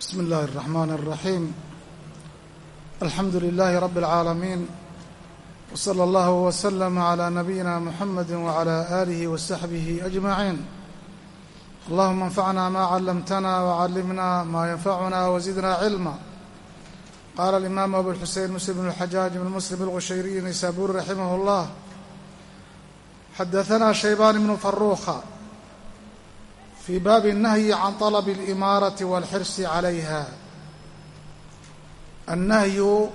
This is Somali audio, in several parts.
بسم الله الرحمن الرحيم الحمد لله رب العالمين وصلى الله وسلم على نبينا محمد وعلى آله وصحبه أجمعين اللهم انفعنا ما علمتنا وعلمنا ما ينفعنا وزدنا علما قال الإمام أبو الحسين مسلم بن الحجاج بن مسلم الغشيري نيسابوري رحمه الله حدثنا شيبان بن فروخة في baabi الnahyi can طalb اlimaaraةi wاlxirsi calayha annahyu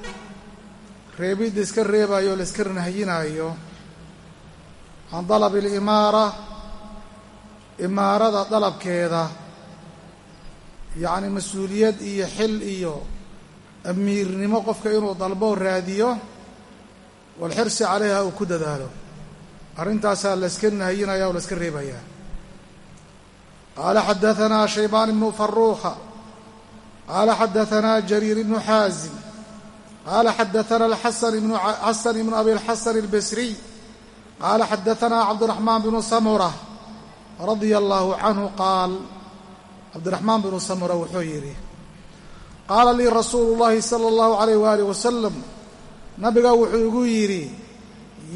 reebid iska reebayo o la iska nahyinaayo can dalab اlimaara imaarada dalabkeeda yacni mas-uuliyad iyo xil iyo amiirnimo qofka inuu dalbo raadiyo walxirsi calayha uu ku dadaalo arrintaasaa la iska nahyinaya o la iska reebaya qaala xadaanaa shaybaan ibnu faruuka qaala xadaanaa jariir ibnu xaazim qaala xadaanaa xasan ibnu abi lxasan albasriy qaala xadaanaa cabdiraxmaan bnu samura radia allaahu canhu qaal cabdiraxmaan bnu samura wuxuu yidhi qaala lii rasuulu llahi sala allahu alayh waalih wasalam nabiga wuxuu igu yidhi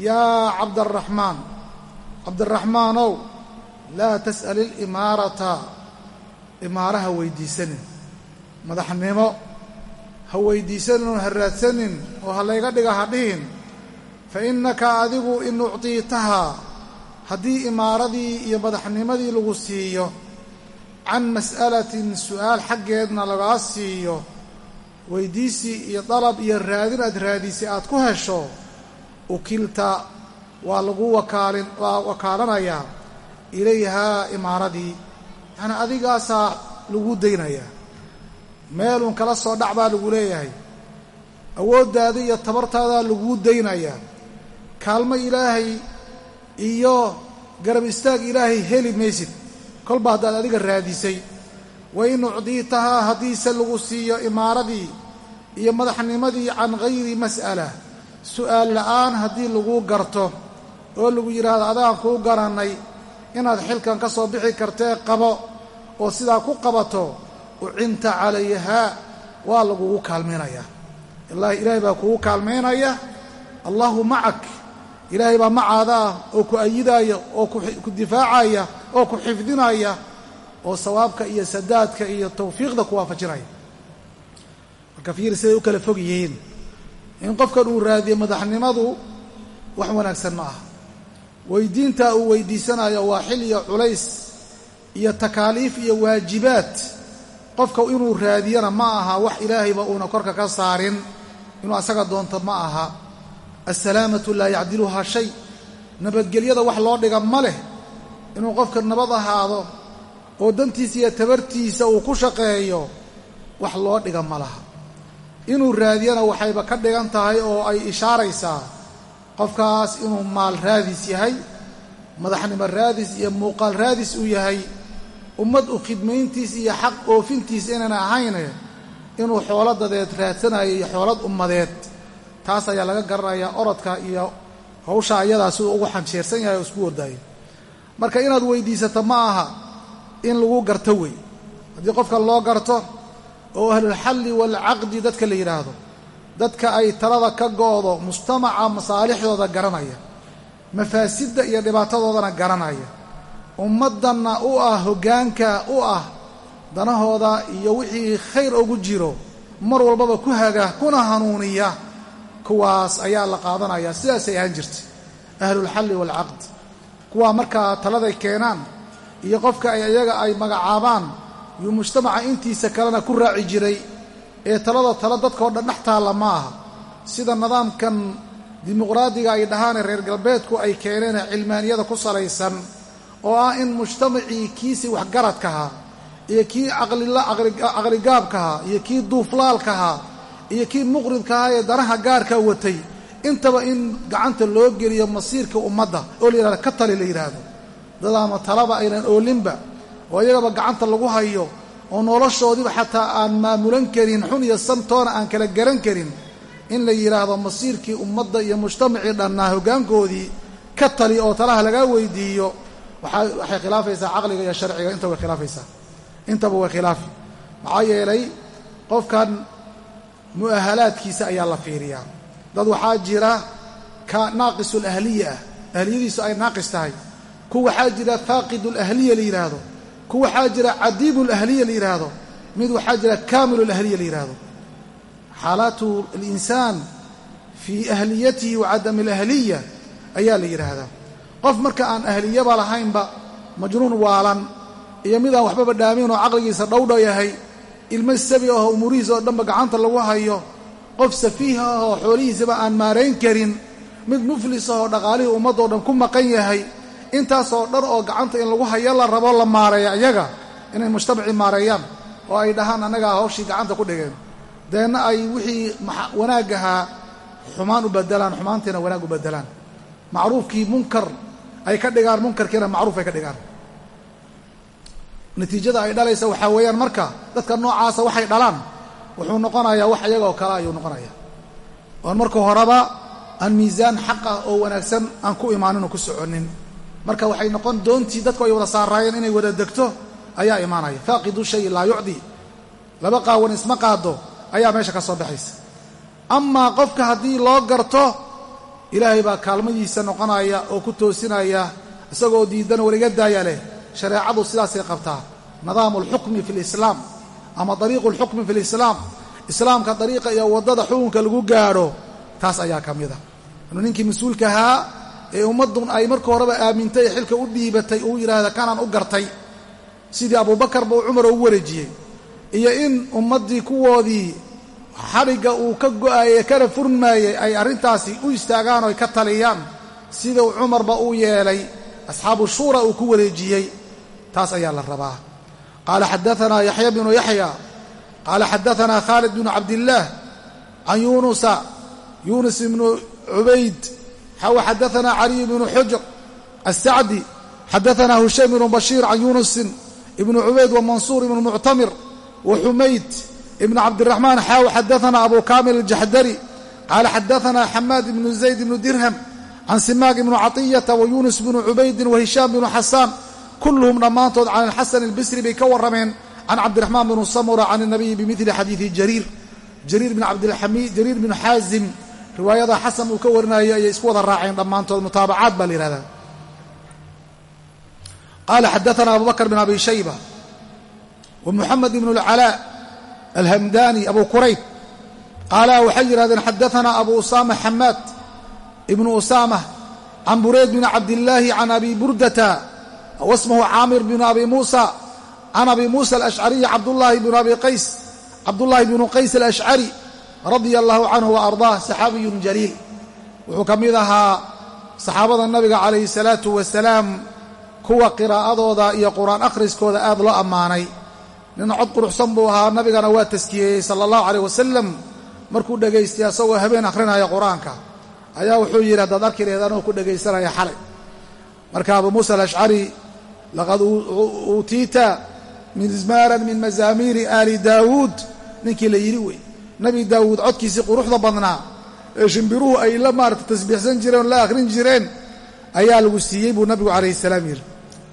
yaa cabdaraxmaan cabdiraxmaanow laa tas'al ilimaarata imaara ha weydiisanin. Madaxnimo ha weydiisanin oo ha raadsanin oo ha layga dhiga ha dhihin. Fa innaka adigu in uctiitahaa haddii imaaradii iyo madaxnimadii lagu siiyo can mas'alatin su'aal xaggeedna lagaa siiyo weydiisi iyo dalab iyo raadin aad raadisay aad ku hesho ukilta waa lagu wakaalin waa wakaalanayaa ilayhaa imaaradii yacnii adigaasaa lagu daynayaa meelun kala soo dhac baa lagu leeyahay. Awooddaada iyo tabartaadaa laguu daynayaa kaalmo ilaahay iyo garab istaag ilaahay heli maysid. Kolba haddaad adiga raadisay. Wa in ucdiitahaa haddiise lagu siiyo imaaradii iyo madaxnimadii can gayri mas'ala. Su'aal la'aan haddii lagu garto oo lagu yidhaahdo adaan kuu garannay inaad xilkan ka soo bixi kartee qabo oo sidaa ku qabato ucinta calayhaa waa lagugu kaalmaynayaa ilaahi ilaahay baa kugu kaalmaynaya allahu macak. Ilaahay baa macaada ah oo ku ayidaaya oo ku difaacaya oo ku xifdinaya oo sawaabka iyo sadaadka iyo tawfiiqda ku waafajinaya. Marka fiiri siday u kala fog yihiin in qofkan uu raadiyo madaxnimadu wax wanaagsan ma aha weydiintaa uu weydiisanayo waa xil iyo culays iyo takaaliif iyo waajibaad. Qofka inuu raadiyana ma aha wax ilaahayba uuna korka ka saarin. Inuu asaga doonto ma aha. Assalaamatu laa yacdiluhaa shay. Nabadgelyada wax loo dhiga ma leh. Inuu qofka nabad ahaado oo dantiisa iyo tabartiisa uu ku shaqeeyo wax loo dhiga ma laha. Inuu raadiyana waxayba ka dhigan tahay oo ay ishaaraysaa qofkaas inuu maal raadis yahay madaxnimo raadis iyo muuqaal raadis uu yahay ummad u khidmayntiis iyo xaq oofintiis inaan ahayne inuu xoolo dadeed raadsanayo iyo xoolad ummadeed. Taas ayaa laga garanayaa orodka iyo hawsha ayadaa siduu ugu xanjeersan yahay oo isku wardaayo marka inaad weydiisato ma aha in lagu garto wey. Haddii qofka loo garto oo ahlulxalli waalcaqdi dadka la yidhaahdo dadka ay talada ka go'do mujtamaca masaalixdooda garanaya mafaasidda iyo dhibaatadoodana garanaya. Ummaddanna u ah hoggaanka u ah danahooda iyo wixii khayr ugu jiro mar walbaba ku haga kuna hanuuniya kuwaas ayaa la qaadanaya. Sidaasay ahaan jirtay ahlulxalli waalcaqd kuwaa markaa taladay keenaan iyo qofka ay iyaga ay magacaabaan yuu mujtamaca intiisa kalena ku raaci jiray ee talada talo dadkao dhan dhex taalla ma sida nidaamkan dimuqraadiga ay dhahaanee reer galbeedku ay keeneen cilmaaniyada ku salaysan oo ah in mujtamacii kiisii waxgaradkahaa iyo kii caqligaabkahaa iyo kii duuflaalkahaa iyo kii muqridkahaa ee danaha gaarka watay. Intaba in gacanta loo geliyo masiirka ummadda oo la yidhahdo ka tali la yidhaahdo. Dadaama talaba aynan oolinba oo iyagaba gacanta lagu hayo oo noloshoodiiba xataa aan maamulan karin xun iyo santoona aan kala garan karin in la yidhaahdo masiirkii ummadda iyo mujtamacii dhannaa hoggaankoodii ka tali oo talaha lagaa weydiiyo waxay khilaafaysaa caqliga iyo sharciga intaba way khilaafaysaa. Intaba way khilaafi. Maxaa yeelay qofkan mu'ahalaadkiisa ayaa la fiiriyaa. Dad waxaa jira ka naaqisu lahliya ah ahliyadiisu ay naaqis tahay. Ku waxaa jira faaqidu lahliya la yidhaahdo ku waxaa jira cadiibu lahliya la yidhaahdo mid waxaa jira kaamilu lahliya la yidhaahdo xaalaatu alinsaan fii ahliyatihi wa cadami alahliya ayaa la yidhaahdaa qof marka aan ahliyaba lahaynba majnuun waalan iyo midaan waxbaba dhaamin oo caqligiisa dhowdha yahay ilmo sabi ahoo umuurihiisa oo dhanba gacanta lagu hayo qof safiih ah oo xoolihiisaba aan maarayn karin mid muflis ahoo dhaqaalihii ummaddoo dhan ku maqan yahay intaasoo dhan oo gacanta in lagu hayo la rabo la maareeya iyaga inay mujtamacii maareeyaan oo ay dhahaan annagaa hawshii gacanta ku dhigeen. Deenna ay wixii wanaag ahaa xumaan u badelaan xumaantiina wanaag u badelaan macruufkii munkar ay ka dhigaan munkarkiina macruuf ay ka dhigaan. Natiijada ay dhalaysa waxaa weeyaan marka dadka noocaasa waxay dhalaan wuxuu noqonayaa wax iyaga oo kale ayuu noqonayaa. Oon marka horeba aan miisaan xaq ah oo wanaagsan aan ku imaaninoo ku soconin marka waxay noqon doontii dadku ay wada saaraayeen inay wada degto ayaa imaanaya. Faaqidu shay laa yucdi laba qaawan isma qaado ayaa meesha ka soo baxaysa. Amaa qofka haddii loo garto ilaahay baa kaalmadiisa noqonaya oo ku toosinaya isagoo diidan wariga daaya leh. Shareecadu sidaasay qabtaa. Nidaamu alxukmi fi lislaam ama dariiqu alxukmi fi lislaam islaamka dariiqa iyo waddada xukunka lagu gaadho taas ayaa ka mid a inuu ninkii mas'uulka ahaa ee ummaddun ay marka horeba aamintay xilka u dhiibatay uu yidhaahda kanaan u gartay. Sidii abuubakarba uu cumar ugu wareejiyey. Iyo in ummaddii kuwoodii xadhigga uu ka go'aayey kana furmaayey ay arrintaasi u istaagaan oo ka taliyaan siduu cumarba uu yeelay asxaabu shuura uu ku wareejiyey. Taas ayaa la rabaa. Qaala xadaanaa yaxya bnu yaxya qaala xadaanaa khaalid bnu cabdillaah can yunusa yunus ibnu cubayd xaw xadaanaa caliy bnu xujr asacdi xadaanaa hushaym bnu bashiir can yunusin ibnu cubayd wamansuur ibnu muctamir waxumayd ibn cabdiraxmaan xaaw xadaanaa abu kaamil aljaxdari qaala xadaanaa xamaad ibnu zayd ibnu dirham can simaag ibnu caطiyata wa yunus bnu cubaydin wa hishaam bnu xasaan kulluhum dhammaantood can alxasan albisri bay ka warrameen can cabdiraxmaan bnu samura can الnabiyi bimili xadiidi jariir jariir bn cabdilxamiid jariir bnu xaazim riwaayada xasan uu ka warinayo ayay isku wada raaceen dhammaantood mutaabacaad baa la yihahdaa qaala xadaana abu bakr bn abi shayba wa muxamed ibn اlcalaa alhamdani abu kurayb qaala waxay yidhahdeen xadaana abu usama xamaad ibnu usama can burayd bn cabdillaahi can abi burdata wasmahu caamir bn abi muusa can abi muusa alashcariyi cabdullaahi bnu abi qays cabdullaahi bnu qays alashcari radia allahu canhu wa ardaah saxaabiyun jaliil wuxuu ka mid ahaa saxaabada nabiga calayhi salaatu wasalaam kuwa qiraa'adooda iyo qur'aan akhriskooda aad loo ammaanay. Nin cod quruxsan buu ahaa nabigana waa taskiyeeyey sala allahu caleyh wasalam markuu dhegaystay asagoo habeen akhrinaya qur'aanka ayaa wuxuu yidhi haddaad arki laheed anoo ku dhegaysanaya xalay. Marka abu muusa alashcari laqad uutiita mizmaaran min mazaamiiri aali daawuud. Ninkii la yidhi wey nebi daawuud codkiisii quruxda badnaa ee shimbiruhu ay la maarata tasbiixsan jireen oo la akhrin jireen ayaa lagu siiyey buu nabigu calayhi salaam yidhi.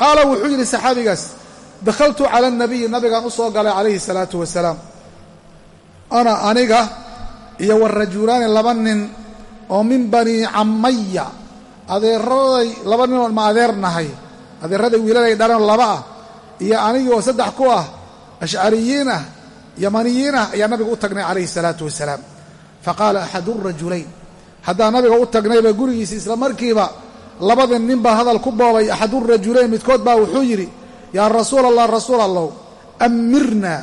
Qaala wuxuu yidhi saxaabigaas dakhaltu cala anabiyi nabigaan u soo galay calayhi salaatu wasalaam. Ana aniga iyo warajulaani laba nin oo min banii cammaya adeeraday laba nin oo ma adeer nahay adeeraday wiilalay dhaleen laba ah iyo anigii oo saddex ku ah ashcariyiin ah yamaniyiin ah ayaa nabiga u tagnay calayhi salaatu wasalaam. Faqaala axadu rajulayn. Haddaan nabiga u tagnayba gurigiisa isla markiiba labada nin baa hadal ku boobay axadurajulayn midkood baa? Wuxuu yidhi yaa rasuul allah rasuul allow amirna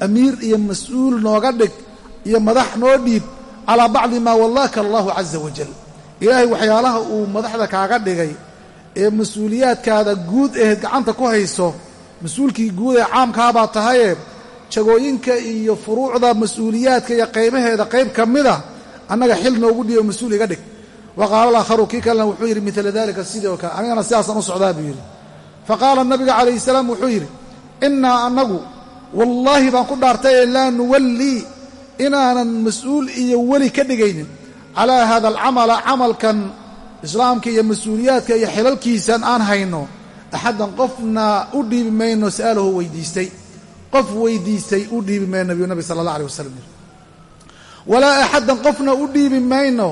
amiir iyo mas'uul nooga dhig iyo madax noo dhiib calaa bacdi maa wallaaka allahu caza wajal ilaahay waxyaalaha uu madaxda kaaga dhigay ee mas'uuliyaadkaada guud aheed gacanta ku hayso mas'uulkii guud ee caamkaabaa tahaye jagooyinka iyo furuucda mas'uuliyaadka iyo qaybaheeda qayb ka mida annaga xil noogu dhiibo mas'uul iga dhig. Wa qaala alaakharu kii kalena wuxuu yidhi midla dalika sidii oo kale anigana sidaasaan u socdaa buu yidhi. Fa qaala nabiga calayhi salaam wuxuu yidhi innaa annagu wallaahi baan ku dhaartay laa nuwallii inaanan mas'uul iyo weli ka dhigaynin. Calaa hada alcamala camalkan islaamka iyo mas'uuliyaadka iyo xilalkiisan aan hayno axaddan qofna u dhiibi mayno sa'alahu weydiistay qof weydiistay u dhiibi mayno nabiyu nabi sala allah aleh wasalam. Walaa axaddan qofna u dhiibi mayno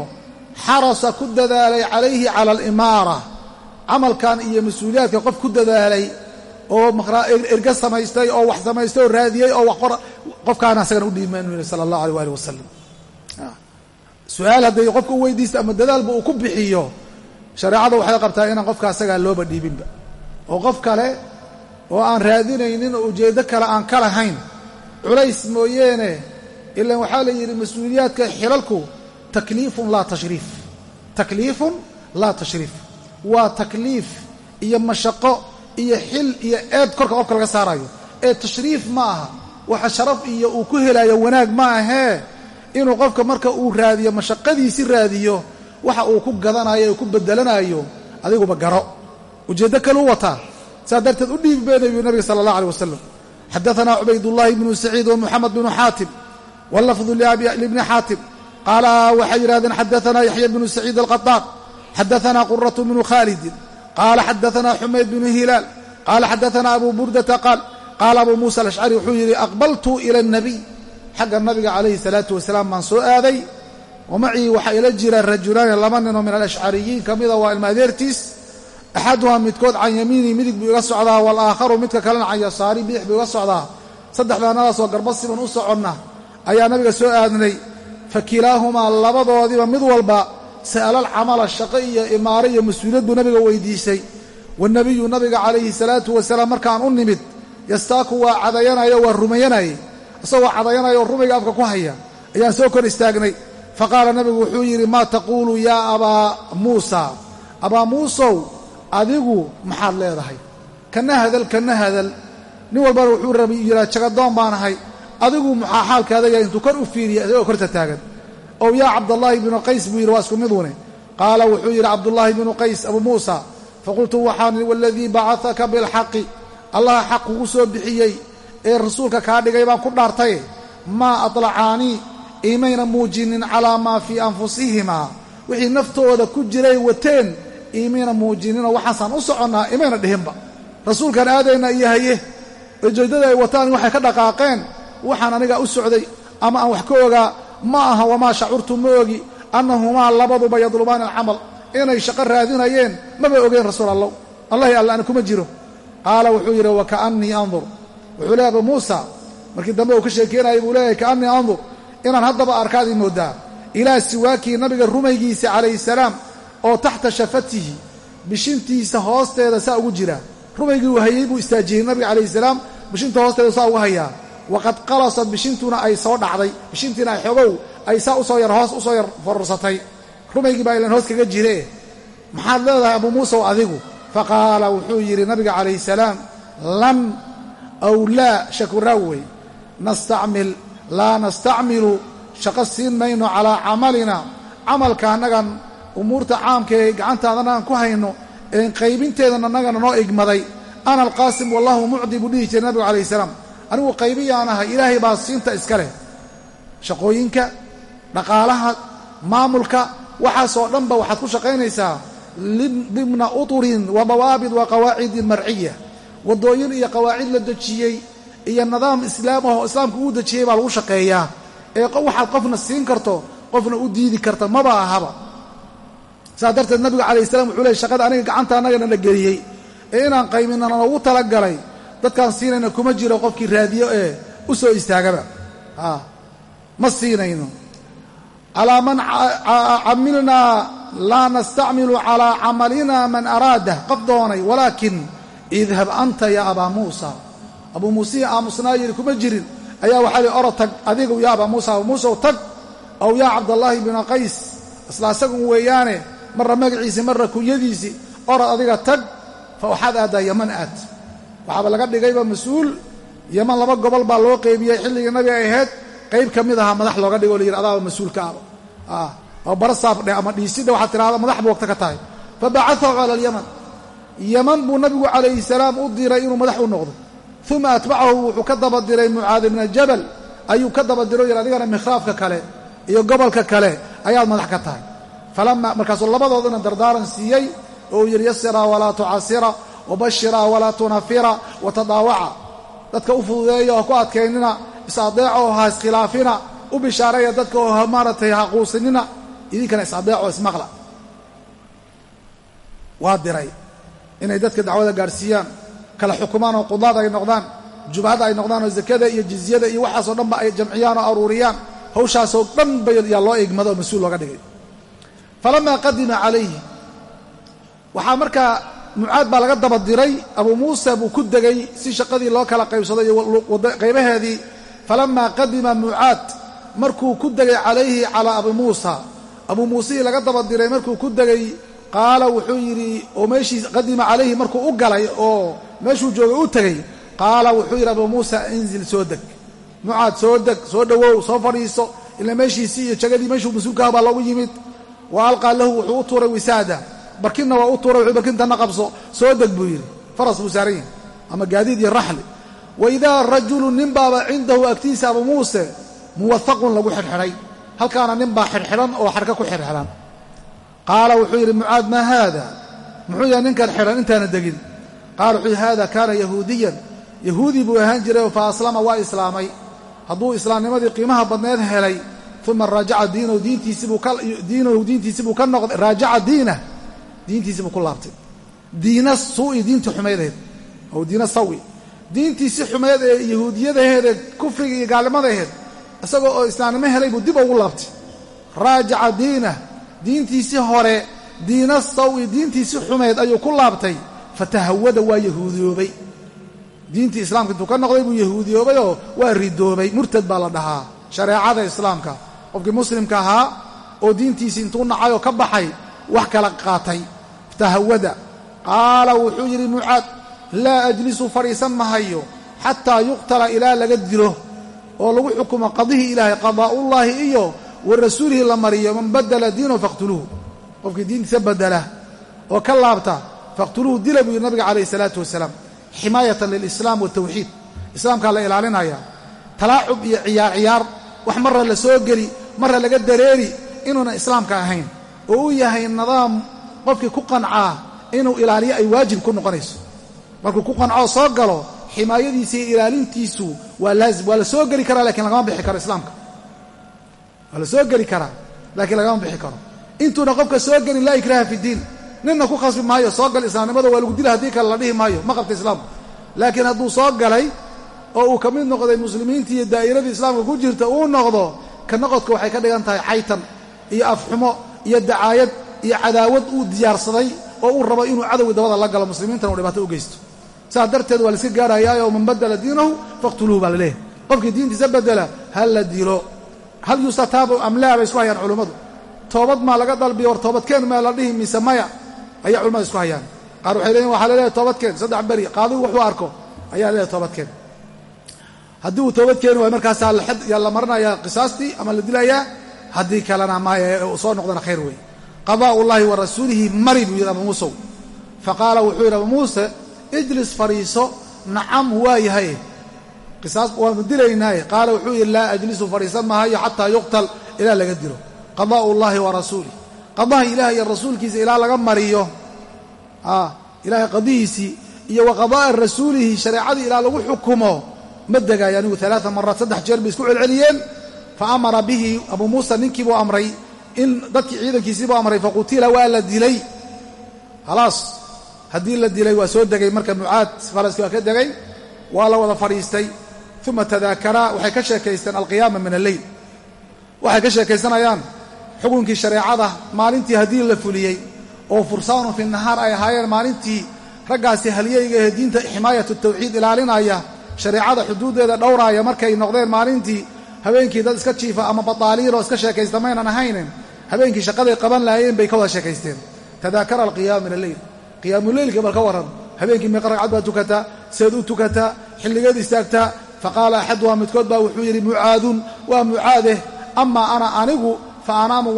xarasa ku dadaalay calayhi cala alimaara. Camalkan iyo mas'uuliyaadka qof ku dadaalay oo erga samaystay oo wax samaystay oo raadiyey oo wax qora qofkaana asagana u dhiibi mayno yiri sala allahu aleh waali wasalam. Su'aal hadday qofka u weydiista ama dadaalba uu ku bixiyo shareecada waxay qabtaa inaan qofka asagaa looba dhiibinba. Oo qof kale oo aan raadinaynin oo ujeeddo kale aan ka lahayn. Culays mooyeene ilan waxaa la yidhi mas'uuliyaadka xilalku takliifun laa tashriif. Takliifun laa tashriif. Waa takliif iyo mashaqo iyo xil iyo eed korka qofka laga saarayo. Ee tashriif ma aha. Waxa sharaf iyo uu ku helayo wanaag ma ahee inuu qofka marka uu raadiyo mashaqadiisi raadiyo waxa uu ku gadanayo u ku bedelanayo adiguba garo. Ujeeddo kale u wataa saa darteed u dhiibi beenayu nabiga sala allah aleh wasalam xadaanaa cubaydullaahi bnu saciid wa muxamed bnu xaatim wallafdu libni xaatim qaala waxay yidhahdeen xadaanaa yaxya bnu saciid alqaطaan xadaanaa quratu bnu khaalidin qaala xadaanaa xumayd bnu hilaal. Qaala xadaanaa abu burdata qaal qaala abu muusa alashcari wuxuu yidhi aqbaltu ila اnabiy xagga nabiga calayhi salaatu wasalaam baan soo aaday wa macii waxaa ila rajulaani laba ninoo min alashcariyiin ka mida waa ilma axaduhaa midkood can yamiinii midig buu iga socdaa waalaakharu midka kalena can yasaari bidix buu iga socdaa. Saddexdaanadaasoo garba siban u soconna ayaa nabiga soo aadnay. Fa kilaahumaa labadoodiiba mid walba sa'alal camala shaqo iyo imaaro iyo mas'uuliyad buu nabiga weydiisay. Wanebiyu nabiga calayhi salaatu wasalaam markaan u nimid yastaaku waa cadayanayo waa rumayanayay isagoo cadayanaya oo rumayga afka ku haya ayaan soo kor istaagnay fa qaala nabigu wuxuu yidhi maa taquulu yaa abaa muusa? Abaa muusow adigu maxaad leedahay? Kana hadal kana hadal. Nin walbana wuxuu rabi yidhaa jagadoon baan ahay. Adigu maxaa xaalkaada yahay intuu kor u fiiriya isagoo korta taagan. Ow yaa cabdallaahi bnu qays buu yidhi waa isku midune qaala wuxuu yidhi cabdullaahi bnu qays abuu muusa. Faqultu waxaan waladii bacataka bilxaqi. Allaha xaq kugu soo bixiyey ee rasuulka kaa dhigay baan ku dhaartaye maa atlacaanii imayna muujinin calaa maa fii anfusihimaa. Wixii naftooda ku jiray wateen imayna muujininoo waxaasaan u soconnaa imayna dhihinba. Rasuulkaan aadayna iyo haye ujeeddada ay wataan waxay ka dhaqaaqeen waxaan aniga u socday ama aan wax ka ogaa ma aha wamaa shacurtu ma ogi annahumaa labaduba yadlubaani alcamal. Inay shaqo raadinayeen maba ogeyn rasuul allow allahi alla ana kuma jiro. Qaala wuxuu yidhi wa kaannii andur. Wuxuu leeya abu muusa markii dambe uu ka sheekeynayay buu leeyahay kaannii andur. Inaan haddaba arkaadii mooddaa ilaa siwaakii nabiga rumaygiisa calayhi salaam oo taxta shafatihi bishintiisa hoosteeda saa ugu jira. Rumaygii uu hayey buu istaajiyey nabiga calayhi salaam bishinta hoosteeda saa ugu hayaa. Waqad qalasad bishintuna ay soo dhacday. Bishintiina ay xogow ay saa u soo yar hoos u soo yar forursatay rumaygii baa ilan hoos kaga jire. Maxaad leedahay abuu muusa w adigu? Faqaala wuxuu yidhi nabiga calayhi salaam lan aw laa shakuraaw wey. Nastacmil laa nastacmilu shaqo siin mayno calaa camalina. Camalka annagan umuurta caamkaee gacantaadana aan ku hayno een qaybinteedana annagana noo igmaday. Ana alqaasim wallahu mucdi buu dhihi jiray nabigu calayhi salaam. Anigu qaybiyaan ahay ilaahay baa siinta iska leh. Shaqooyinka dhaqaalaha maamulka waxaasoo dhanba waxaad ku shaqaynaysaa. Dimna uturin wa dawaabit wa qawaacidin marciya. Waddooyin iyo qawaacid la dejiyey iyo nidaam islaam ahoo islaamka uu dejiyey baa lagu shaqeeyaa. Ee waxaad qofna siin karto qofna u diidi karta maba ahaba saas darteed nabigu calayh salam wuxuu leey shaqada aniga gacanta annagana la geliyey. Ee inaan qayminana loogu talagalay. Dadkaan siinayna kuma jiro qofkii raadiyo ee u soo istaagaba. Ma siinayno. Calaa man camilnaa laa nastacmilu calaa camalina man araada. Qof doonay walaakin idhab anta ya abaa muusa. Abuu muusihii aamusnaa yidhi kuma jirin. Ayaa waxaa lihi oro tag adigu yaa abaa muusa abuu muusaw tag. Ow yaa cabdallaahi bina qays. Isla isagun weeyaane marra magaciisii marra kunyadiisii orod adiga tag fa waxaad aaddaa yaman aad. Waxaaba laga dhigayba mas'uul yaman laba gobol baa loo qeybiyey xilligii nabiga ay ahayd qayb ka mid ahaa madax looga dhigo layidhi adaaba mas'uulka aba oo barasaaf dheh ama dhiisidda waxaad tidhahda madax buu wagta ka tahay. Fa bacatahu cala alyaman. Yaman buu nabigu calayhi salaam u diray inuu madax u noqdo. Uma atbacahu wuxuu ka daba diray mucaad ibna jabal. Ayuu ka daba diray o yidhi adigana mikhraafka kale iyo gobolka kale ayaad madax ka tahay falama markaasuu labadoodana dardaaran siiyey oo uu yidhi yasira walaa tucasira wabashira walaa tunafira watadaawaca dadka u fududeeya oo ku adkaynina is-adeeco oo ha iskhilaafina u bishaareeya dadka oo maaratay ha quusinina idinkana is-adeeco ismaqla waa diray inay dadka dacwada gaadhsiiyaan kala xukumaan oo qudaad ay noqdaan jubhada ay noqdaan oo zakada iyo jizyada iyo waxaasoo dhanba ay jamciyaan oo aruuriyaan. Hawshaasoo dhan ba yaa loo egmado oo mas'uul looga dhigay falamaa qadima calayhi waxaa markaa mucaad baa laga daba diray abuu muusa buu ku degay si shaqadii loo kala qaybsaday iyo qaybaheedii falamaa qadima mucaad markuu ku degay calayhi calaa abi muusa abuu muusihii laga daba diray markuu ku degay qaala wuxuu yidhi oo meeshii qadima calayhi markuu u galay oo meeshuu joogay u tegey qaala wuxuu yidhi abuu muusa inzil soo deg mucaad soo deg soo dhowow soo fadhiiso ila meeshiisii iyo jagadii meeshuu mas'uulkaha baa loogu yimid wa alqaa lahu wuxuu u tuuray wisaada. Barkinna waa u tuuray wuxuu barkintanna qabso. Soo deg buu yidhi. Faras buu saaran ama gaadiid iyo raxli. Wa idaa rajulu nin baaba cindahu agtiisa abuu muuse muwahaqun lagu xidhxidhay halkaana nin baa xidhxidhan oo xarka ku xidhxidhan qaala wuxuu yidhi mucaad maa haada? Muxuu yahay ninkan xidhan intaana degin. Qaala wuxuu yidhi haada kaana yahuudiyan. Yahuudi buu ahaan jiray fa aslama waa islaamay. Hadduu islaamnimadii qiimaha badneed helay uma raajaca diinahu diintiisibudiinahu diintiisibuu ka noqday raajaca diinah diintiisibuu ku laabtay. Diina suu'i diintii xumaydaheed ow diina sawi. Diintiisi xumeed ee yahuudiyadaheedee kufriga iyo gaalnimadaheed isagoo oo islaamnimo helay buu dib ugu laabtay. Raajaca diinah diintiisii hore diina sawi diintiisii xumeed ayuu ku laabtay. Fatahawada waa yahuudiyoobay. Diintii islaamka intuu ka noqday buu yahuudiyoobayoo waa ridoobay. Murtad baa la dhahaa. Shareecada islaamka qofkii muslimka ahaa oo diintiisii intuu nacay oo ka baxay wax kala qaatay. Tahawada qaala wuxuu yidhi mucaad laa ajlisu fadhiisan mahayo xataa yuqtala ilaa laga dilo oo lagu xukumo qadihii ilaahay qadaa'ullaahi iyo wa rasuulihi la mariyo man badala diinahu faqtuluuhu. Qofkii diintiisa badela oo ka laabta faqtuluuhu dila buu yidhi nabiga calayhi salaatu wasalaam. Ximaayatan lilislaam waltawxiid islaamkaa la ilaalinaya. Talaacub iyo ciyaar ciyaar wax marra la soo geli marra laga dareeri inuuna islaamka ahayn oo u yahay nidaam qofkii ku qancaa inuu ilaaliyo ay waajib ku noqonayso. Markuu ku qancoo soo galo ximaayadiisa iyo ilaalintiisu waa laazim waa la soo geli karaa lakiin lagama bixi karo islaamka. Waa la soo geli karaa laakiin lagama bixi karo. Intuuna qofka soo gelin laa ikraha fi diin. Ninna ku khasbi maayo soo gal islaamnimada waa lagu dila haddii kale la dhihi maayo ma qabta islaamku laakiin hadduu soo galay oo uu ka mid noqday muslimiintii iyo daa'iradii islaamka ku jirta uu noqdo ka noqodka waxay ka dhigan tahay caytan iyo afxumo iyo dacaayad iyo cadaawad uu diyaarsaday oo uu rabo inuu cadowgii dabada la galo muslimiintana uu dhibaato u geysto. Saas darteed waa la iska gaarayaayo man badala diinahu faqtuluuhu baa la leeyahay. Qofkii diintiisa bedela ha la dilo hal yustataabu amlaa bay isku hayaan culummadu toobad maa laga dalbiyo war toobadkeen maa la dhihi mise maya? Ayaa culamada isku hayaan. Qaar waxay leeyiin waxaa la leeyahay toobadkeen saddex beri qaadigu wuxuu arko. Ayaa la leeyahay toobadkeen haddii uu toobad keeni waayo markaasaa yaa la marinayaa qisaastii ama la dilayaa haddii kalena maya soo noqdana khayr wey qadaa'u llaahi wa rasuulihi mari buu yidhi abu muusow fa qaala wuxuu yidhi abu muuse ijlis fadhiiso nacam waa yahay. Qisaas waanu dilaynaaye. Qaala wuxuu yidhi laa ajlisu fadhiisan mahayo xataa yuqtal ilaa laga dilo. Qadaa'u llaahi wa rasuulih qadaha ilaah iyo rasuulkiisa ilaa laga mariyo. Ilaahay qadihiisii iyo wa qadaa'a rasuulihi shareecadii ilaa lagu xukumo ma degaayo anigu alaaa maraat saddex jeer bay isku celceliyeen fa amara bihi abuu muusa ninkiibuu amray in dadkii ciidankiisiibuu amray faqutila waa la dilay. Khalaas haddii la dilay waa soo degay marka mucaad faraskii waa ka degay waa la wada fadhiistay. Uma tadaakaraa waxay ka sheekaysteen alqiyaama min alleyl waxay ka sheekaysanayaan xukunkii shareecada maalintii haddii la fuliyey oo fursaanu fi nahaar ay ahaayeen maalintii raggaasi halyeyga ee diinta ximaayatu tawxiid ilaalinaya shareecada xuduuddeeda dhowraaya markay noqdeen maalintii habeenkii dad iska jiifa ama bataaliin oo iska sheekaysta maynan ahaynen habeenkii shaqaday qaban lahaayeen bay ka wada sheekaysteen. Tadaakara alqiyaama min alleyl qiyaamuleylka bal ka warran habeenkii meeqa ragcad baad tukataa seed u tukataa xilligeed istaagtaa faqaala axaduhaa midkood baa wuxuu yidhi mucaadun waa mucaadeh amaa ana anigu fa anaamu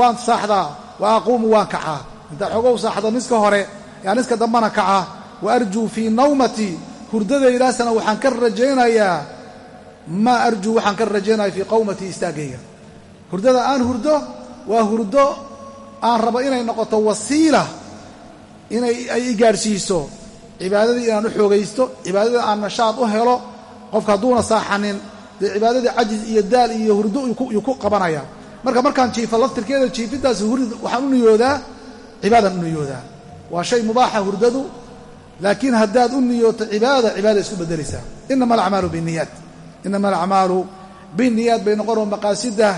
waan saaxdaa wa aquumu waan kacaa. Intaan xoogow saaxdo niska hore yaa niska dambana kacaa wa arjuu fii nawmatii hurdadaydaasana waxaan ka rajaynayaa maa arjuu waxaan ka rajaynaya fii qawmatii istaaggayga hurdada aan hurdo waa hurdo aan rabo inay noqoto wasiila inay ay i gaadhsiiso. Cibaadadii inaan u xoogaysto cibaadadii aan nashaad u helo qofka hadduuna saaxanin dee cibaadadii cajiz iyo daal iyo hurdo yuu ku qabanaya. Marka markaan jiifa laftirkeeda jiifidaas hurid waxaan u niyoodaa cibaadaan u niyoodaa. Waa shay mubaaxa hurdadu laakiin haddaad u niyooto cibaada cibaada isku bedelaysaa inama alacmaalu biniyaat inama alacmaalu biniyaat bay noqonoo maqaasida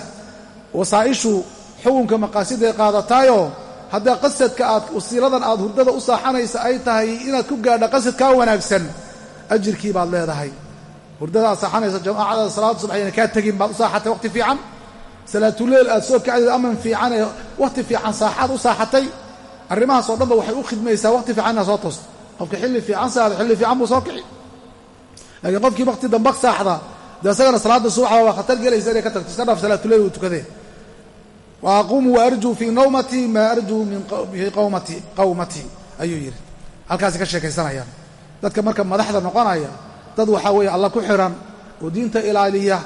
wasaa'ishu xukunka maqaasiday qaadataayo haddaa qasadka aad wasiiladan aad hurdada u saaxanaysa ay tahay inaad ku gaadha qasadkaa wanaagsan ajirkii baad leedahay. Hurdada aad saaxanaysa jamaacada salaada subaxyana kaa tegin baad u saaxatay waqti fiican. Salaatuleel aad soo kacdeed aman fiican ee waqti fiican saaxaad u saaxatay. Arrimahaas oo dhanba waxay u khidmaysaa waqti fiican inaad soo toosto qofka xilli fiican saada xilli fiican buu soo kici. Laakiin qofkii waqti damba saaxda dee isagana salaada subaxda waa khatar gelaysa inay ka tagto iska dhaaf salaatuleyl uu tukadee wa aquumu wa arjuu fii nawmatii maa arjuu min qawmati qawmatii ayuu yidhi. Halkaasay ka sheekaysanayaan. Dadka marka madaxda noqonaya dad waxaa weeye alla ku xiran oo diinta ilaaliya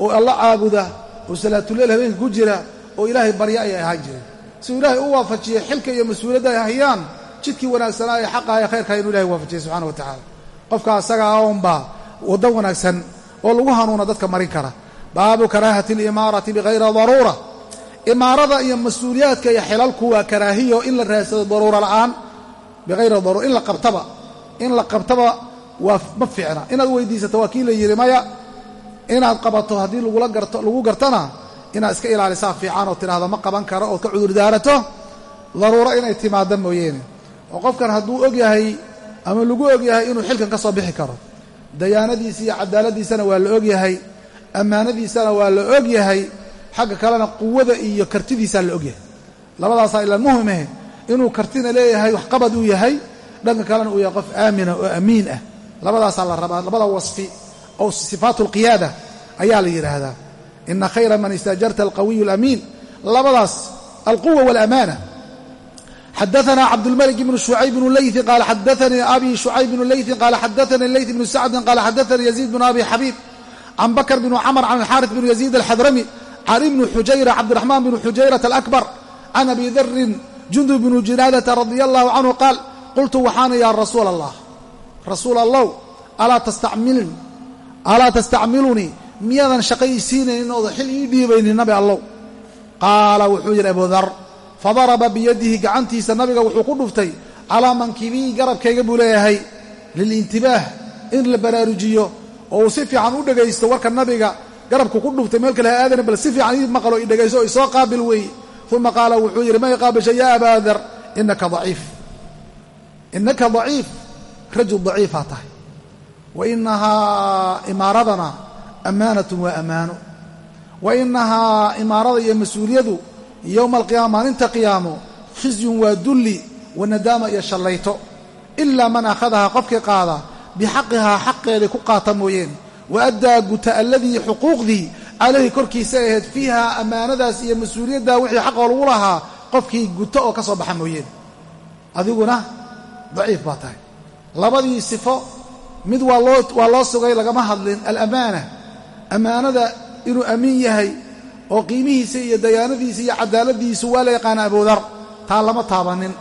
oo alla caabuda oo salaatuleyl habeenka ku jira oo ilaahay barya ayay ahaan jireen. Siuu ilaahay u waafajiye xilka iyo mas'uuliyadda ay hayaan jidkii wanaagsanaa ee xaqaha ee khayrkaa inuu ilahay waafajiyey subxana wa tacaala. Qofka asagaa oonbaa waddo wanaagsan oo lagu hanuuna dadka marin kara. Baabu karaahati alimaarati bikayri daruura. Imaarada iyo mas'uuliyaadka iyo xilalku waa karaahiyo in la raadsado daruura la'aan biayri daruura. In la qabtaba in la qabtaba waa ma fiicna. Inaad weydiisato waa kii la yidhi maya inaad qabato haddii lagula garto lagu gartana inaad iska ilaalisaa fiican oo tidhaahdo ma qaban karo ood ka cudurdaarato daruuro inay timaado mooyeene oo qofkan hadduu og yahay ama lagu og yahay inuu xilkan ka soo bixi karo dayaanadiisa iyo cadaaladiisana waa la og yahay ammaanadiisana waa la og yahay xagga kalena quwada iyo kartidiisaa la og yahay. Labadaasaa ilaan muhimahe inuu kartina leeyahay waxqabad uu yahay dhanka kalena uu yahay qof aamina oo amiin ah. Labadaasaa la rabaa labada wasfi oo sifaatu alqiyaada ayaa la yidhaahdaa ina khayra man istaajarta alqawiyu alamiin. Labadaas alquwa walamaana xadaanaa cabdulmalik bnu shucayb bnu leyti qaala xadaanii abi shucayb bnu leyti qaala xadaanii leyt bnu sacdin qaala xadaanii yaziid bnu abi xabiib can bakr bn cmr can alxaariث bn yaziid alxadrami can ibni xujayra cabdiraxmaan bn xujayrata alakbar can abi darin jundub bnu jinaadata radia allahu canhu qaal qultu waxaana yaa rasuul allah rasuul allow alaa tastacmilunii miyaadan shaqo isiinaynin ooda xil ii dhiibaynin nabi allow qaala wuxuu yidhi abudar fadaraba biyadihi gacantiisa nabiga wuxuu ku dhuftay calaa mankibii garabkayga buu leeyahay lilintibaah in la baraarujiyo oo uu si fiican u dhegaysto warka nabiga. Garabku ku dhuftay meel kale aadana bal si fiican ii maqlo i dhegaysto o isoo qaabil weeye uma qaala wuxuu yidhi may qaabisha yaa abaa dar inaka daciif. Innaka daciif rajul daciifaa tahay. Wa inahaa imaaradana ammaanatun waa ammaano wa inahaa imaarada iyo mas'uuliyadu yowma alqiyaama maalinta qiyaamo khisyun waa dulli wa nadaama iyo shallayto ilaa man akhadahaa qofkii qaada bixaqihaa xaqeedii ku qaata mooyeen wa addaa guta alladii xuquuqdii calayhi korkiisa ahayd fiiha ammaanadaas iyo mas'uuliyaddaa wixii xaqoo lagu lahaa qofkii guto oo ka soo baxa mooyeen adiguna daciif baa tahay labadii sifo mid waa loo waa loo sugay lagama hadlin alamaana ammaanada inuu amiin yahay oo qiimihiisa iyo dayaanadiisa iyo cadaaladiisu waa la yaqaana abudar taa lama taabanin.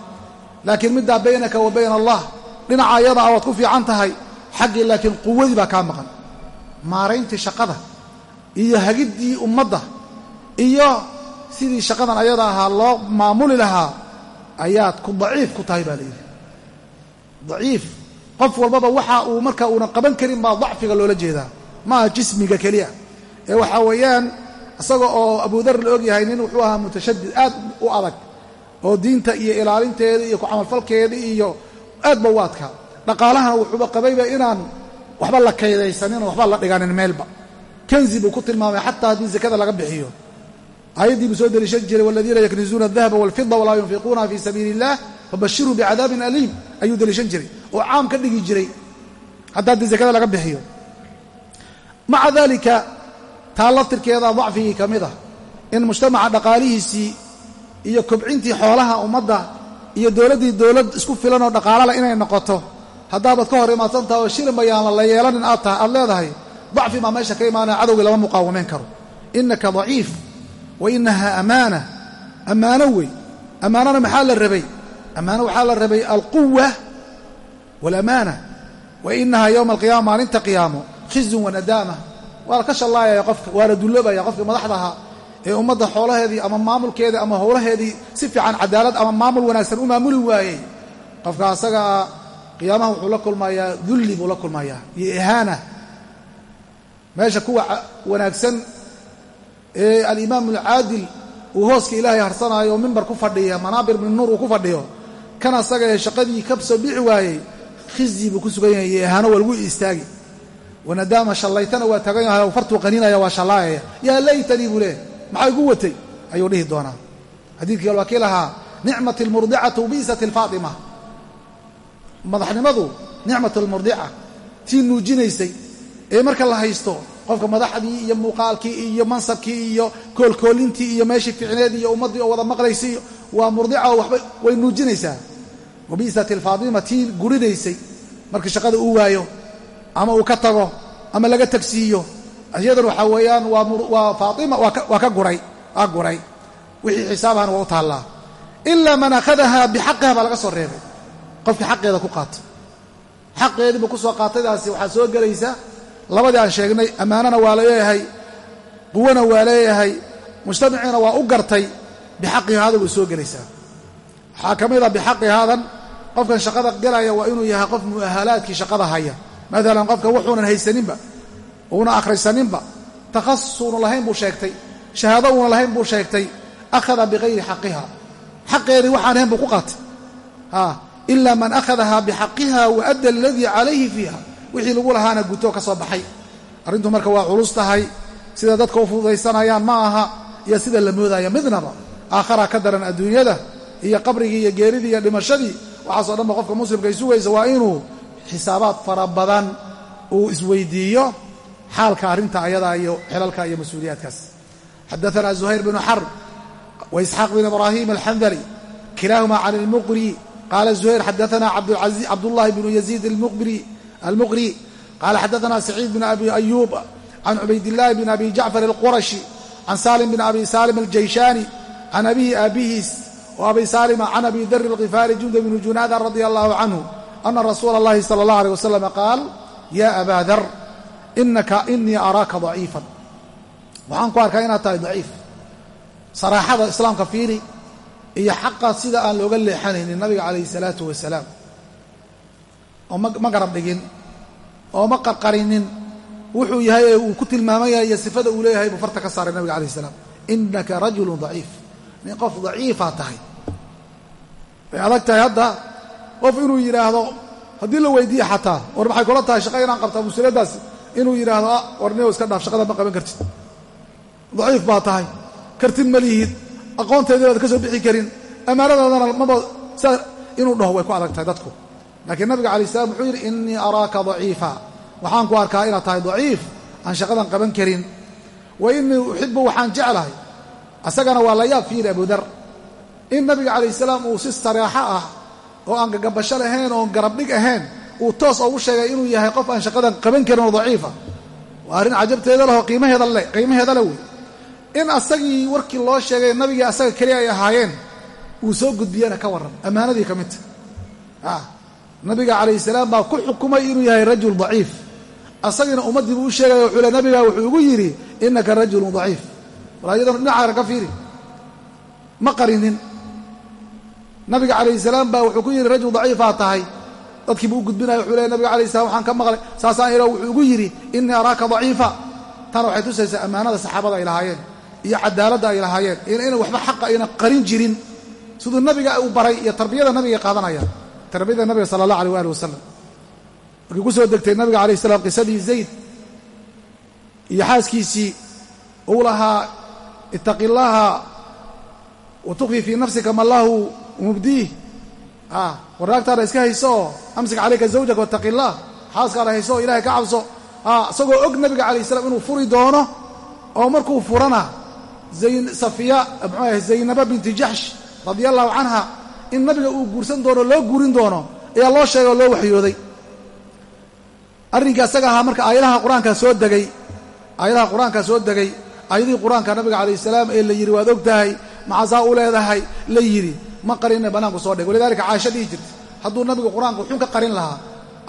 Laakiin middaa baynaka wa bayna allah dhinaca ayadaa waad ku fiican tahay. Xaggii laakiin quwadii baa kaa maqan. Maarayntii shaqada iyo hagiddii ummadda iyo sidii shaqadan ayada ahaa loo maamuli lahaa ayaad ku daciif ku tahay baa layidhi daciif. Qof walbaba waxa uu marka uunan qaban karin baa dacfiga loola jeedaa. Maaha jismiga keliya. Ee waxaa weeyaan isaga oo abudar la og yahay nin wuxuu ahaa mutashadid aad u adag oo diinta iyo ilaalinteeda iyo ku camalfalkeeda iyo aadba u adka. Dhaqaalahana wuxuuba qabayba inaan waxba la kaydaysanin oo waxba la dhiganin meelba. Kanzi buu ku tilmaamay xataa haddii zakada laga bixiyo. Aayaddii buu soo deliishan jiray waladiina yaknizuuna adahaba walfida walaa yunfiquunaha fii sabiili illah fabashiruu bicadaabin aliim. Ayuu deliishan jiray oo caam ka dhigi jiray. Hadda haddii zakada laga bixiyo. Maca dalika taa laftirkeeda dacfigii ka mid ah. In mujtamaca dhaqaalihiisii iyo kobcintii xoolaha ummadda iyo dowladdii dowlad isku filan oo dhaqaalala inay noqoto. Haddaabaad ka hor imaadsantaha oo shilin bayaanla la yeelanin aad tahay aad leedahay dacfi baa meesha ka imaanaya cadowgii lama muqaawamayn karo. Innaka daciif wa inaha amaana. Ammaano wey. Ammaanona maxaa la rabay? Ammaano waxaa la rabay alquwa waalamaana wa inaha yowma alqiyaama maalinta qiyaamo khizun wanadaama waa la ka shallaayaya qofka waa la dulloobaya qofka madaxdaha ee ummadda xoolaheedii ama maamulkeedii ama howlaheedii si fiican cadaalad ama maamul wanaagsan u maamuli waayey. Qofka asagaa qiyaamaha wuxuu la kulmayaa dulli buu la kulmayaa iyo ihaana. Meesha kuwa wanaagsan ee alimaam alcaadil uu hooska ilaahay harsanaayo oo mimbar ku fadhiya manaabir min nuur uu ku fadhiyo kan asaga ee shaqadii ka soo bixi waayey khizyi buu ku sugan yahay iyo ihaano waa lagu istaagi wanadaama shallaytana waa tagan yahay fartuu qaninaya waa shallaayaya yaa laytanii buu leehay maxaa igu watay? Ayuu dhihi doonaa. Xadiidkii al waa kii lahaa nicmat almurdicatu bi'sat alfaatima madaxnimadu nicmat almurdica tii nuujinaysay ee marka la haysto qofka madaxdii iyo muuqaalkii iyo mansabkii iyo koolkoolintii iyo meeshii ficneed iyo ummaddii oo wada maqlaysay waa murdica oo waxba way nuujinaysaa. Wabi'sat alfaatima tii gurinaysay markii shaqada uu waayo ama uu ka tago ama laga tagsiiyo. Iyadan waxaa weeyaan waa faatima waa ka guray waa guray. Wixii xisaabahana waa u taallaa. Ilaa man akhadaha bixaqiha baa laga soo reebay. Qofkii xaqeeda ku qaata xaqeediibu ku soo qaataydaasi waxaa soo gelaysa. Labadii aan sheegnay ammaanana waa leeyahay quwana waa leeyahay mujtamiciina waa u gartay bixaqihi haadan way soo gelaysaa waxaa ka mid a bixaqi haadan qofkan shaqada gelaya waa inuu yahay qof mu'ahalaadkii shaqada haya maalan qofka wuxuunan haysaninba uuna akhrisaninba takhasusuuna lahayn buu sheegtay shahaado uuna lahayn buu sheegtay akhada bikayri xaqiha. Xaqeedii waxaan ahayn buu ku qaatay. Ila man akhadaha bixaqiha wa adda aladii calayhi fiiha. Wixii lagu lahaana guto ka soo baxay. Arrintu marka waa culus tahay sida dadka u fududaysanayaan ma aha iyo sida la moodaya midnaba aakhara ka daran adduunyada iyo qabrigii iyo geeridii iyo dhimashadii. Waxaasoo dhanba qofka muslimka ay sugaysa waa inuu xisaabaad fara badan uu isweydiiyo xaalka arrinta ayadaa iyo xilalka iyo mas'uuliyaadkaas xadaana zuhayr bnu xarb wa isxaaq bn ibraahim alxandali kilaahuma can ilmuqri qaala zuhayr xadaana cabdullahi bnu yaziid almuqri qaala xadaana saciid bn abi ayuub can cubaydillahi bn abi jacfar alqurashi can salim bn abi salim aljayshaani can abihi aabihiis oo abi salima can abi dari alkifaari junda bnu junaada radia allahu canhu ana rasuula اllahi salى اllah alيه wasalam qaal ya abaa dar inaka inii araaka daciifan waxaan ku arkaa inaad tahay daciif saraaxada islaamka fiiri iyo xaqa sida aan looga leexanaynin nabiga calayhi salaatu wasalaam oo ma garab dhigin oo ma qarqarinin wuxuu yahay ee uu ku tilmaaman yahay iyo sifada uu leeyahay buu farta ka saaray nabiga alayh salaam inaka rajulu daciif nin qof daciifaa tahay way adag tahay hadda qof inuu yidhaahdo haddii la weydiiye xataa war maxay kula tahay shaqa inaan qabtaa musuladaas inuu yidhaahdo a war nio iska dhaaf shaqada ma qaban kartid. Daciif baa tahay. Kartid ma lihid. Aqoonteedii baad ka soo bixi karin. Ammaanadaadana maba saa inuu dhaho way ku adag tahay dadku. Laakiin nabiga alay slam wuxuu yidhi innii araaka daciifa. Waxaan ku arkaa inaad tahay daciif aan shaqadan qaban karin. Wa innii uxibu waxaan jeclahay. Asagana waa la yaab fiiri abudar in nabiga calayh salaam uu si saraaxo ah oo aan gagabasho lahayn oon garabdhig ahayn uu toos ugu sheegay inuu yahay qof aan shaqadan qaban karin oo daciifa. Waa arrin cajabteeda leh oo qiimaheeda le qiimaheeda le wey in asagii warkii loo sheegay nabigii asaga keliya ay ahaayeen uu soo gudbiyana ka warram ammaanadii ka midta nabiga calayh salaam baa ku xukumay inuu yahay rajul daciif. Asagiina ummaddii buu u sheegaya wuxuu le nabiga wuxuu igu yidhi innaka rajulun daciif. Wal ayadana dhinacaana ka fiiri. Ma qarinin nabiga calayhi salaam baa wuxuu ku yidhi rajul daciifaa tahay. Dadkiibuu u gudbinaya wuxuu leey nabiga alayh salam waxaan ka maqlay. Saasaan ila wuxuu igu yidhi innii araaka daciifa. Tana waxay tusaysaa ammaanada saxaabada ay lahaayeen iyo cadaaladda ay lahaayeen ina waxba xaqa ayna qarin jirin. Siduu nabiga uu baray iyo tarbiyada nabiga qaadanaya tarbiyada nabiga sala allah alيh waali wasalam markii ku degtay nabiga alayh salam qisadii zayd iyo xaaskiisii uu lahaa wa tukfii fii nafsika ma lahu mubdiih waraagtaada iska hayso oo amsik calayka zawjaka wattaqi illah xaaskaada hayso oo ilahay ka cabso. Isagoo og nabiga calayh salam inuu furi doono oo markuu furana safiya muxuu ahay zaynaba binti jaxsh radia allahu canha in nabiga uu guursan doono loo guurin doono ayaa loo sheegay oo loo waxyooday. Arrinkii asaga ahaa marka aayadaha qur'aankaa soo degay aayadaha qur'aankaa soo degay aayadihii qur'aanka nabiga calayh salaam ee la yidhi waad og tahay maxaasaa u leedahay? La yidhi ma qarinna bannaanku soo dhig. Walidaalika caasho dhihi jirta hadduu nabigu qur'aanka wuxuun ka qarin lahaa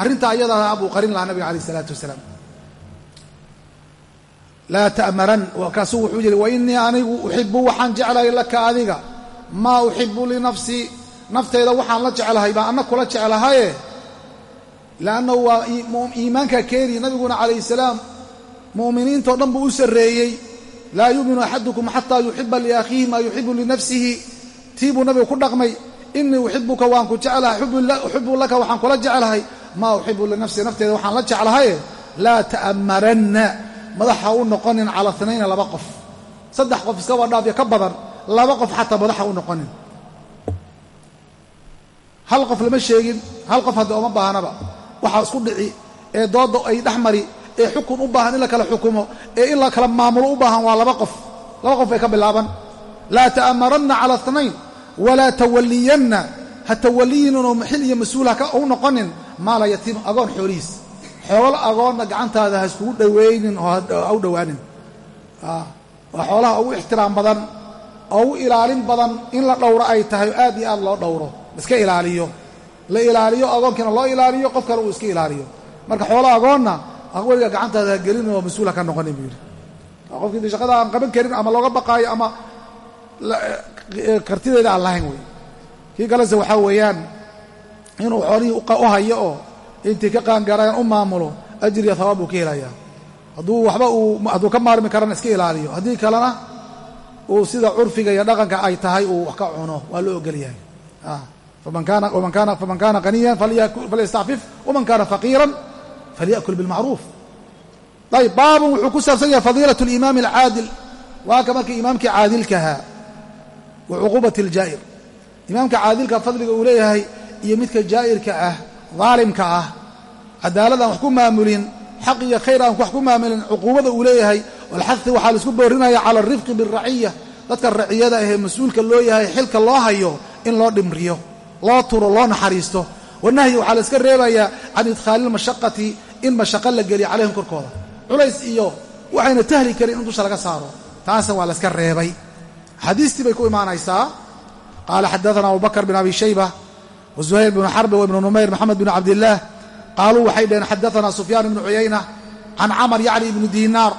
arrintaa ayadaa buu qarin lahaa nabiga calayh isalaatu wasalaam. Laa ta'maran kaasuu wuxuu yidhi wa innii anigu uxibu waxaan jeclahay laka adiga. Maa uxibu linafsii nafteyda waxaan la jeclahay baa anna kula jeclahaye? Leannahu waa iimaanka keeni nabiguna calayhi salaam mu'miniintao dhan buu u sarreeyey. Laa yuuminu axadukum xataa yuxiba liakhiihi maa yuxibu linafsihi tii nabigu ku dhaqmay innii uxibuka waan ku jeclahay uxibu laka waxaan kula jeclahay. Maa uxibu linafsii nafteeda waxaan la jeclahaye laa ta'maranna madaxa u noqonin cala inayna laba qof. Saddex qof iskaba dhaafyo ka badan laba qof xataa madaxa u noqonin. Hal qof lama sheegin hal qof hadda oma baahnaba waxaa isku dhici ee dooda ay dhex ee xukun u baahan in la kala xukumo ee in la kala maamulo u baahan waa laba qof. Laba qof bay ka bilaaban. Laa ta'amaranna cala inayn walaa tawaliyanna ha tawaliyininoo xil iyo mas'uul ha u noqonin maala yatiim agoon xoolihiis. Xoolo agoonna gacantaada ha iskugu dhowaynin oo ha u dhowaanin waa xoolaha ugu ixtiraam badan oo ugu ilaalin badan in la dhowro ay tahay oo aad iyo aad loo dhowro. Iska ilaaliyo. La ilaaliyo agoonkiina loo ilaaliyo qof kale uu iska ilaaliyo. Marka xoolo agoonna weliga gacantaada ha gelin oo mas'uul ha ka noqonin buu yidhi. Qofkii di shaqada aan qaban karin ama looga baqaayo ama kartideeda aan lahayn wey kii kalese waxaa weeyaan inuu xoolihii u hayo oo intii ka qaangaarayaan u maamulo ajriya hawaab buu ka helayaa. Hadduu waxba uu hadduu ka maarmi karana iska ilaaliyo. Haddii kalena uu sida curfiga iyo dhaqanka ay tahay uu wax ka cuno waa loo ogol yahay. Faman kana qaniyan falyastacfif waman kana faqiiran falyakul bilmacruuf. Ayb baabun wuxuu ku saabsan yahay fadiilat alimaami alcaadil. Waa ka markii imaamkii caadilkahaa wa cuquubati aljaa'ir. Imaamka caadilka fadliga uu leeyahay iyo midka jaa'irka ah daalimka ah cadaalad aan wax ku maamulin xaq iyo khayr aan wax ku maamulin cuquubada uu leeyahay walxadi waxaa la isku boorinaya cala alrifqi biraciya dadka raciyada ahee mas'uulka loo yahay xilka loo hayo in loo dhimriyo loo turo loo naxariisto. Wanahyi waxaa la iska reebayaa can idkhaali lmashaqati in mashaqo la geliyo calayhim korkooda. Culays iyo waxayna tahli karin in dusha laga saaro. Taasna waa la iska reebay xadiistii bay ku imaanaysaa. Qaala xadaana abubakr bin abi shayba wazuhayr bnu xarbi waibnu numayr maxamed bn cabdillaah qaaluu waxay dhaheen xadaana sufyaan ibnu cuyayna can camar yacni ibnu diinaar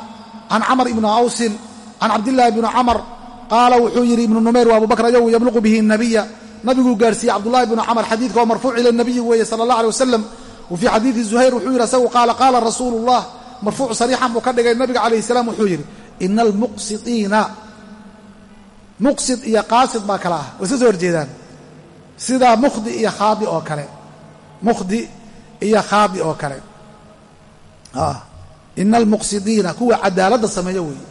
can camar ibni awsin can cabdillaahi bni camar. Qaala wuxuu yidhi ibnu numayr wa abubakr ayagu yabluqu bihi nabiya nabiguu gaarsiiyey cabdullahi bnu camar xadiidka oo marfuuc ila nabiyi weeye sala allah alay wasalam wa fii xadiidi zuhayr wuxuu yidhi asagu qaala qaala rasuulu llah marfuuc sariixan buu ka dhigay nabiga calayhi salaam wuxuu yidhi ina almuqsidiina muqsid iyo qaasid baa kala ah. Way iska soo horjeedaan. Sida mukhdi iyo khaadi oo kale. Mukhdi iyo khaadi oo kale. Ina almuqsidiina kuwa cadaaladda sameeyo weeye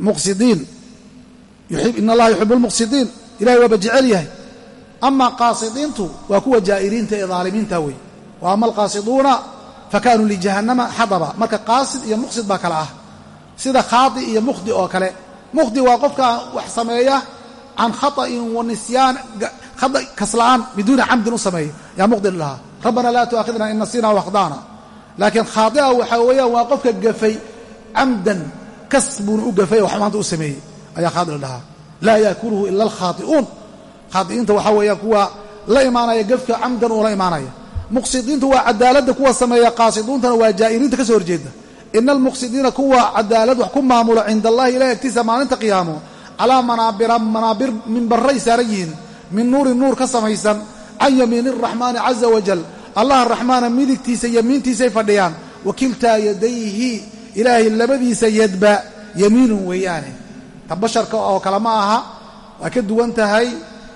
muqsidiin. Ina allaha yuxibu lmuqsidiin ilahay waaba jecel yahay. Ama qaasidiintu waa kuwa jaa'iriinta ee daalimiinta wey wa ama alqaasiduuna fakanuu lijahannama xadaba. Marka qaasid iyo muqsid baa kale ah. Sida khaadi iyo mukhdi oo kale mukhdi waa qofka wax sameeya can khaطa'in wa nisyaan kasla'aan biduuni camdin u sameeya. Yaa mukhdi lahaa. Rabbana laa tu'aakhidna in nasina wakhdana laakiin khaadi'a waxaa weeyaan waa qofka gafay camdan kas buuna u gafay wax maanta u sameeyey. Ayaa khaadi la dhahaa laa yaakuluhu ila alkhaati'uun. Khaadi'iinta waxaa weeyaan kuwa la imaanaya gafka camdan uu la imaanaya. Muqsidiintu waa cadaaladda kuwa sameeya qaasiduuntana waa jaa'iriinta ka soo horjeeda ina almuqsidiina kuwa cadaalad wax ku maamulo cinda allahi ilahi agtiisa maalinta qiyaamo calaa manaabir minbaray saaran yihiin min nuurin nuur ka samaysan can yamiini araxmaani caza wajal allah raxmaana midigtiisa yamiintiisay fadhiyaan wa kiltaa yadayhi ilaahay labadiisa yadba yamiinun weeyaane ta basharka oo kale ma aha waa ka duwan tahay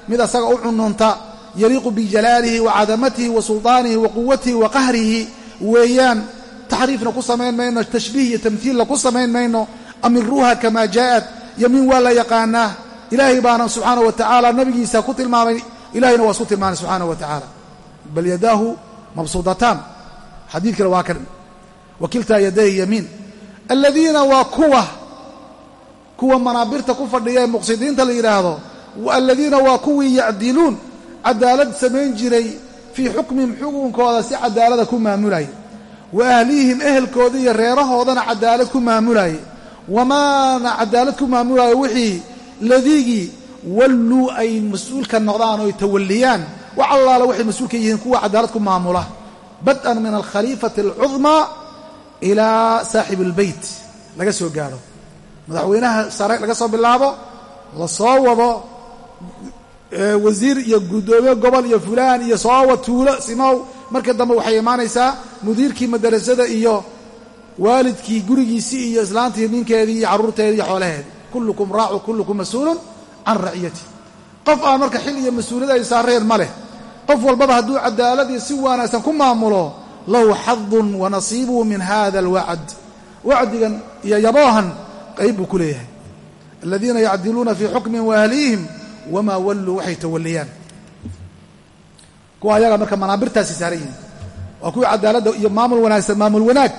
mid asaga u cununta yaliiqu bijalaalihi wa cadamatihi wa sulطaanihi wa quwatihi wa qahrihi weeyaan taxriifna ku samayn mayno tashbiih iyo tamhiilna ku samayn mayno amiruuha kamaa jaa'at yamiin waa la yaqaanaa. Ilaahay baana subxaana wa tacaala nabigiisa ku tilmaamay ilahayna waa isku tilmaamay subxaana wa tacaala bal yadaahu mabsuudataan xadiidkana waa kan wakiltaa yadayhi yamiin aladiina waa kuwa kuwa manaabirta ku fadhiya ee muqsidiinta la yidhaahdo aladiina waa kuwii yacdiluun cadaalad samayn jiray fii xukmihim xukunkooda si cadaalada ku maamulayay wa ahlihim ehelkooda iyo reerahoodana cadaalad ku maamulayay wamaana cadaalad ku maamulayo wixii ladigii walluu ay mas'uulka noqdaan oo ay tawalliyaan. Wax allaala waxay mas'uulka yihiin kuwa cadaalad ku maamula. Bad'an min alkhaliifati alcudmaa ilaa saaxibi اlbeyt laga soo gaaro. Madaxweynaha sare laga soo bilaabo la soo wado wasiir iyo guddoomiye gobol iyo fulaan iyo soowa tuulo simow marka dambe waxay imaanaysaa mudiirkii madarasada iyo waalidkii gurigiisii iyo islaantii ninkeedii iyo carruurteedii iyo xoolaheedii. Kullukum raacu kullukum mas'uulun can raciyati qof aan marka xil iyo mas'uuliyad ay saareen ma leh. Qof walbaba hadduu cadaaladii si wanaagsan ku maamulo lahu xadun wa nasiibuhu min hada alwacd. Wacdigan iyo yaboohan qayb buu ku leeyahay. Aladiina yacdiluuna fii xukmin waahlihim wamaa walluu waxay tawaliyaan kuwa ayaga marka manaabirtaasi saaran yihiin. Waa kuwii cadaaladda iyo maamul wanaagsan maamul wanaag.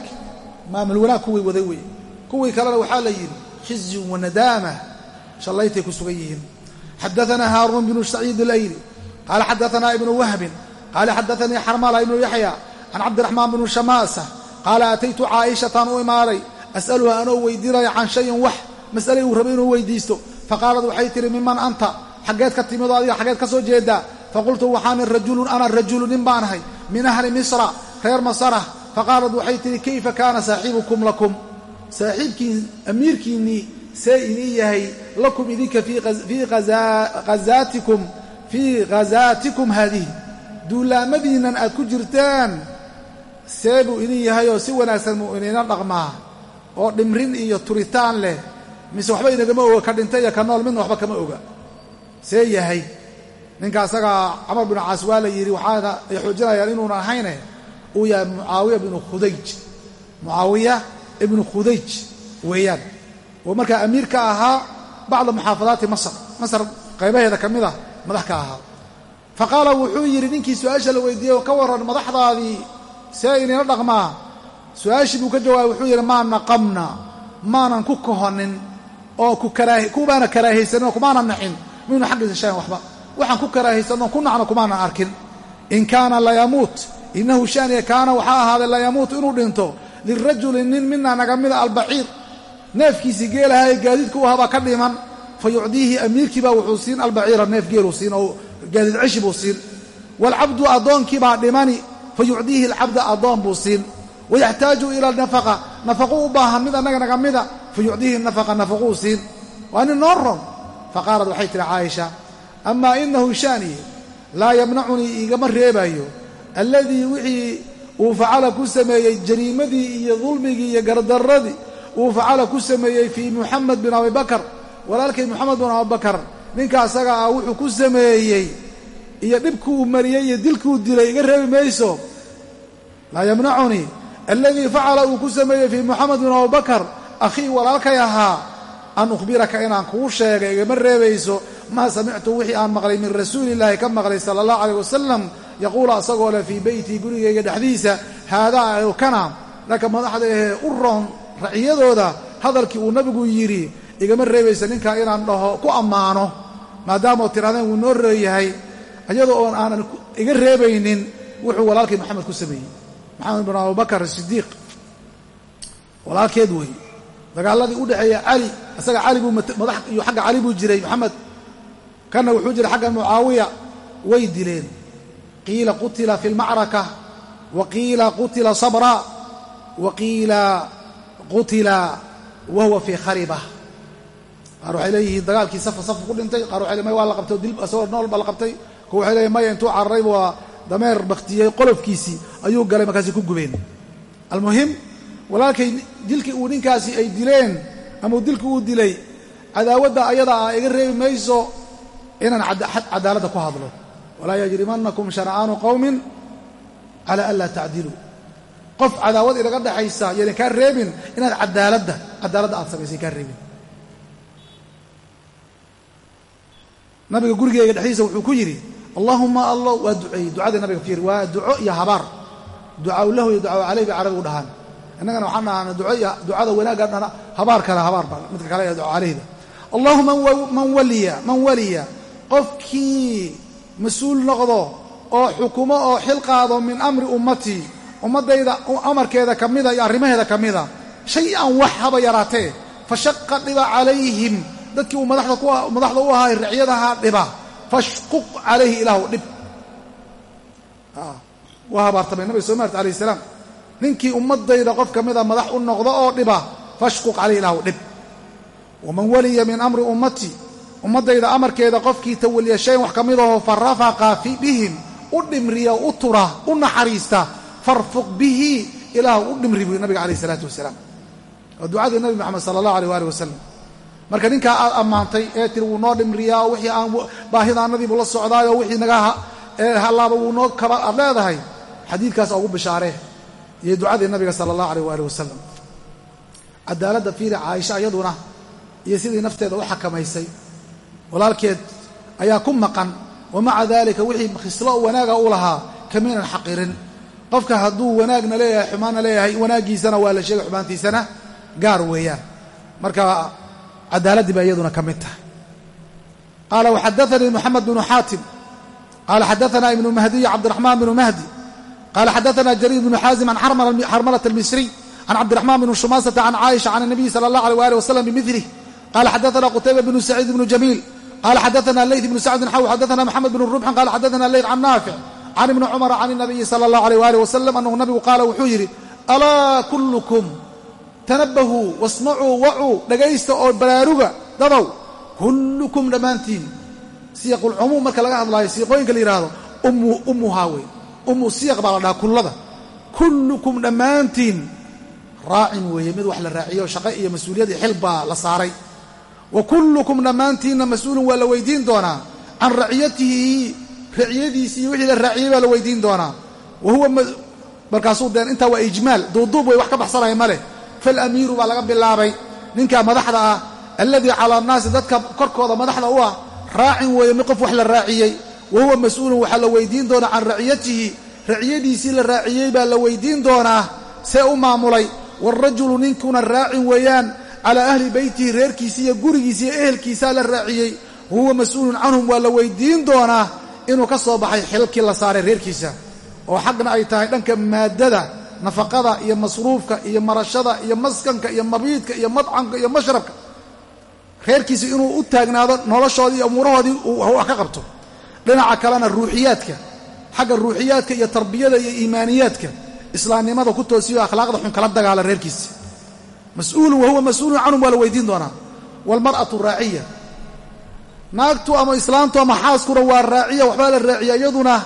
Maamul wanaag kuwii waday wey kuwii kalena waxaa la yidhi khizyun wanadaama shallaytay ku sugan yihiin. Xadaanaa haaruun bnu saciid alayli qaala xadaanaa ibnu wahbin. Qaala xadaanii xarmala ibnu yaxya. Can cabdiraxmaan bnu shamaasa. Qaala ataytu caaishatan u imaaday. As'aluha anoo weydiinaya can shayin wax. Mas'alay uu rabay inuu weydiisto. Faqaalad waxay tihi miman anta xaggeed ka timid oo adiga xaggeed ka soo jeedaa faqultu waxaani rajulun ana rajulu nin baan ahay min ahli misra reer masara faqaalad waxay tihi kayfa kaana saaxibukum lakum saaxiibkiin amiirkiinnii see inii yahay lakum idinka fii hazaatikum fii ghazaatikum haadihi duulaamadiinnan aad ku jirtaan see buu idin yahay oo si wanaagsan muu iniina dhaqmaa oo dhimrin iyo turitaan leh mise waxba inagama oga ka dhintay iyo ka nool midna waxba kama oga see yahay ninka asagaa camar binu caas waa la yidhi waxaana ay xoojinayaan inuuna ahayne uu yahay mucaawiya bnu khudayj. Mucaawiya ibnu khudayj weeyaan. Oo markaa amiir ka ahaa bacda muxaafadaati masr masr qaybaheeda ka mid ah madax ka ahaa. Fa qaala wuxuu yidhi ninkii su'aasha la weydiiyey oo ka warran madaxdaadii see inina dhaqmaa? Su'aashii buu ka jawaabay wuxuu yidhi maa naqamna maanan ku kohonin oo kubaana karaahaysanin oo kumaana nacin. Minu xaggiisa shayan waxba waxaan ku karaahaysanoo ku nacno kumaanan arkin. In kaana layamuut innahu shaniya kaana waxaa ahaaday layamuut inuu dhinto lirajuli nin mina naga mida albaciir. Neefkiisii geelahaa ee gaadiidka u ahabaa ka dhiman fa yucdiihi amiirkiibaa wuxuu siin albaciira neef geeluu siin oo gaadiid ceshi buu siin. Waalcabdu addoonkiibaa dhimani fa yucdiihi alcabda addoon buu siin. Wayaxtaaju ila nafaqa nafaqu u baahan mid annaga naga mida fa yucdiihi nafaqa nafaquu siin. Waa nin noo ron faqaalad waxay tihi caaisha amaa inahu shaanii laa yamnacunii igama reebayo. Alladii wixii uu facala ku sameeyey jariimadii iyo dulmigii iyo gardarradii uu facala ku sameeyey fii muxamed bin abibakar walaalkay moxamed bin abibakar ninka asaga ah wuxuu ku sameeyey iyo dhibkuu mariyey iyo dilkuu dilay iga reebi mayso. Laa yamnacunii alladii facala uu ku sameeyey fii moxamed bin abibakar akhii walaalkay ahaa an ukhbiraka inaan kuu sheegay igama reebayso maa samictu wixii aan maqlay min rasuulillaahi ka maqlay sala allah caleyh wasalam yaquulu asagoo leh fii beytii gurigayga dhexdiisa haadaa kana. Dhanka madaxda ahee u roon raciyadooda hadalkii uu nabigu yidhi igama reebaysa ninkaa inaan dhaho ku ammaano maadaamaoo tirahdeen wuu noo reeyahay iyadoo oon aanan iga reebaynin wuxuu walaalkii maxamed ku sameeyey. Maxamed bin abubakar sidiiq walaalkeed wey dagaaladii u dhexeeya cali isaga cali buu madax iyo xagga cali buu jiray maxamed kanna wuxuu jiray xagga mucaawiya. Way dileen. Qiila qutila fi lmacraka wa qiila qutila sabra. Wa qiila qutila wa huwa fii khariba. Qaar waxay leeyihiin dagaalkii safa safa ku dhintay. Qaar waxay leeyihiin may waa la qabtay dil asagoo nool baa la qabtay. Kuwa waxay leeyihiin maya intuu cararayba waa dameer baktiyey qolofkiisii ayuu galay markaasi ku gubeen. Almuhim walaalkay dilkii uu ninkaasi ay dileen ama dilkii uu dilay cadaawadda ayada ah iga reebi mayso inaan cadaaladda ku hadlo. Walaa yajrimannakum shana'aanu qowmin calaa an laa tacdiluu qof cadaawad inaga dhexaysa yaynan kaa reebin inaad cadaaladda cadaaladda aad samaysay kaa reebin. Nabiga gurigeyga dhexdiisa wuxuu ku yidhi allaahuma allo waa duceeyey ducadii nabiga fiir waa duco iyo habaar. Ducaaw lahu iyo ducaaw caleyh bay carabigu dhahaan. Innagana waxaan dhahaana ducada wanaagga dhana habaar kale habaar ba midka kale ee duca caleyhda allahuma man waliya man waliya qofkii mas'uul noqdo oo xukumo oo xil qaado min amri ummatii ummaddayda amarkeeda ka mida iyo arrimaheeda ka mida shay an wax haba yaraatee fa shaqa dhiba calayhim. Dadkii uu madaxda u ahaa racyadahaa dhiba. Fashquq calayhi ilaahu dhib. Waa habaartamay nabiga soo maarta alayh salaam. Ninkii ummaddayda qof ka mida madax u noqdo oo dhiba fashquq calayh ilaahu dhib. Waman waliya min amri ummatii ummaddayda amarkeeda qofkii tawaliya shayn wax ka mid aho fa rafaqa bihim u dhimriya u tura u naxariista farfuq bihi ilaahu u dhimri buy nabiga calayh isalaatu wasalaam. Waa ducadii nabi moxamed sala allahu aleyh waali wasalam marka ninkaa aad ammaantay ee tiri wuu noo dhimriyaa wixii aan baahidaanadiibuu la socdaayo wixii naga hallaaba wuu noo kaba aad leedahay xadiidkaas ugu bishaaree iyo ducadii nabiga sala allahu aleyh waali wasalam cadaaladda fiiri caaisha iyaduna iyo sidii nafteeda u xakamaysay walaalkeed ayaa ku maqan wa maca daalika wixii khislo wanaaga u lahaa kamiinan xaqirin qofka hadduu wanaagna leeyahay xumaanna leeyahay wanaaggiisana waa la sheegay xumaantiisana gaar weeyaan. Marka cadaaladii baa iyaduna ka mid tahay. Qaala waxadaanii moxamed bnu xaatim. Qaala xadaanaa ibnu mahdiy cabdiraxmaan bnu mahdi. Qala xadaanaa jariir bnu xaazim can xarmalata almisriy can cabdiraxmaan bnu shumaasata can caaisha can nabiyi sala allah aleh waali wasalam bimilih qaala xadaanaa qutayba bnu saciid bnu jamiil qala xadaana leyt ibnu sacdin xaw xadaana maxamed bn rubxin qala xadaana leyt can naafic can ibni cumara can inabiyi sala allahu aleyh waalih wasalam annahu nabigu qaala wuxuu yidhi alaa kullukum tanabahuu wasmacuu wacuu dhagaysta oo baraaruga dadow kullukum dhammaantiin siyaqulcumuum marka laga hadlaayo siiqooyinka la yidhaahdo ummu ummuhaa wey ummu siyaq baa la dhaha kullada kullukum dhammaantiin raacin weeye mid wax la raaciyo shaqo iyo mas'uuliyad iyo xil baa la saaray wa kullukum dhammaantiinna mas'uulun waa la weydiin doonaa. Can raciyatihi raciyadiisii iyo wixii la raaciyey baa la weydiin doonaa. Wa huwa markaasuu deen intaa waa ijmaal. Duuduub way wax ka baxsanaya ma leh. Falamiiru baa laga bilaabay. Ninka madaxda ah alladii calaa annaasi dadka korkooda madaxda u ah raacin weeye mid qof wax la raaciyey. Wa huwa mas'uulun waxaa la weydiin doonaa can raciyatihi raciyadiisii la raaciyey baa la weydiin doonaa. See u maamulay. Waalrajulu ninkuna raacin weeyaan calaa ahli beytihi reerkiisi iyo gurigiisi iyo ehelkiisaa la raaciyey. Wahuwa mas'uulun canhum waa la weydiin doonaa inuu ka soo baxay xilkii la saaray reerkiisa. Oo xagna ay tahay dhanka maadada nafaqada iyo masruufka iyo marashada iyo maskanka iyo mabiidka iyo madcanka iyo mashrabka. Reerkiisa inuu u taagnaado noloshoodii iyo umuurahoodii uu wax ka qabto. Dhinaca kalena ruuxiyaadka xagga ruuxiyaadka iyo tarbiyada iyo iimaaniyaadka islaamnimada ku toosiyo akhlaaqda xun kala dagaala reerkiisa mas'uulun wahuwa mas'uulun canhum waa la weydiin doonaa. Waalmar'atu raaciya. Naagtu ama islaamtu ama xaaskuna waa raaciya waxbaa la raaciya iyaduna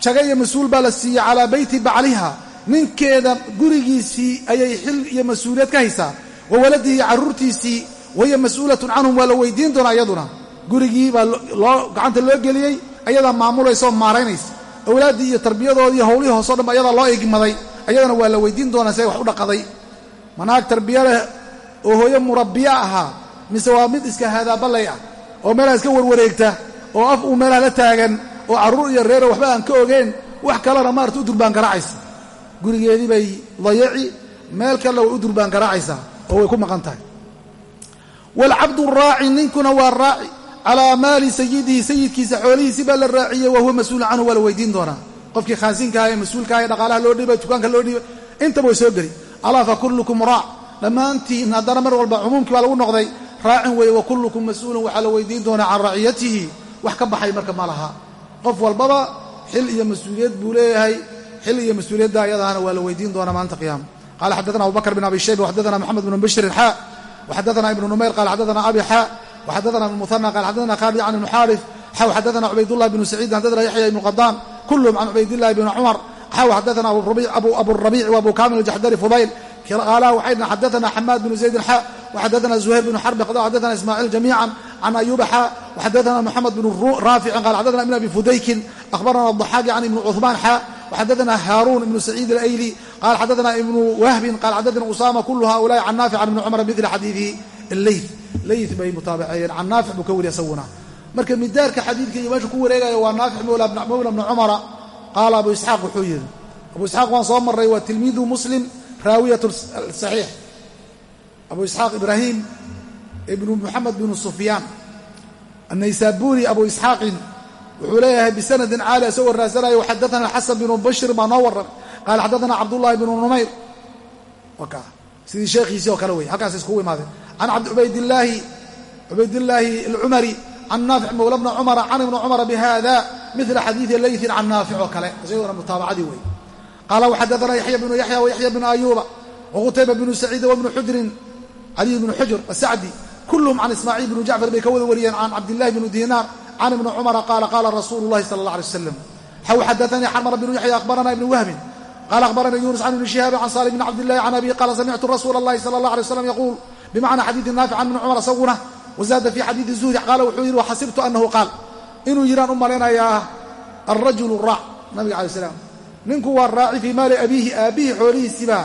jaga iyo mas'uul baa la siiyey calaa beyti bacliha. Ninkeeda gurigiisii ayay xil iyo mas'uuliyad ka haysaa. Wa waladihi carruurtiisii wahiya mas'uulatun canhum waa la weydiin doonaa iyaduna. Gurigii baa loo gacanta loo geliyey ayadaa maamulaysa oo maaraynaysa. Awlaaddii iyo tarbiyadoodii howlihii dhan ba ayadaa loo igmaday ayadana waa la weydiin doonaa si ay wax u dhaqaday manaag tarbiya leh oo hooyo murabbiya ahaa mise waa mid iska haadaaballay ah oo meelaha iska warwareegta oo af uu meelaha la taagan oo carruur iyo reero waxba aan ka ogeen wax kalena maarata u durbaan garaacaysa. Gurigeedii bay dayaci meel kalena way u durbaan garaacaysaa oo way ku maqan tahay. Waalcabdu raaci ninkuna waa raaci calaa maali sayidihi sayidkiisa xoolihiisi baa la raaciyey wa huwa mas'uulun canhu waa la weydiin doonaa. Qofkii khaansinkaah ee mas'uulkaah ee dhaqaalaha loo dhiibay dukaanka loo dhiibay intaba soo geli alaa fa kullukum raac dhammaantiin haddana mar walba cumuumkii baa lagu noqday raacin weeye wa kullukum mas'uulun waxaa la weydiin doonaa can raciyatihi wax ka baxay marka ma laha. Qof walbaba xil iyo mas'uuliyad buu leeyahay xil iyo mas'uuliyadda ayadaana waa la weydiin doonaa maalinta qiyaama qala xaddatana abubakr bin abi shayba waxaddatana moxamed bnu bishrin xaa waxaddatana ibnu numayr qaala xaddatana abi xaa waxaddatana ibnumuhana qala xaddatana khalid can ibnu xaarif xaa waxaddatana cubaydullahi binu saciidin xaddatana yaxya ibnu qadaan kulluhum can cubaydillahi bni cumar xw xadثna abuالربيع وabu kamil الجحdري فضayl qاala waxay dhn xadثna xmاad بن زaيد xا وxadثna زهير بن xرب xadثna ismاعيل جميعا عن أyوب xا وxadثna محمد بن rاaفع qال xadثna بن أبي فudaykin أخبرna الضحاq عن iبن cثمان xا وxadثna hاrون بن سعيid الأyلي qال xadثna iبن وهب qال xadثna أsامة كل hؤلاء عن نافع عن iبن cمر مثل xadيiثi الleyث leyth bay mutaabaceeyeen can naafic buu ka wariya isaguna marka midaarka xadiidka iyo meeshu ku wareegayo waa naafic mawla bni cumara qaala abu isxaaq wuxuu yidhi abu isxaaq waan soo marray waa tilmiidu muslim raawiyat saxiix. Abu isxaaq ibraahim ibnu muxamed bnu sufyaan. Annaysaburi abu isxaaqin wuxuu leeyahay bisanadin caali isagoo raasanayo xadaana xasan bnu bashir baa noo warramay qaala xadaana cabdullahi bnu numayr. Sidii sheekhiisii oo kale wey halkaas iskugu imaadeen. Can cubaydillaahi cubaydillaahi alcumari can naafic mawla bna cumara can ibni cumara bihada mila xadiidi leytin can naafic oo kale isaguna mutaabacadii wey qaala waxadana yaxya bnu yaxya wayaxya bnu ayuuba waqutayba bnu saciida wabnu xujrin caliy bnu xujr asacdi kulluhum can ismaaciil bnu jacfar bay ka wada wariyeen can cabdillahi bni diinaar can ibni cumara qaala qaala rasuulu llahi sala allah alay wasalam xaw xadaanii xarmara bnu yaxya akhbarana ibnu wahbin qala akhbaranii yunus can ibni shihaabin can salim bn cabdillahi can abi qaala samictu rasuula allahi sala allah alay waslam yaquul bimacna xadiidi naafic can ibni cumar isaguna wazaada fi xadiidi zuhri qaala wuxuu yidhi waxasibtu anahu qaal inuu yidhaan u malaynayaa alrajulu raac nabiga alay slam ninku waa raaci fii maali abiihi aabbihii xoolihiisiiba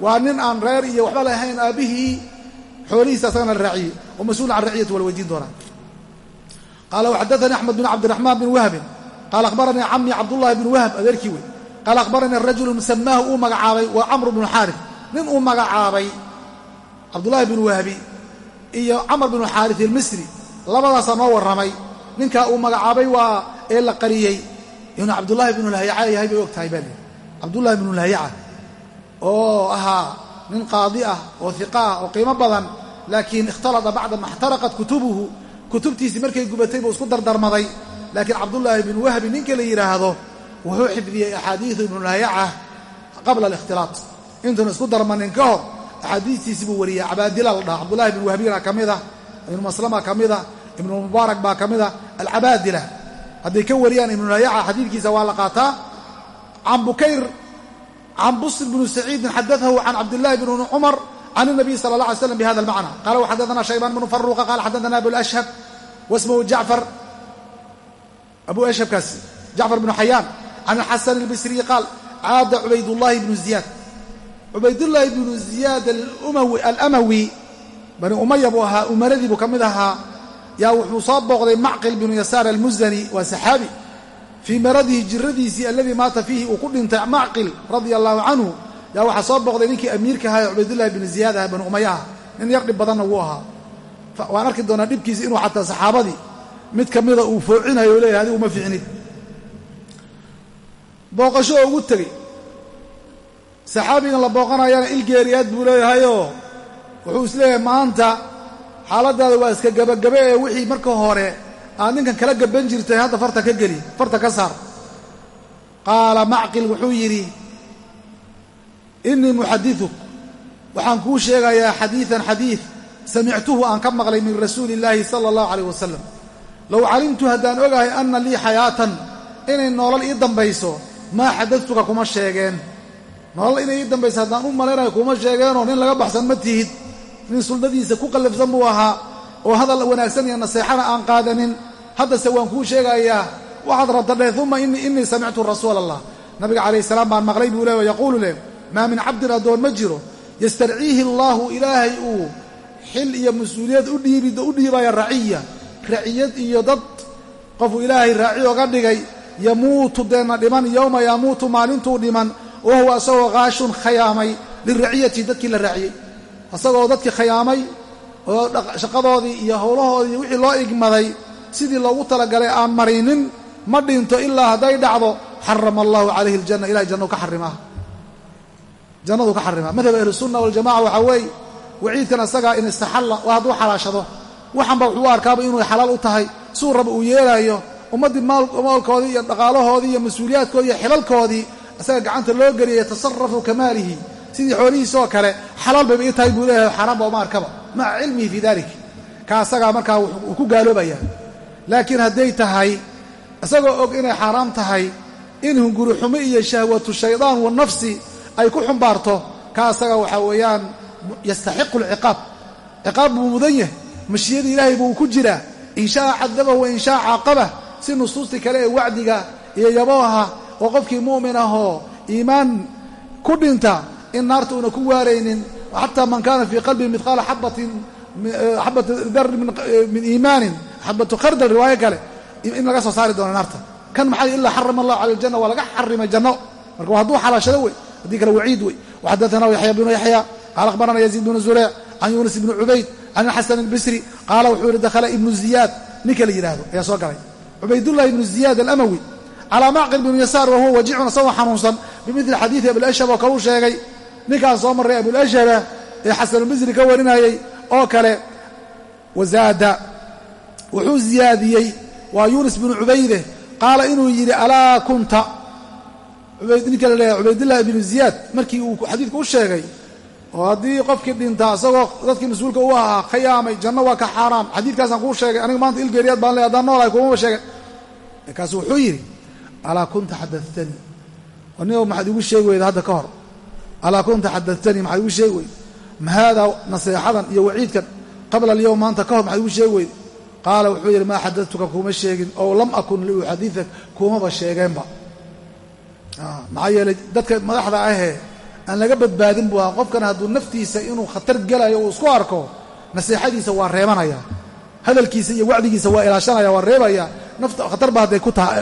waa nin aan reer iyo waxba lahayn aabbihii xoolihiisa asagana la raaciyey. Oo mas'uul can raciyati waa la weydiin doonaa. Qaala waxadaanii axmed bin cabdiraxmaan bin wahbin. Qaala akhbaranii camii cabdullahi bn wahb adeerkii wey qaala akhbaranii rajulu samaahu uu magacaabay waa camr bnu xaarif nin uu magacaabay cabdullaahi bnu wahbi iyo camr bnu xaarif ilmisri labadaasaa noo warramay ninkaa uu magacaabay waa ee la qariyey. Inuu cabdullaahi bnu lahyaca yahay bay og tahay baa lihi bnu lahyaca oo ahaa nin qaadi ah oo hiqa ah oo qiimo badan laakiin ikhtalada bacda ma xtaraqat kutubuhu. Kutubtiisii markay gubatay buu isku dardarmaday. Laakiin cabdullaahi bnu wahbi ninka la yidhaahdo wuxuu xifdiyey axaadiidu ibnu lahyaca qabla alikhtilaat. Intuuna isku darmanin ka hor axaadiistiisii buu wariyey cabaadila la dhaha cabdullahi bnu wahbina ka mida ibnu maslama ka mida ibnu mubaarak baa ka mida alcabaadila hadday ka wariyaan ibnu lahyaca xadiidkiisa waa la qaataa can bukayr can busr bni saciidin xadaahu can cabdillahi bni cumar can الnabiy sala اlه alay slam bihada اlmacna qala waxadana shaybaan bnu faruqa qala xadana abu lashhab wasmhu jacfar abu ashhabkaasi jacfar bnu xayaan can alxasan اlbisriyi qaal caada cubaydullahi bnu ziyaad cubaydullaahi bnu ziyaad alamawi bani umaya buu ahaa umaradii buu ka mid ahaa yaa wuxuu soo booqday macqil binu yasaar almuzani waa saxaabi. Fii maradihi jiradiisii alladii maata fiihi uu ku dhintay macqil radia allahu canhu yaa waxaa soo booqday ninkii amiirka ahaa cubaydullahi binu ziyaad aha bani umayaha nin yar dhib badanna wuu ahaa. Waan arki doonaa dhibkiisi inuu xataa saxaabadii mid ka mida uu foocinayo o leeyahay adigu ma fiicnid. Booqasho oo ugu tegey saxaabigan la booqanayana ilgeeriyaad buu leeyahayoo wuxuu is leeyahay maanta xaaladaada waa iska gabagabe ee wixii marka hore aad ninkan kala gaban jirtay hadda farta ka geli farta ka saar. Qaala macqil wuxuu yidhi innii muxadiduk waxaan kuu sheegayaa xadiidan xadiid samictuhu aan ka maqlay min rasuuli illaahi sala allahu calayh wasalam low calimtu haddaan ogahay anna lii xayaatan inay noolal ii dambayso maa xadadtuka kuma sheegeen. Nolol inay ii dambayso haddaan u malaynayo kuma sheegeenoo nin laga baxsan ma tihid nin suldadiisa ku qallafsan buu ahaa oo hadal wanaagsan iyo naseexana aan qaadanin. Haddase waan kuu sheegayaa waxaad rabta dheh uma innii samictu rasuula allah nabiga calayh salaam baan maqlay buu leh oo yaquulu leh maa min cabdin addoon ma jiro. Yastarciihi allaahu ilaahay uu xil iyo mas'uuliyad u dhiibaya raciya. Raciyad iyo dad qofuu ilaahay raaci oga dhigay. Yamuutu deenna dhiman yowma yamuutu maalintuu dhiman. Wa huwa asagoo kaashun khayaamay liraciyati dadkii la raaciyey asagoo dadkii khayaamay oo shaqadoodii iyo howlahoodii iyo wixii loo igmaday sidii loogu talagalay aan marinin ma dhinto ilaa hadday dhacdo xarama allahu calayhi aljanna ilahay jannau ka xarimaa jannadu ka xarimaa madhab ahlusunna waljamaca waxaa weeye waciidkan asagaa in istaxalla waa hadduu xalaashado waxanba wuxuu arkaaba inuu xalaal u tahay suu raba uu yeelaayo ummaddii maalkoodii iyo dhaqaalahoodii iyo mas'uuliyaadkoodii iyo xilalkoodii asaga gacanta loo geliyay yatasarafu kamaalihi sidii xoolihiisoo kale xalaal bayba tahay buu leeyahay xaaraan ba arkaba. Maca cilmihi fii dalik ka asagaa markaa wuu ku gaaloobayaa. Laakiin hadday tahay isagoo og inay xaaraam tahay in hunguri xumo iyo shahwatu shaydaan wa nafsi ay ku xumbaarto ka asaga waxaa weeyaan yastaxiqu alciqaab. Ciqaab buu mudan yahay. Mashiyada ilaahay buu ku jiraa. In shaaa cadabahu wa in shaa caaqabah si nusuustii kale ee wacdiga iyo yabooha oo qofkii mu'min ahoo iimaan ku dhinta in naarta ku waaraynin xataa man kaana fii qalbihi midqaala xabatin xabatu darin min iimaanin xabatu khardal riwaayo kale in laga soo saari doono naarta kan maxay ilaa xarama allahu cala aljanna waa laga xarimay janno marka waa hadduu xalaashado wey haddii kale waciid wey waxadaثana yaxya bnu yaxya qaala akhbarana yaziid bnu zureyc can yuunus ibni cubayd can xasan albisri qaala wuxuu yihi dakhala ibnu ziyaad ninka la yidhaahdo ayaa soo galay cubaydullahi ibnu ziyaad alamawi calaa macqil bnu yasaar wahuwa wajicun isagoo xanuunsan bimidli xadiidi abilashhab oo kaluu sheegay ninkaan soo marray abulashhaba ee xasanulbisri ka warinayey oo kale wazaada wuxuu ziyaadiyey waa yuunus bnu cubayde qaala inuu yidhi alaa kunta? Ninka la leeyahay cubaydullahi ibnu ziyaad markii uu xadiidku u sheegay oo haddii qofkii dhintaa isagoo dadkii mas'uulka u ahaa khayaamay janno waa ka xaaraam. Xadiidkaasaan kuu sheegay aniga maanta ilgeeriyaad baan le haddaan noolahay kumama sheegay. Markaasu wuxuu yidhi alaa kunta xadaatanii anigo maxaad igu sheegi weyda hadda ka hor alaa kunta xadaatanii maxaad igu sheegi weyda ma haadaa naseexadan iyo waciidkan qabla alyowm maanta ka hor maxaad igu sheegi weyda qaala wuxuu yidhi maa xadadtuka kuma sheegin oo lam akun liuxadiiak kumaba sheegeenba. Maxaa yeelay dadka madaxda ahee aan laga badbaadin buu ahaa. Qofkan hadduu naftiisa inuu khatar gelayo uu isku arko naseexadiisa waa reebanaya hadalkiisa iyo wacdigiisa waa ilaashanaya waa reebaya khatar ba hadday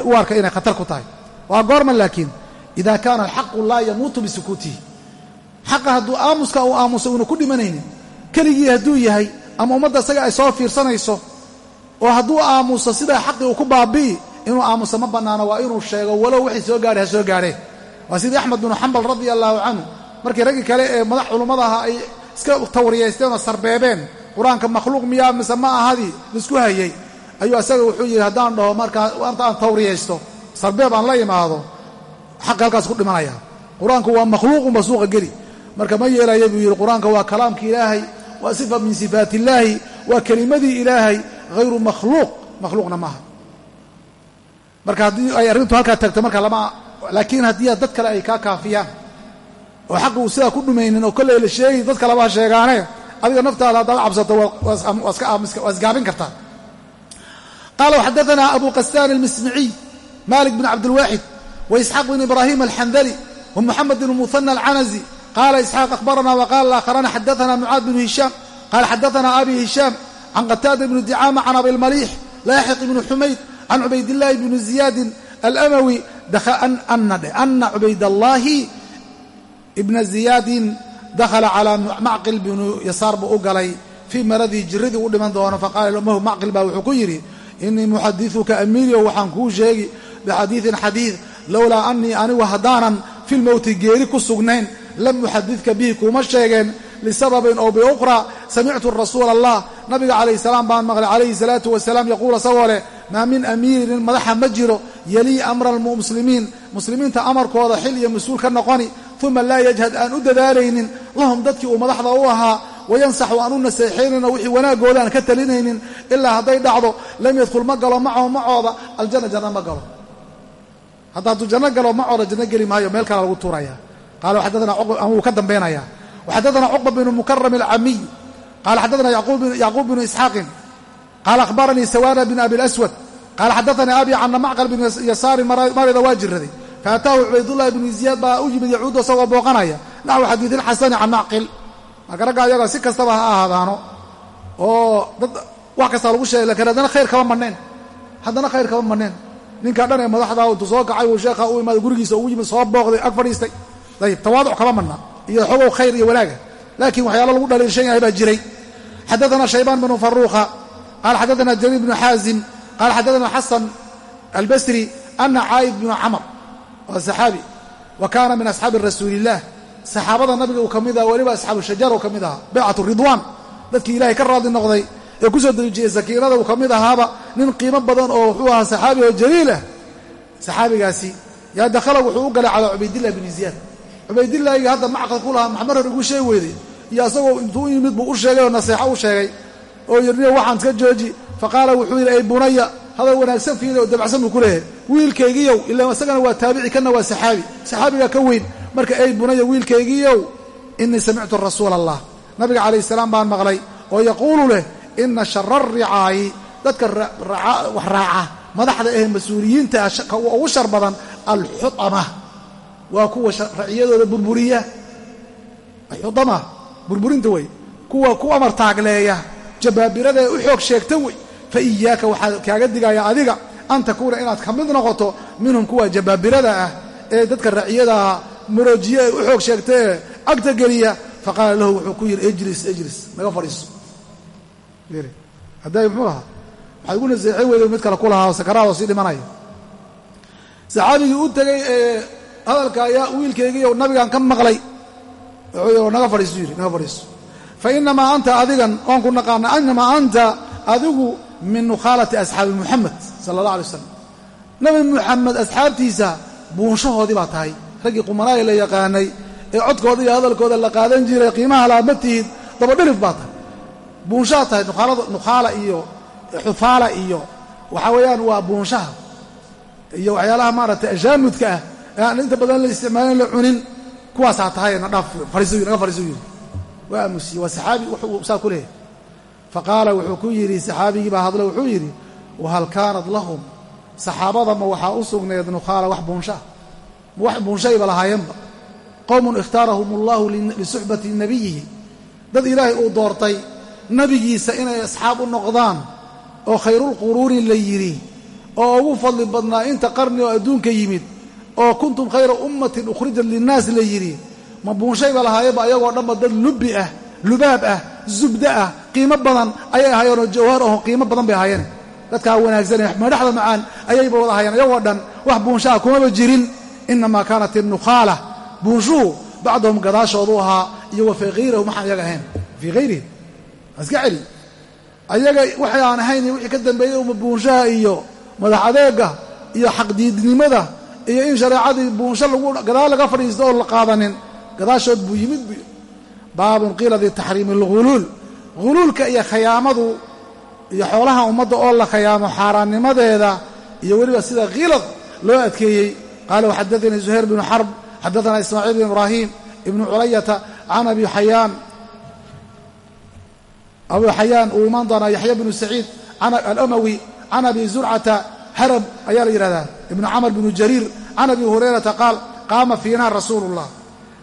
u arka inay khatar ku tahay. Waa goorma laakiin ida kaana alxaqu laa yamuutu bisukuutihi xaqa hadduu aamuska uu aamusa uuna ku dhimanaynin keligii hadduu yahay ama ummadda isaga ay soo fiirsanayso oo hadduu aamuso sidaa xaqii uu ku baabi'i inuu aamuso ma bannaano waa inuu sheego walow wixii soo gaadhay ha soo gaadhee waa sidii axmed binu xambal radia allaahu canhu markii raggii kale ee madax culummadaha ay iska tawriyaysteen oo sarbeebeen qur'aanka makhluuq miyaa mise ma ahadii la isku hayey ayuu asaga wuxuu yidhi haddaan dhaho markaa anta aan tawriyaysto sarbeeb aan la imaado xaqi halkaas ku dhimanaya. Qur'aanku waa makhluuqunba suuqa geli marka ma yeelaya buu yidhi qur'aanka waa kalaamki ilaahay waa sifa min sifaat illaahi waa kelimadii ilaahay hayru makhluuq makhluuqna maaha. Marka haddii ay arrintu halkaa tagto marka lama laakiin haddii dad kale ay kaa kaafiyaan oo xaqi uu sidaa ku dhumaynin oo kolley la sheegi dad kaleba ha sheegaane adiga naftaada haddaad cabsato waa isgaabin kartaa. Qaala waxadaanaa abu qastaan almismiciy malik bn cabdilwaaxid waisxaaq bn ibraahim alxandali wamuxamed bn muhana alcanazi qala isxaaq akhbarana waqala laakharana xadaana mucaad bnu hishaam qala xadaana abi hishaam can qataada bni dicaama can abilmaliix laaxiq ibni xumayd can cubaydillaahi bni ziyaadin almawi ana cubaydallaahi ibna ziyaadin dakhala calaa macqil bnu yasaar buu u galay fii maradii jiradii u dhiman doono faqaala lmahu macqil baa wuxuu ku yidhi inii muxadiuka amiilio waxaan kuu sheegi bixadiidin xadiid lowlaa anii anigu haddaanan fi lmowti geeri ku sugnayn lam uxadidka bihi kuuma sheegeen lisababin ow biukhra samictu rasuula allah. Nabiga calayh salaam baan maqlay calayhi salaatu wasalaam yaquul asagoo leh maa min amiirin madaxa ma jiro yelii amra almuslimiin muslimiinta amarkooda xil iyo mas'uul ka noqoni uma laa yajhad aan u dadaalaynin lahum dadkii uu madaxda u ahaa wayansaxu aan u naseexaynayno wixii wanaaggooda aan ka talinaynin ilaa hadday dhacdo lam yadkhul ma galo macahu macooda aljanna janna ma galo. Hadda hadduu janno galo macooda janno geli maayo meel kale lagu tuuraya qaala xaddaana wuu ka dambaynaya waxaddaana cuqba bnu mukaram alcamiy qaala xaddaana yacquub bnu isxaaqin qaala akhbaranii sawana bn abi laswad qaala xaddaanii abi cana macqal bn yasaarin marida waa jiraday faataahu cubaydullahi bnu ziyaad baa u yimid yacuudu isagoo booqanaya naxwu xadiidi lxasani can macqil marka ragga ayaga si kastaba ha ahaadaano oo dad wax kastaa lagu sheegay lakiin haddana khayr kama manneen haddana khayr kama manneen ninkaa dhan ee madaxda intuu soo kacay uu sheekha u imaaday gurigiisa ugu yimid soo booqday ag fadhiistay dayib tawaaduc kama manna. Iyo xogow khayr iyo wanaaga laakiin waxyaalo lagu dhaliilshan yahay baa jiray. Xadaana shaybaan bnu faruuqa qaala xadaana jariir bnu xaazim qaala xadaana xasan albasri ana caayid bnu camr waa saxaabi wa kaana min asxaabi rasuuliillah saxaabada nabiga uu ka mid aha weliba asxaabu shajar uu ka mid ahaa baycatu ridwaan. Dadkii ilaahay ka raadli noqday ee ku soo dejiyey sakiinada uu ka mid ahaaba nin qiimo badan oo wuxuu ahaa saxaabi oo jaliilah saxaabigaasi yaa dakhala wuxuu u galay calaa cubaydillahigi hadda macqal ku lahaa maxmar hor igu sheegi weyday iyo asagoo intuu u yimid buu u sheegay oo naseexo u sheegay. Oo yirniyo waxaan iska jooji? Faqaala wuxuu yidhi ay bunaya hadal wanaagsan fiili oo dabacsan buu ku leeyahay. Wiilkaygiiyow ila isagana waa taabici kana waa saxaabi. Saxaabigaa ka weyn. Marka ay bunaya wiilkaygiiyow inii samictu rasuula allah nabiga calayh salaam baan maqlay oo yaquulu leh ina shara ricaayi dadka wax raaca madaxda ahe mas'uuliyiinta ugu shar badan alxutama waa kuwa raciyadooda burburiya. Xudama burburinta wey kuwa ku amar taagleeya jabaabirada ee u xoog sheegta wey fa iyaaka waxaa kaaga digaya adiga an takuuna inaad ka mid noqoto minhum kuwa jabaabirada ah ee dadka raciyadaha maroojiye ee u xoog sheegta ee agta geliya. Faqaala lahu wuxuu ku yidhi ijlis ijlis naga fadhiiso. Hadday muxuu ahaa waxaad ugu naseexay weyda mid kale ku lahaa oo sakaraadoo sii dhimanaya saxaabigii u tegey ee hadalka ayaa wiilkaygiiyo nabigaan ka maqlay. Naga fadhiisu yidhi naga fadhiiso fa inamaa anta adigan oon ku naqaana inamaa anta adigu min nukhaalati asxaabi muxamed sala allah alay wasalam nabi muxamed asxaabtiisa buunshahoodii baa tahay. Raggii qumanaayi la yaqaanay ee codkooda iyo hadalkooda la qaadan jiray qiimaha laa ma tihid dabadhilif baa tahay. Buunshaha tahay nukhaala iyo xufaala iyo waxaa weeyaan waa buunshaha. Iyo waxyaalaha maaragtay ashaamudka ah aan inta badan la isticmaalin la cunin kuwaasaa tahay naga fariisu yidhi waa aamusiye waa saxaabi wuxuu saa ku leeyahy faqaala wuxuu ku yidhi saxaabigii baa hadlo wuxuu yidhi wahal kaanat lahum? Saxaabada ma waxaa u sugneed nukhaala wax buunshaah ma wax buunshayba lahaayeenba qowmun ikhtaarahum allahu lisuxbati nabiyihi. Dad ilaahay uu doortay nebigiisa inay asxaab u noqdaan oo khayrulquruuni la yidhi oo ugu fadli badnaa inta qarni oo adduunka yimid oo kuntum khayra ummatin ukhrijat linnaas la yidhi ma buunshayba lahaayeenba ayagoo dhanba dad lubbi ah lubaab ah zubda ah qiimo badan ayay ahaayeenoo jawhar aho qiimo badan bay ahaayeen. Dadkaa wanaagsanee madhaxda macaan ayayba wada hayeen ayagoo dhan wax buunshaha kumaba jirin inamaa kaanat innukhaala buunshuhu bacdahum gadaashoodu ahaa iyo wa fii hayrihum waxaan iyaga ahayn. Fii hayrihim iska celi ayaga waxay aan ahayn wixii ka dambeeyey uma buunshaha iyo madax adeega iyo xaqdiidnimada iyo in shareecadii buunsho gadaal laga fadhiisto oo la qaadanin. Gadaashood buu yimid bu baabun qiila bitaxriimi alghuluul. Huluulka iyo khayaamadu iyo xoolaha ummadda oo la khayaamo xaaraannimadeeda iyo weliba sida khilad loo adkeeyey. Qaala waxadaanii zuhayr bnu xarb xadaana ismaaciil bn ibraahim ibnu culayata can abi xayaan. Abu xayaan doonaa yaxya bnu saciid alamawi can abi zurcata harab ayaa la yidhahdaa ibnu camr bnu jariir can abi hurayrata qaal qaama fiina rasuulu ullah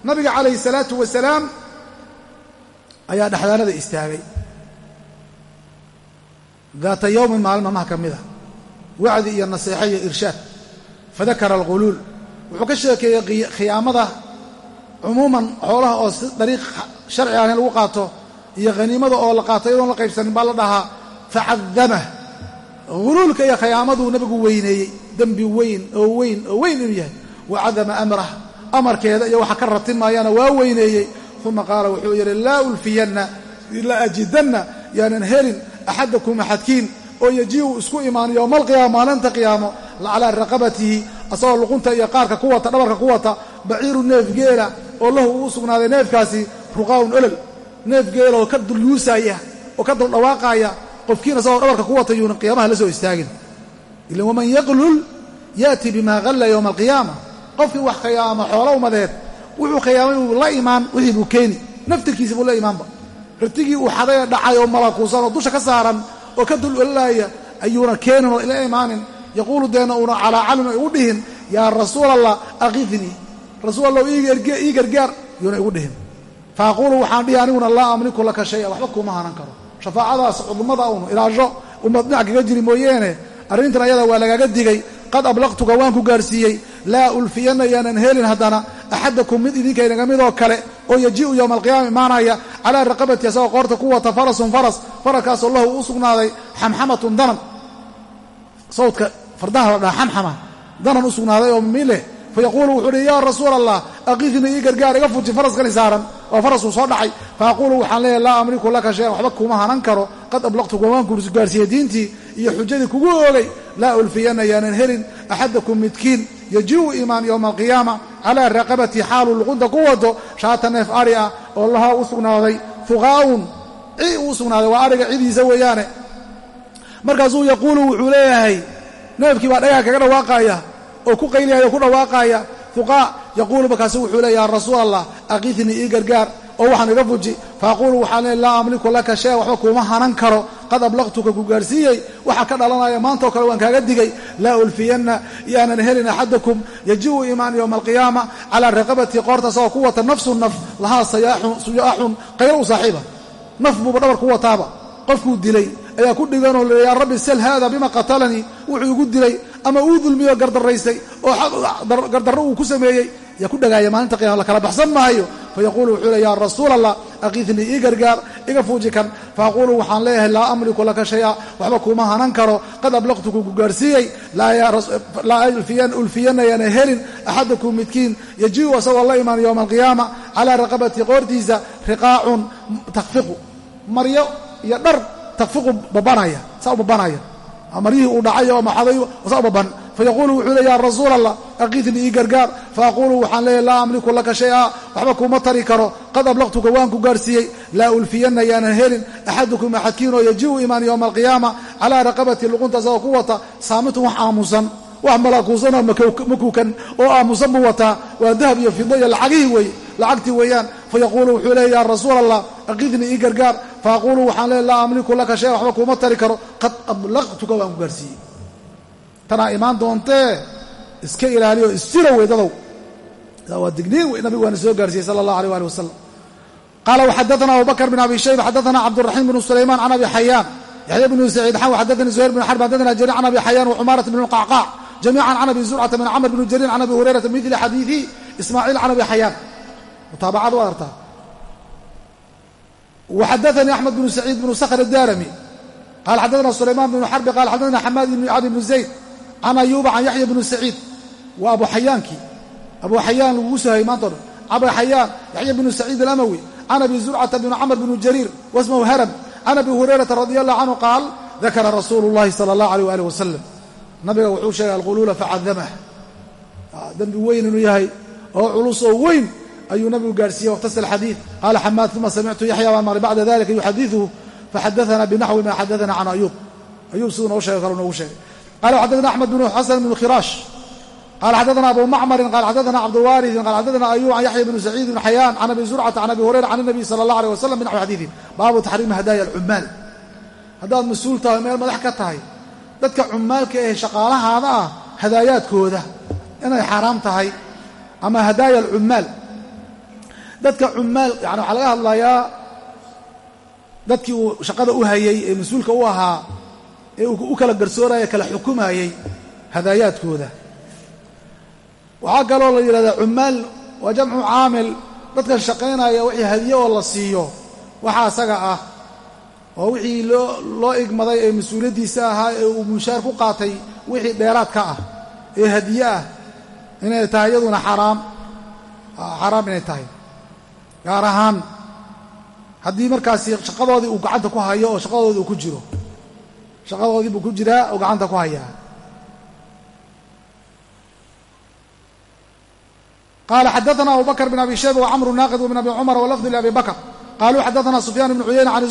nabiga calayhi salaatu wasalaam ayaa dhexdaanada istaagay. Daata yowmin maalin maalmaha ka a wacdi iyo naseexo iyo irshaad. Fadakara alghuluul wuxuu ka sheekeeyey khiyaamada cumuuman xoolaha oo si dariiq sharci ah lagu qaato iyo khaniimada oo la qaato iyadoon la qaybsanin baa la dhahaa facadamah huluulka iyo khiyaamaduu nabigu weyneeyey. Dembi weyn oo weyn oo weyn inuu yahay. Wa cadama amrah amarkeeda iyo waxa ka ratimaayana waa weyneeyey. Uma qaala wuxuu yidhi laa ulfiyanna la ajidanna yaanan helin axadakum axadkiin oo yajiiu isku imaan yowma alqiyaama maalinta qiyaamo calaa raqabatihi asagoo luqunta iyo qaarka ku wata dhabarka ku wata baciiru neef geela oo lahu uu sugnaaday neefkaasi ruqaa'un olol. Neef geela oo ka dulyuusaya oo ka duldhawaaqaaya qofkiina asagoo dhabarka ku wata yuuna qiyaamaha la soo istaagin. Ilan waman yaqlul yaati bima qalla yowma alqiyaama qofkii wax khiyaamo xoolo umadeed wuxuu khiyaamay uu la imaan wixii buu keeni. Naftirkiisi buu la imaanba. Ratigii uu xadayee dhacay oo malakuusan oo dusha ka saaran oo ka dul ololaaya ayuuna keenin oo ila imaanin. Yaquulu deena uuna calaa calin igu dhihin yaa rasuul allah aqidnii rasuul allah ii gargaar yuuna igu dhihin. Fa aquulu waxaan dhihi aniguna laa amliku laka shaya waxba kuuma hanan karo shafaacadaas cudumada unu ilaasho ummad dhinac kaga jiri mooyeene arrintan ayada waa lagaaga digay qad ablaqtuka waan ku gaarsiiyey laa ulfiyanna yaanan helin haddana axadakum mid idinkaynaga midoo kale oo yajii'u yowma alqiyaama imaanaya calaa raqabati asagoo qoorta ku wata farasun faras fararkaasoo lahu u sugnaaday xamxamatun danan. Sawdka fardaha la dhaha xamxama danan u sugnaaday oo mileh fayaquulu wuxuu uhi yaa rasuula allah aqidnii ii gargaar iga fuji faraskani saaran oo farasuu soo dhacay faaquulu waxaan leeyahy laa amliku laka shayan waxba kuma hanan karo qad ablaqtuka waan ku gaarsiiyey diintii iyo xujadii kugu oogay laa ulfiyanna yaanan helin axadakum midkiin yajii'u imaan yowma alqiyaama calaa raqabati xaaluu luqunta ku wado shaata neef adhi ah oo lahaa u sugnaaday fuqaa'un ci uu sugnaaday waa adhiga cidiisa weeyaane markaasuu yaquulu wuxuu leeyahay neefkii baa dhagaha kaga dhawaaqaaya oo ku qayliyaya o ku dhawaaqaaya fuqaa yaquulu markaasu wuxuu leeya ya rasuul allah aqidnii ii gargaar. Oo waxaan iga fuji faaquulu waxaan leey laa amliku laka shaya waxba kuuma hanan karo. Qad ablaqtuka ku gaarsiiyey waxa ka dhalanaya maantaoo kale waan kaaga digay. Laa ulfiyanna yaanan helin axadakum yaji'u imaan yowma alqiyaama calaa raqabatii qoorta asagoo ku wata nafsu naf lahaa sayaaxun qaylo u saaxiiba. Naf buuba dhabar ku wataaba. Qofkuu dilay ayaa ku dhiganoo yaa rabbi sal haada bima qatalanii. Wuxuu igu dilay ama uu dulmiyo gardaraystay oo gardarro uu ku sameeyey yaa ku dhagaaya maalinta qiyama la kala baxsan maayo. Fayaquulu wuxuu le yaa rasuul allah aqidnii ii gargaar iga fuuji kan. Faaquulu waxaan leeyahay laa amliku laka shaya. Waxba kuuma hanan karo. Qad ablaqtuku ku gaarsiiyey. Laa ulfiyanna yaana helin axadakum midkiin. Yajii'u asagoo la imaan yowma alqiyaama calaa raqabati qoortiisa. Riqaacun takfiqu maryo iyo dhar takfiqu babanaya saa u babanaya maryihii uu dhacay oo maxaday saa u baban fayaquulu wuxuu leey ya rasuul allah aqidnii ii gargaar. Faaquulu waxaan leeyahy laa amliku laka shay-a. Waxba kuuma tari karo. Qad ablaqtuka waan ku gaarsiiyey. Laa ulfiyanna yaanan helin. Axadukum axadkiinoo yajiu imaan yowma alqiyaama. Calaa raqabati luqunta asagoo ku wata. Saamitun wax aamusan wax malaakuusanoo makuukan oo aamusan buu wataa. Waa dahab iyo fido iyo lacagihii weeye lacagtii weeyaan. Fayaquulu wuxuu leeya ya rasuul allah aqidnii ii gargaar. Faaquulu waxaan leeya laa amliku laka shayan waxba kuuma tari karo. Qad ablaqtuka waan ku gaarsiiyey. Tanaa imaan doontee iska ilaaliyo isjira weydadow waa digniin wey nabigu waana soo gaarsiiyey sala allah alيh ali wasalam qaala waxadaana abubakr bn abi shayba xadaana cabduraxiim bnu sulayman can abi xayaan yaxya bnu saciid xaw xadaanii zuhayr bn xarb xadaana jariir can abi xayaan wcumarat bn qacqaac jamiican can abi zurcata min camr bn jariir can abi hurayrata midli xadiidi ismaaciil can abi xayaan mutaabacad waa artaa waxadaanii axmed bnu saciid bnu sakhr اdarami qala xadaana sulayman bnu xarbi qala xadaana xamaad bn cali bnu zayd can ayuuba can yaxya bnu saciid waa abu xayaankii abu xayaan lagugu sohayy maanta o dhan abu xayaan yaxya bnu saciid alamawi can abi zurcata bn camr bn jariir wasmahu haram can abi hurayrata radi allahu canhu qaal dakara rasuulu llahi sala allah aleyh waalih wasalam nabiga wuxuu sheegay alquluula facadamah dembi weyn inuu yahay oo culus oo weyn ayuu nabigu gaarhsiiyey waqhtasa alxadiid qaala xamaad uma samictu yaxya waan maqlay bacda dalika yuxadiثuhu faxadaana binaxwi ma xadaana can ayuub ayuub siduu noo sheegay kale noogu sheegay qala xadana axmed bnu xasan bnu khiraash qala xadana abu macmarin qala xadana cabdulwaariثin qala xadana ayub can yaxya bni saciid bn xayaan can abi zurcata can abi hurayra can الnabiy sala اllah alيه wasalam binaxwi xadiiثi baabu taxriimi hadaaya alcumaal haddaad mas-uul tahay meel madax ka tahay dadka cumaalka ee shaqaalahaada ah hadaayaadkooda inay xaaraam tahay ama hadaaya alcumaal dadka cumaal yani waxaa laga hadlayaa dadkii uu shaqada u hayay ee mas'uulka u ahaa ee u kala garsooraya kala xukumayey hadaayaadkooda waxaa kaloo la yidhahdaa cumaal waa jamcu caamil dadkan shaqaynaya wixii hadiye oo la siiyo waxa asaga ah oo wixii loo loo igmaday ee mas'uuliyaddiisa ahaa ee uu mushaar ku qaatay wixii dheeraadka ah ee hadiye ah inay tahay iyaduna xaraam. Xaraam inay tahay. Gaar ahaan haddii markaasi shaqadoodii uu gacanta ku hayo oo shaqadoodii uu ku jiro shaqadoodii buu ku jiraa oo gacanta ku hayaa. Qala xadaana abu bakr bn abi shayba wcamru naaqid wbn abi cumar walafdu labi bakr qaluu xadaana sufyaan bn cuyayna can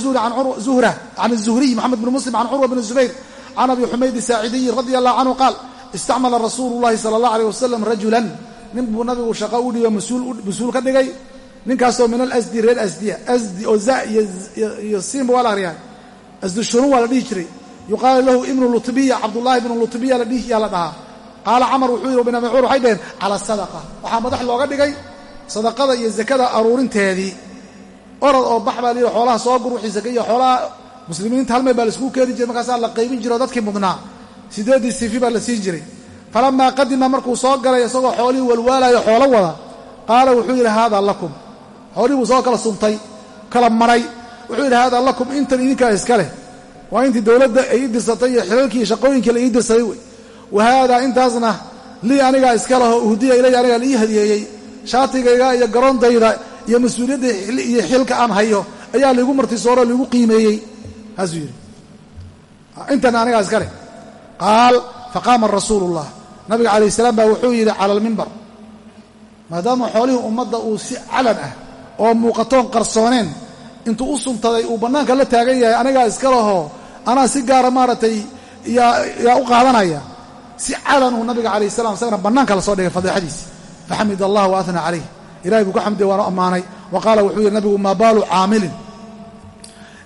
zuhra can الzuhriy moxamed bn muslim can curwa bn zubayr can abi xumayd saacidiyi radi allahu canhu qaal istacmala rasuulu llahi sala allah alيh wasalam rajulan nin buu nabigu shaqo u dhiibo mas-uul ka dhigay ninkaasoo min alasdi reer asdiya asdi oo za iyo siinba waa la akhriyaa asdi shurun waa la dhihi jiray yuqaalu lahu ibnu lutbiya cabdullaahi ibnu lutbiya yaa la dhahaa qaala camar wuxuu yidhi bin abi cuur waxay dhaheen cala sadaqa waxaa madax looga dhigay sadaqada iyo zakada aruurinteedii orad oo bax baa layidhi xoolaha soo gur wixii zaka iyo xoolaha muslimiinta halmay baa laiskugu keeni jiray markaasaa la qaybin jiro dadkii mudnaa. Sideeddii sifi baa la siin jiray. Falamaa qadima markuu soo galay isagoo xoolihii walwaalayo xoolo wada qaala wuxuu yidhi haadaa lakum. Xoolihii buu soo kala suntay kala maray. Wuxuu yidhi haadaa lakum intan idinkaa iska leh. Waa intii dowladda ay ii dirsatay iyo xilalkii iyo shaqooyinkii la ii dirsaday wey. Wa haadaa intaasna lii anigaa iska leho uhdiya ilay anigaa la ii hadiyeeyey. Shaatigayga iyo garoontayda iyo mas'uuliyadda iyo xilka aan hayo ayaa laigu martisooroo laigu qiimeeyey. Saasuu yidhi intan anigaa iska leh. Qaal faqaama rasuulu ullah nabiga calayh salaam baa wuxuu yidhi cala almimbar maadaama xoolihii ummadda uu si calan ah oo muuqatoon qarsooneen intuu u suntaday uu bannaanka la taagan yahay anigaa iska anaa si gaara maaragtay yaa u qaadanaya. Si calanuu nabiga calayh salam isagana bannaanka la soo dhigay fadeexadiisi faxamid allah wa calayh ilahay buu ku xamdiya waanu ammaanay. Wa qaala wuxuu yidhi nabigu maa baalu caamilin.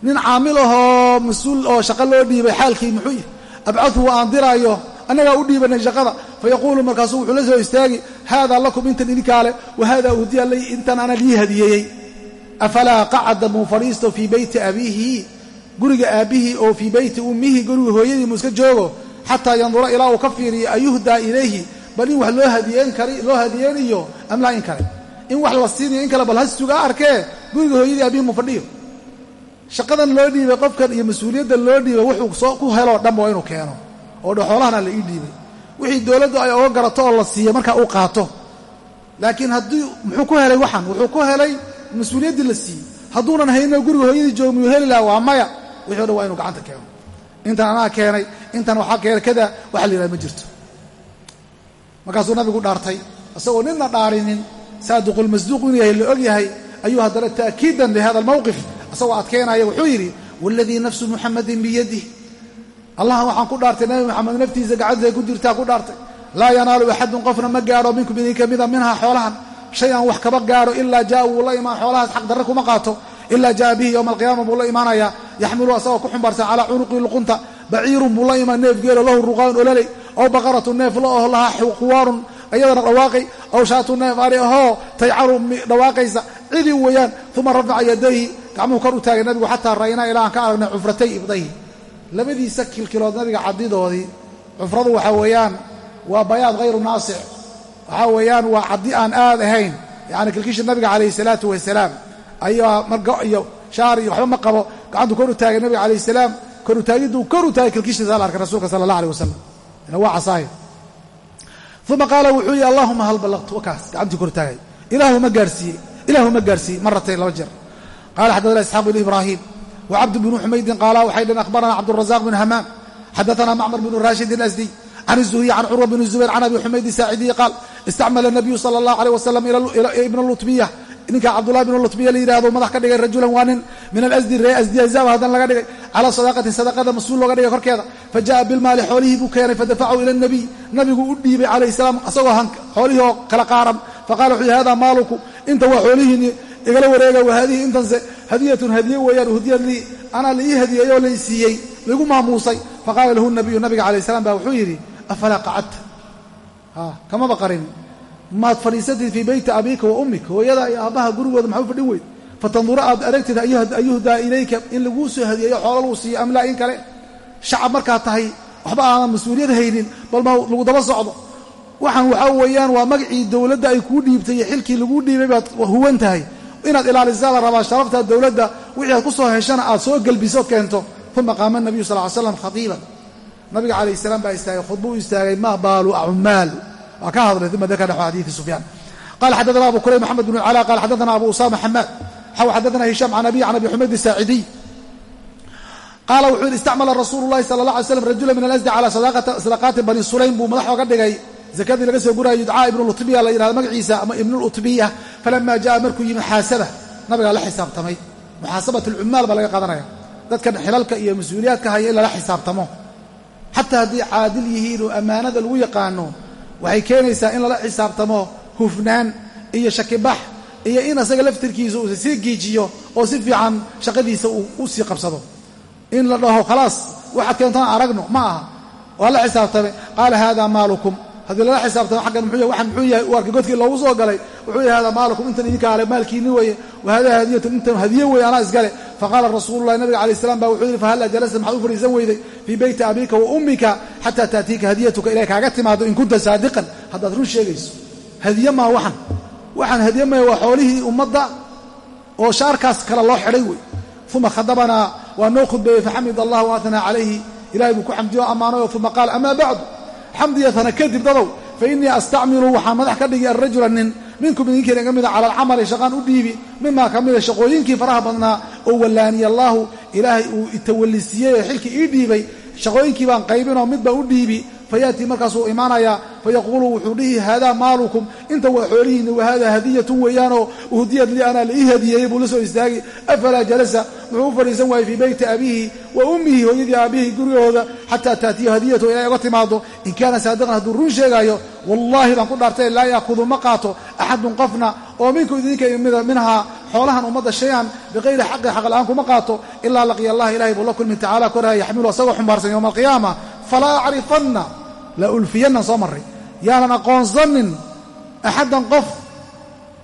Nin caamil ahoo mas'uul oo shaqo loo dhiibay xaalkii muxuu yahy abcadhu aan diraayo annagaa u dhiibanay shaqada. Fayaquulu markaasuu wuxuu la soo istaagi haadaa lakum intan idinkaa leh uhdiya lay intan ana lii hadiyeeyey afalaa qacada muu fadhiisto fii beyti abiihi? Guriga aabbihii oo fii beyti ummihi guriga hooyadii muu iska joogo xataa yandura ilaa uu ka fiiriyo ayuhdaa ilayhi bal in wax loo hadiyeen kari loo hadiyeynayo am laa in kale in wax la siinayo in kale bal ha sugaa arkee guriga hooyadii aabihi muu fadhiyo. Shaqadan loo dhiibay qofkan iyo mas'uuliyaddan loo dhiibay wuxuu soo ku heloo dhanba waa inuu keeno. Oo dha xoolahana la ii dhiibay. Wixii dowladdu ay oga garato oo la siiyo markaa uu qaato. Laakiin haddii muxuu ku helay waxan? Wuxuu ku helay mas'uuliyaddii la siiyey. Hadduunan hayno guriga hooyadii jooga miyuu heli laha waa maya. Wixii o dhan waa inuu gacanta keeno. Intan anaa keenay intan waxaa keenay kada waxa la yidhaha ma jirto. Markaasuu nabigu dhaartay isagoo ninna dhaarinin saadiqulmasduuq inuu yahay la og yahay ayuu haddana ta'kiidan lihada almowqif isagoo adkeynaya wuxuu yidhi waladii nafsu muxamadin biyadih allah waxaan ku dhaartay nabi maxamed naftiisa gacantiisa ku jirtaa ku dhaartay. Laa yanaalu axadun qofna ma gaaro minkum idinka mida minhaa xoolahan. Shay aan wax kaba gaaro ilaa jaa wuu la imaan xoolahaas xaq darre kuma qaato. Ilaa jaa bihi yowma alqiyaama buu la imaanayaa. Yaxmilu asagoo ku xumbaarsan calaa cunuqii luqunta. Baciirun buu la imaan neef geelo lahu ruqaan ololey ow baqaratu neef la lahaa xuwaarun ayadana dhawaaqay ow shaatu neef ari ahoo taycaru dhawaaqaysa. Cidii weeyaan uma rafaca yadayhi. Gacmuhu kor u taagay nabigu xataa ra'ynaa ilaa aan ka aragnay cufratay ibdayhi labadiisa kilkilood nabiga cadidoodii cufradu waxaa weeyaan waa bayaad hayru naasic waxaa weeyaan waa caddi aan aad ahayn. Yacni kilkisha nabiga calayhi salaatu wasalaam. Ayaa margo iyo shaar iyo waxba ma qabo. Gacantu kor u taagay nabiga calayhi salaam. Kor u taagiddu kor u taagay kilkishiisa la arkay rasuulka sala allah aleh wasalam waa casaaya uma qaala wuxuu yihi allahuma hal ballaqtu wakaas gacantii kor taagay. Ilaahu ma gaarsiiyey ilaahu ma gaarsiiyey. Maratayn laba jeer. Qaala xaddaana isxaaq bn ibraahiim wacabdu bnu xumaydin qaala waxay dhaheen akhbarana cabdurazaq bnu hamaam xadaana macmar bnu raashidin asdi can zuhriy can curwa bn zubayr can abi xumaydin saacidiyi qaal istacmala nabiyu sala اllahu aleyh wasalam ibna lutmiya ninka cabdulahi bin lutbiya la yihahdo madax ka dhigay rajulan waa nin. Min alasdi ree asdiazaba haddana laga dhigay. Calaa sadaqatin sadaqada mas'uul looga dhigay korkeeda. Fajaa bilmaali xoolihii buu keenay fadafacahu ila nabiy nabigu u dhiibay calayh salaam isagoo han xoolihii oo kala qaaran. Faqala wuxuu yidhi hadaa maaluku? Inta waa xoolihiini igala wareega wa intanse hadiyatun hadiye weeyaan hudyad lii anaa laii hadiyeey oo laysiiyey laygu maamuusay. Faqaala lahu nabiyu nabiga calayh salaam baa wuxuu yidhi afalaa qacadta? Kamaba qarin maad fadhiisatid fii beyti abiika wa ummik hooyada iyo aabbaha gurigooda maxaa u fadhin weyd? Fatandura aad aragtid ayuhdaa ilayka in laguu soo hadiyeeyo xoolo lagu siiyo am laa in kale? Shacab markaad tahay waxba aanan mas'uuliyad haynin bal ma lagu daba socdo. Waxaan waxaa weeyaan waa magacii dowladda ay kuu dhiibtay iyo xilkii laguu dhiibay baad huwan tahay. Inaad ilaalisaa la rabaa sharafta dowladda wixii aad ku soo heshana aad soo gelbisood keento. Uma qaama nabiyu sal ly slam khatiiban. Nabiga calayh salaam baa istaagay khudba istaagay ma baalu acmaal waa ka hadlay uma dakar naxو xadiidi sufyaan. Qala xaddaana abu kurayb maxamed bn cala qala xaddaana abu usama xamaad xaw xaddaana hishaam can abi can abi xumayd saacidiy qaala wuxuu yidhi istacmala rasuulu llahi sala allah alay slam rajula min alasdi cala sadaqaati bani sulaym buu madax oga dhigay. Zakadii laga soo guraayo yudcaa ibnu lutbiya la yidhahda magaciisa ama ibnu lutbiya falama jaa markuu yimi xaasaba nabigaa la xisaabtamay. Muxaasabat alcummaal baa laga qaadanaya dadkan xilalka iyo mas'uuliyaadka haya in lala xisaabtamo. Xataa haddii caadil yihiin oo ammaanada lagu yaqaano waxay keenaysaa in lala xisaabtamo hufnaan iyo shakibax iyo in asaga laftirkiisa uu sii giijiyo oo si fiican shaqadiisa uu u sii qabsado. In la dhaho khalaas waxaad keentaan aragno ma aha. Waa la xisaabtamay qaala hada maalukum haddii lala xisaabtamo aggan muu waxaan muxuu yahay u arkay godkii loogu soo galay. Wuxuu yahay hada maalukum intan idinka ale maalkiini weeye wa hada hadiyatun intan hadiye weeye anaa isgale. Faqaala rasuululahi nabiga alay slam ba wuxuu yidhi fahalla jalasta maxaad u fadhiisan weyday? Fii beyti abiika wa ummika xataa taatiika hadiyatuka ilay kaaga timaado in kunta saadiqan. Haddaad run sheegayso hadiye maa waxan? Waxaan hadiye maya waa xoolihii ummadda oo shaarkaas kale loo xidhay wey uma khadabanaa waa noo khudbeeyey faxamid allah wa atnaa calayhi. Ilahay buu ku xamdiyo o ammaanayo uma qaal amaa bacdu xamdiyatana kadib dadow fa innii astacmilu waxaan madax ka dhigi arajula minkum idinkiina iga mida cala alcamali shaqaan u dhiibi mimaa ka mida shaqooyinkii faraha badnaa oo wallaaniya allaahu ilaahay uu itawallisiiyey oo xilkii ii dhiibay shaqooyinkii baan qaybinoo mid baan u dhiibi fayatii markaasuu imaanayaa fayaquulu wuxuu dhihi haadaa maalukum inta waa xoolihiinni wa haadaa hadiyatun weeyaanoo uhdiyad lii anaa la ii hadiyeeyey buu la soo istaagi. Afalaa jalasa? Muxuu u fadhiisan waayey fii beyti abiihi wa ummihi hooyadii aabihii gurigooda xataa taatiya hadiyatu inay oga timaado in kaana saadiqan hadduu run sheegaayo wallaahi baan ku dhaartay laa yaakudu ma qaato axadun qofna oo minku idinka mida minhaa xoolahan ummadda shay-an biqayri xaqi xaq la'aan kuma qaato ilaa laqiya allah ilahay buu la kulmi tacala koraya yaxmilu asagoo xumbaarsan yowma alqiyaama. Falaa acrifanna la ulfiyannan soo marray. Yaanan aqoonsanin. Axaddan qof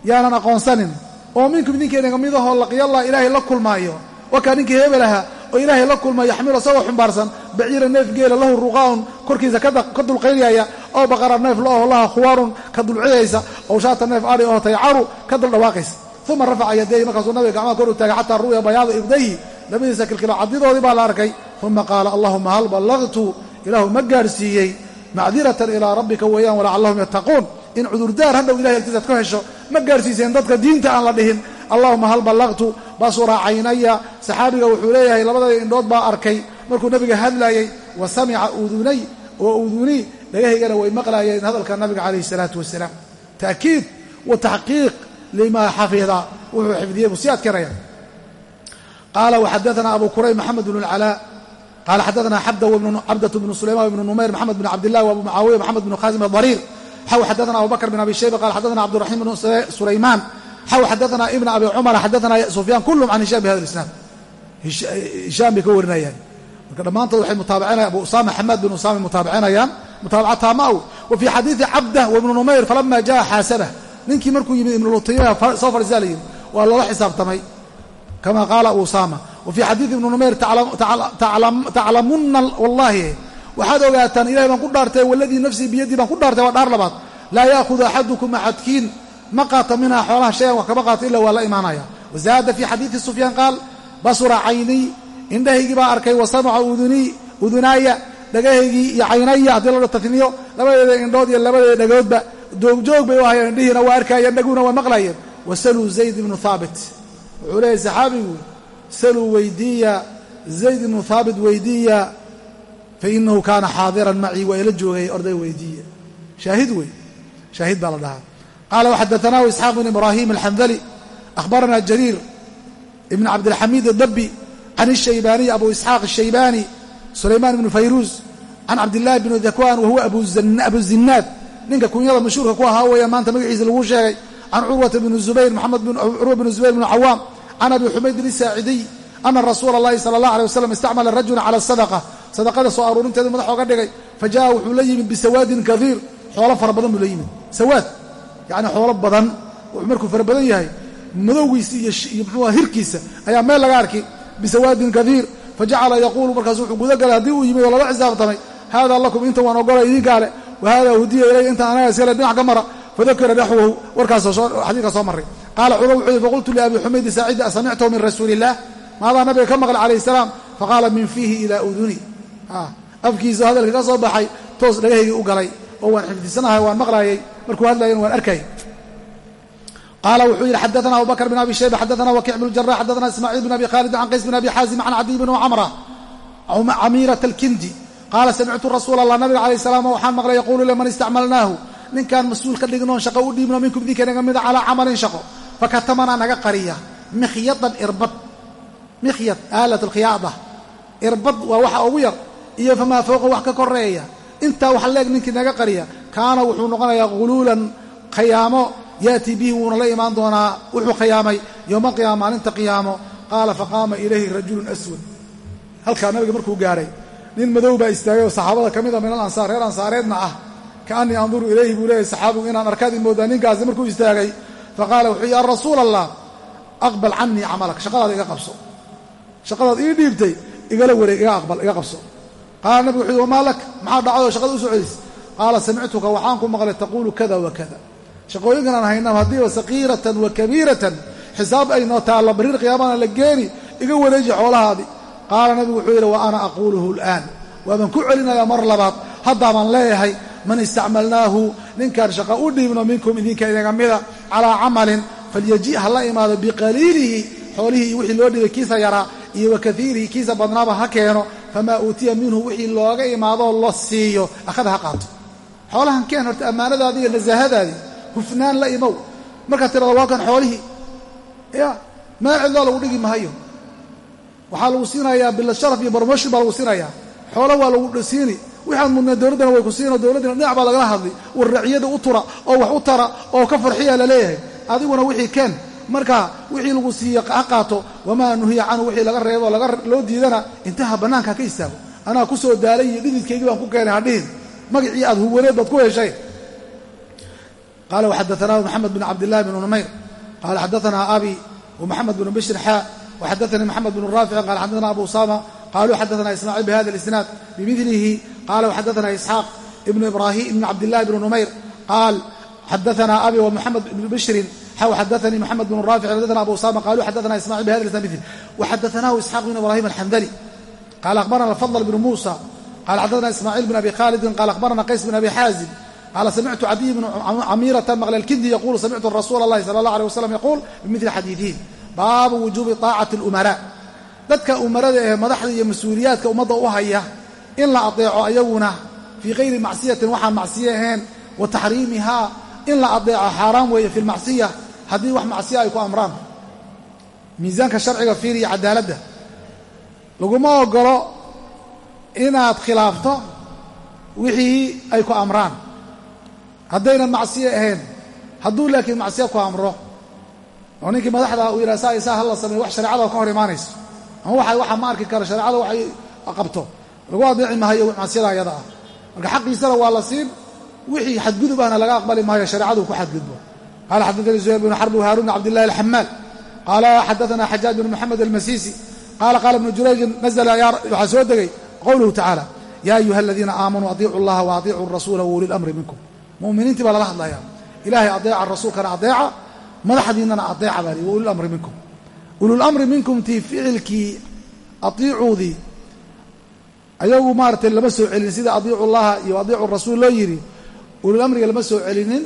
yaanan aqoonsanin. Oo minkum idinkeena midahoo laqiyallah ilaahay la kulmaayo. Wakaa ninkii hebel aha oo ilaahay la kulmayo yaxmilu asagoo xumbaarsan baciira neef geela lahu ruqaa'un korkiisa ka dulqaynayaya. Oo baqara neef la-oho laha khuwaarun ka dulcidaysa ow shaata neef adhi oo taycaru ka duldhawaaqaysa uma rafaca yadeehi markaasuu nabiga gacmaha kor u taagay xataa ru'ya bayaadu ibdayhi. Labadiisa kilkilo caddidoodii baa la arkay. Uma qaala allahuma hal ballaqtu ilaahu ma gaadhsiiyey macdiratan ilaa rabbika weeyaan walacallahum yattaquun in cudurdaar hadhow ilahay agtiisaad ka hesho ma gaadhsiiseen dadka diinta aan la dhihin allahuma hal ballaqtu basura caynaya saxaabiga wuxuu leeyahay labadada indhood baa arkay markuu nabiga hadlaayey wa samica udunay oo udunii dhagahaygana way maqlaayeen hadalka nabiga calayhi salaatu wasalaam taakiid wa taxqiiq limaa xafida wuxuu xifdiyey buu sii adkanaya qaala waxadaana abu kurayb maxamed bn اlcalaa qaala xadaana cabdة bnu sulayman bnu numayr maxamed bn cabdilah w abu mucaawiya maxamed bn khaasim adariir xaw xadaana abu bakr bn abi shayba qala xadaana cabdiraxim bn sulaymaan xaw xadaana ibn abi cumar xadaana sufyaan kulhm can hisham bihada isnaad hishaam bay ka warinayaan marka dhammaantood waxay mutaabacinayaan abu usama xamaad bin usama mutaabicinayaan mutaabaca taamaw wa fii xadiidi cabdah wabnu numayr falama jaa xaasabah ninkii markuu yimid ibnu lutaymiya soo fadhiisaa la yidhi waa loola xisaabtamay kama qaala usama wa fii xadiidi ibni numayr taclamunna wallahi waxaad ogaataan ilahay baan ku dhaartay waladii nafsii biyadii baan ku dhaartay waa dhaar labaad laa yaahudu axadukum axadkiin ma qaata minhaa xoolaha shayan wax kama qaato ila waa la imaanaya wazaada fii xadiidi sufyaan qaal basura cayniy indhahaygii baa arkay wa samaca udunaaya dhagahaygii iyo caynaya haddii la taniyo labadeeda indhood iyo labadeeda dhagoodba doogjoog bay u ahayeen indhihiina waa arkaayeen dhaguna waa maqlayeen wasaluu zayd ibnu haabit wuxuu leeyahy saxaabigu saluu weydiiya zayd ibnu haabit weydiiya fainahu kaana xaadiran macii waa ila joogay orday weydiiya. Shaahid wey shaahid baa la dhahaa. Qaala xadaanah isxaaq bn ibraahim alxandali ahbarana jariir ibn cabdilxamiid adabi can ishaybaaniy abu isxaaq ashaybaani sulaymaan ibnu fayruus can cabdillaahi bni dakwaan wahuwa abu zinaad ninka kunyada mashhuurka ku ahaa weya maanta magaciisa lagu sheegay can curwata bni zubayr maxamed curwa bni zubayr bni cawaam can abi xumaydin isaacidiy ana rasuula allahi sala allah alay wasalam istacmala rajula cala sadaqa sadaqada soo aruurinteedu madaxa oga dhigay fa jaa'a wuxuu la yimid bisawaadin kaiir xoolo fara badan buu la yimid sawaad yacni xoolo badan wuxuu markuu fara badan yahay madowgiisa iyo muxuuha hirkiisa ayaa meel laga arki bisawaadin kaiir fajacala yaquulu markaasu wuxuu gudagalay haddii uu yimid oo lala xisaabtamay haadaa lakum intan waan ogolay idiinkaale wa haadaa hudiya dhinac ka mara fadakara naxwahu warkaas xadiidka soo marray. Qaala cumar wuxuu yihi faqultu liabi xumaydi saacidi asamictahu min rasuuli illah maadaa nabiga ka maqlay calayh salaam. Faqaala min fiihi ilaa uduni. Afkiisa hadalka ka soo baxay toos dhagahaygii u galay oo waan xifdisanahay waan maqlaayay markuu hadlayana waan arkay. Qaala wuxuu yidhi xadaana abu bakr bn abi shayba xadaana wakiic bn jarax xadaana ismaaciil bn abi khaalid can qays bn abi xaazim can cadiy bn camra camiirat alkindi. Qaala samictu rasuula allah nabiga calayh salaam waxaan maqlay yaquulu liman istacmalnaahu ninkaan mas'uul ka dhignoon shaqo u dhiibno minkum idinka naga mida calaa camalin shaqo fakatamanaa naga qariya. Mikhyadan irbad. Mikhyad aalat alkhiyaada irbad waa waxa ugu yar iyo famaa fowqa wax ka koreeya intaa wax leeg ninkii naga qariya kaana wuxuu noqonayaa huluulan khayaamo yaatii bihi wuuna la imaan doonaa wuxuu khiyaamay. Yowma qiyaama maalinta qiyaamo. Qaala faqaama ilayhi rajulun aswad. Halkaa nabiga markuu gaaray nin madow baa istaagay oo saxaabada ka mida min al ansaar reer ansaareedna ah kaanii anduru ilayhi buu leeyahy saxaabigu inaan arkaad i moodaa ninkaasi markuu istaagay faqaala wuxuu ya rasuula allah aqbal canii camalak shaqadaada iga qabso. Shaqadaad ii dhiibtay igala wareeg iga qabso. Qaala nabigu wuxuu yhi wamaa lak? Maxaa dhacdo? Shaqada u socodis qaala samictuka waxaan ku maqlay taquulu kada wa kada. Shaqooyinkan aan haynaa haddiiba sakiiratan wa kabiiratan xisaab ay noo taalla bariir qiyaamana la geeni iga wareeji xoolahaadii qaala nabigu wuxuu yidhi wa ana aquuluhu al'aan. Waabaan ku celinayaa mar labaad haddaabaan leeyahay man istacmalnaahu ninkaan shaqo u dhiibno minkum idinka inaga mida calaa camalin falyaji ha la imaado biqaliilihi xoolihii wixii loo dhiibay kiisa yaraa iyo wa kaiirihi kiisa badnaaba ha keeno famaa uutiya minhu wixii looga imaadoo la siiyo. Akhada ha qaato. Xoolahan keen horta ammaanadaadii iyo nasaahadaadii hufnaan la imow. Markaad tirado waa kan xoolihii. Ya meel cidloo lagu dhigi mahayo? Waxaa lagu siinayaa bilasharaf iyo barmoshon baa lagu siinayaa. Xoolo waa lagu siini waxaad mudnay dowladdana way ku siinoo dowladdina. Dhinac baa lagala hadlay war u tura oo wax u tara oo ka farxiya la leeyahay adiguna wixii keen. Marka wixii lagu siiye ha qaato. Wamaa nuhiya canhu wixii laga reebo loo diidana intaha bannaanka ka istaago. Anaa ku soo daalay iyo dhididkaygii baan ku keenay hadhihin magacii aad huwaneed baad ku heshay. Qala wxadaanah mxamed bn cabdillahi bn numayr. Qala xadaana abi wmaxamed bn bishr xaa. Wxadaanii mxamed bn raaficin qala xadaana abu usama qaluu xadaana ismaaciil bhada اlisnaad bimilihi qala wxadaana isxaaq ibn ibrahim ibn cabdillahi bn numayr qaal xadaana abi wmuxamed bn bishrin xaw xadaanii mxamed bn raafic xadaana abu usama qaluu xadaana ismacil bhada isnad mil wxadaanahu isxaaq bn ibrahim alxandali qala akhbarana fadl bn musa qala xadaana ismaaciil bn abi khalidin qala akhbarana qays bn abi xaazim qaala samictu cadiy bnu camiirata maqla lkindi yaquulu samictu rasuula allahi sala allah alيh wasalam yaquul bimidli xadiidihi baabu wujuubi taacati اlumaraa dadka umarada ee madaxda iyo mas'uuliyaadka ummadda u haya in la adeeco ayaguna fii kayri macsiyatin waxaan macsiye ahayn wa taxriimihaa in la adeeco xaaraan weeye fi lmacsiya haddii wax macsiya ay ku amraan. Miisaanka sharciga fiiriya cadaaladda. Laguma ogolo inaad khilaafto wixii ay ku amraan. Haddaynan macsiye ahayn hadduu laakiin macsiya ku amro oo ninkii madaxda uu yidhaha saa isaa hala sameeyo wax shareecada ka hor imaanayso. Ama waxa ma arki karo shareecada waxay qabto lagu adeeci maayo macsiyada ayada ah. Marka xaqiisana waa la siin wixii xadgudub ahna laga aqbali maayo shareecadu ku xadgudbo. Qaala xadadani zuhayr bn xarb haarun cabdillahi alxamaal qaala xadaana xajaaj bn moxamed almasiisi qaala qaala ibnu jurayjin nazla waxaa soo degay. Qowluhu tacaala yaa ayuha aladiina aamanuu adiicu llaha wa adiicuu rasuula wa uli lamri minkum. Mu'miniintii baa lala hadlaya ilaahay adeeca rasuulkana adeeca madaxdiinana adeeca baa li wa ulilamri minkum. Ululamri minkumtii ficilkii aiicuudii ayagu maaratay lama soo celin sida adiicu llaha iyo adiicu rasuul loo yidhi ululamriga lama soo celinin.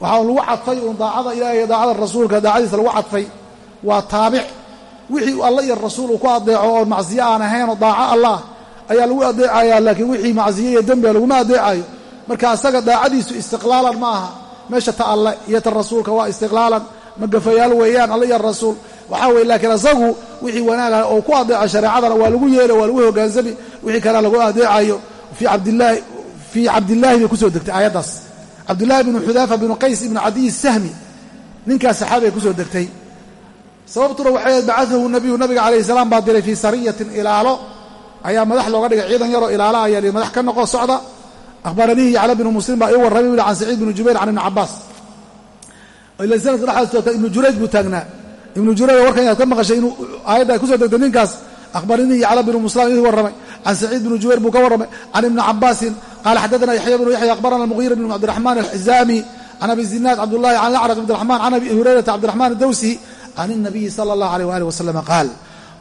Waxaa lagu cadfay uun daacada ilahay iyo daacada rasuulka daacadiisa lagu cadfay waa taabic. Wixii alla iyo rasuul uu ku adeeco oo macsiye aan ahaynoo daaco allah ayaa lagu adeecaya laakiin wixii macsiye iyo dembiga laguma adeecayo marka asaga daacadiisu istiqlaalan ma aha meesha ta alle iyo ta rasuulka waa istiqlaalan. Magafayaal weeyaan alle iyo rasuul waxaa weye laakiin asagu wixii wanaagah oo ku adeeco shareecadana waa lagu yeelo waa lagu hogaansami wixii kalea lagu adeecayo. Fii cabdillaahi bay ku soo degtay aayaddaas. Cabdullaahi bnu xudaafa bnu qays ibnu cadiy sahmi ninkaas saxaabigay ku soo degtay. Sababtuna waxay bacaahu nabiyu nabiga calayhi salaam baa diray fii sariyatin ilaalo. Ayaa madax looga dhigay ciidan yaroo ilaala ayaa li madax ka noqo socda. Akhbaranihi yacla bnu muslim baa ii warramay uli can saciid bnu jubayr can ibni cabaas ila sanadka dhexdaas joogta ibnu jurayj buu taagnaa ibnu jurayda warkan inaad ka maqashay inuu aayadda ay ku soo degtay ninkaas. Akhbaranii yacla binu muslam ii warramay. Can saciid bni jubayr buu ka warramay. Can ibni cabaasin qaala xaddaana yaxya bnu yaxya akhbarana almuqyira bn cabdiraxmaan alxizaami can abi zinaad cabdullahi can acraq cabdiraxmaan can abi hurayrata cabdiraxmaan adowsi can inabiyi sala allah aleyh waali wasalam qaal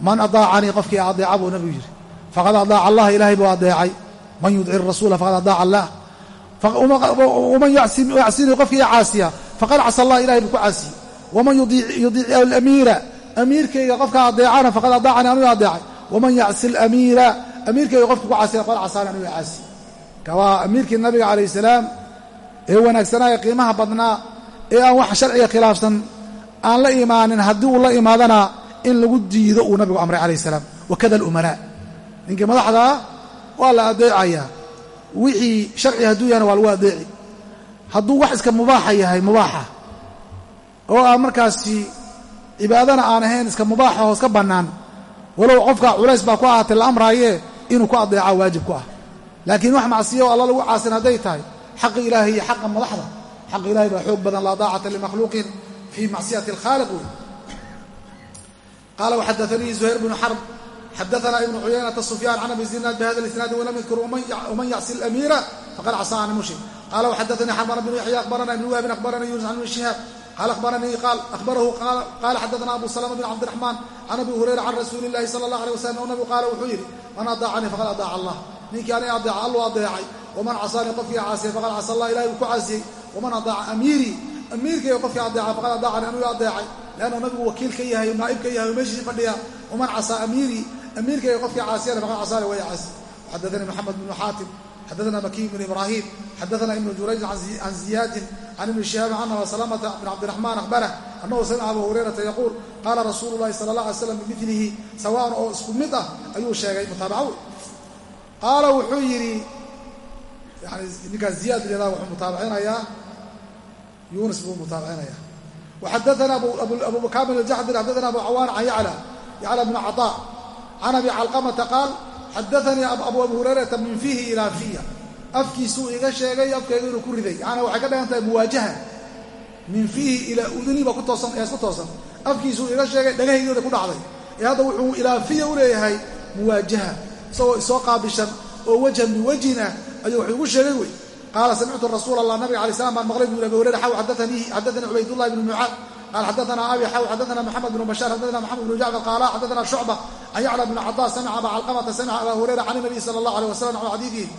man adaacanii qofkii adeeca buu nabigu faqad adaaca allaha ilaahay buu adeecay. Man yudci rasuula faqad adaaca allah. Waman yacsini qofkii caasiya faqad casa allah ilahay buu ku caasiyey waman yudiic alamiira amiirkayga qofka adeecana faqad adaacanii anigu adeecay waman yacsi alamiira amiirkayga qofka ku caasiya faqad casaani anigu caasiy kawaa amiirkii nabiga calayh salaam ee wanaagsanaa ee qiimaha badnaa ee aan wax sharciga khilaafsan aan la imaanin haddii uu la imaadana in lagu diido uu nabigu amray calayh salaam wakada alumaraa ninkii madaxdaa waa la adeecayaa wixii sharci hadduu yahana waa lagu adeeci hadduu wax iska mubaaxa yahay mubaaxa oo aan markaasi cibaadana aan ahayn iska mubaaxa oo iska bannaan walow qofka culays baa ku ahaatay la amraayee inuu ku adeeca waajib ku ah. Laakiin wax macsiya oo alla lagu caasin hadday tahay xaqi ilaahi iyo xaqa madaxda xaqa ilahay baa xoog badan laa daacata limakhluuqin fi macsiyati alkhaaliq. Wey qaala waxadaanii zuhayr bnu xarb xadaana ibnu cuyaynata sufyaan can abi zinaad bihada isnaadi walam yadkur waman yacsi alamiira faqad casaa an mushrik. Qala waxadaanii xarmana bnu yaxya akhbarana ibnu wahabin akhbarana yunus can ibni shihaab qaala akhbaranii ahbarahu qaala xadaana abu salama bn cabdiraxmaan can abi hurayra can rasuuli illahi sala allah alay wasalam o nabigu qaala wuxuu yidhi man adaacanii faqad adaaca allah ninkii aniga adeeca alluu adeecay waman casaanii qofkii caasiyay faqad casa allah ilahay uu ku caasiyey waman adaaca amiirii amiirkayga qofkii adeeca faqad adaacani anigu adeecay leannu nabigu wakiil ka yahay naa'ib ka yahay meeshiisii fadhiya waman casaa amiirii amiirkayga qofkii caasiyana faqad casaani waya caasi xadaanii maxamed bnu xaatim xadaana makiy bn ibraahim xadaana ibnu jurayjin can ziyaadin can ibni shihaabin can aba salamata bn cabdiraxmaan akhbarah annahu samica abu hurayrata yaquul qaala rasuulu llahi sala allah alay slam bimilihi sawaan oo isku mid ah ayuu sheegay mutaabaca wey qaala wuxuu yidhi yani ninkaas ziyaad liadaa wuxuu mutaabacinayaa yunis buu mutaabcinaya waxadaana abu kamil aljaxdir xadaana abu cawaan can yacla yacla bn caطaa can abi calqamata qaal xadaanii abu hurayrata min fiihi ilaa fiya afkiisuu iga sheegay afkayga inuu ku riday yaani waxay ka dhigan tahay muwaajaha min fiihi ilaa uduniba ku toosan ee isku toosan afkiisuu iga sheegay dhagahaygoda ku dhacday ee hadda wuxuu ilaa fiya u leeyahay muwaajaha isagoo isoo qaabishan oo wajhan biwajhin ah ayuu wax igu sheegay wey qaala samictu rasuula allah nabiga alay slam baan maqlay bu abi hurayra xaw xadaanii cubaydullahi bnu mucaad qaal xadaana abi xaw xadaana maxamed bnu bashaar xadaana maxamed bnu jacfar qaala xadaana shucba an yacla bn cadaas samca aba calqamata samca aba hurayra can inabiy sala allah aleh wasalam can xadiidihi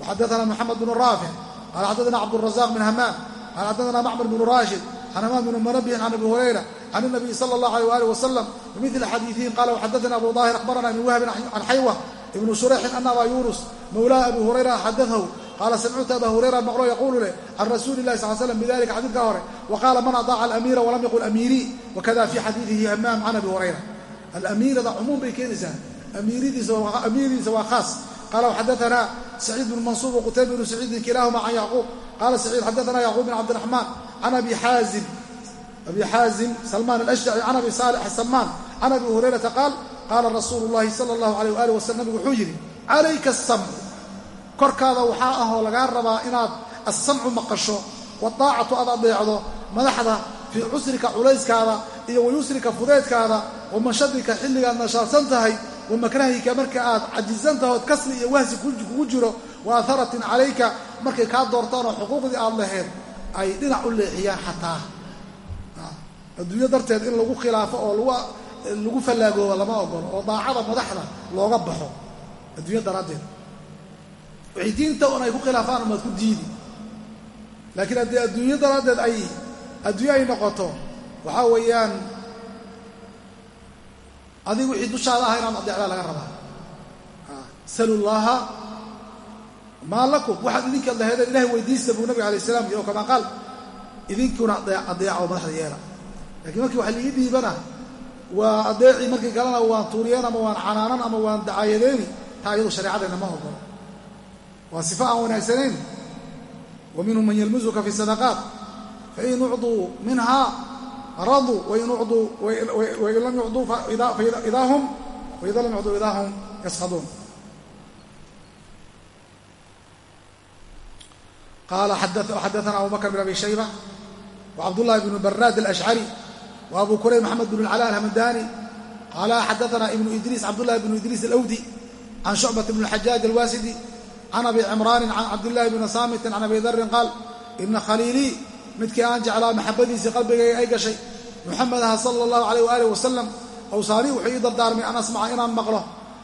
waxadaana moxamed bnu raafic qaala xadadana cabdurazaq bin hamaam qaala xadadana macmar bnu raashid can hamaam bni munabbihin can abi hurayra can inabiy sala allah aleh waalih wasalam bimidli xadiiiin qala waxadadana abu daahir akhbarana ibn wahbin can xaywa ibnu surayxin ana abaa yuunus mawlaa abi hurayra xadadahu qaala samictu aba hurayra maqlo yaquulu leh can rasuuli illahi sal l slam bidalika xadiidkaa hore wa qaala man adaaca alamiira walam yaqul amiirii wakada fii xadiidihi hamaam can abi hurayra alamiirada cumuum bay keenaysaa. Amiiridiisa waa khaas. Qala xadaana saciid bnu mansuur wqutayba bnu saciidin kilaahuma can yacquub. Qala saciid xadaana yacquub bin cabdiraxmaan can abi xaazim abi xaazim salmaan alashjaci can abi saalix samaan can abi hurayrata qaal qaala rasuulu llahi sala allahu alayh waali wasalam nabigu wuxuu yidhi calayka asamcu korkaada waxaa ahoo lagaa rabaa inaad assamcu maqasho wadaacatu aad adeecdo madaxda fii cusrika culayskaada iyo wayusrika fudeedkaada wamashadika xilligaad nashaadsan tahay wamakrahika marka aad cajizan tahood kasli iyo wahsi kugu jiro wa atharatin calayka markay kaa doortaan oo xuquuqdii aad lahayd ay dhinac u leexiyaan xataa. Adduunyo darteed in lagu khilaafo oo lagu fallaagoobo lama ogolo oo daacada madaxda looga baxo adduunya daraaddeed. Waxay diinta un ay ku khilaafaan umaad ku diidi. Laakiin haddii adduunyo daraaddeed ay adduunyo ay noqoto waxaa weeyaan adigu wixii dushaada ah inaad adeecdaa laga rabaa. Salu llaaha maa lakum. Waxaad idinkaad lahaydeen ilahay weydiista buu nabiga alay salaam iyo kamaa qaal idinkuna adeeca oo madaxda yeela. Lakiin markii wax liii dhiibana waa adeecii markii kalena waan tuuriyeen ama waan canaanan ama waan dacaayadeeni taa iyadu shareecadeenna ma ogolo waa sifo aan wanaagsanayn. Wa minhum man yalmuzuka fi sadaqaat fain ucduu minha raduu wain lam yucduu idaa hum waida lam yucduu idaa hum yaskhaduun qaala xadaana abu bakr bn abi shayba wcabdullahi bnu baraad alashcari wa abu kurayb maxamed bn اlcala alhamadani qaala xadaana ibnu idriis cabdullahi bnu idriis alawdi can shucbat bn اlxajaaj alwaasidi can abi cimraanin can cabdillahi bni saamitin can abi darin qaal ina khaliilii midkii aan jeclaa maxabadiisii qalbigayga ay gashay muxamedaha sala allahu alayh waalih wasalam awsaanii wuxuu ii dardaarmay an asmaca inaan maqlo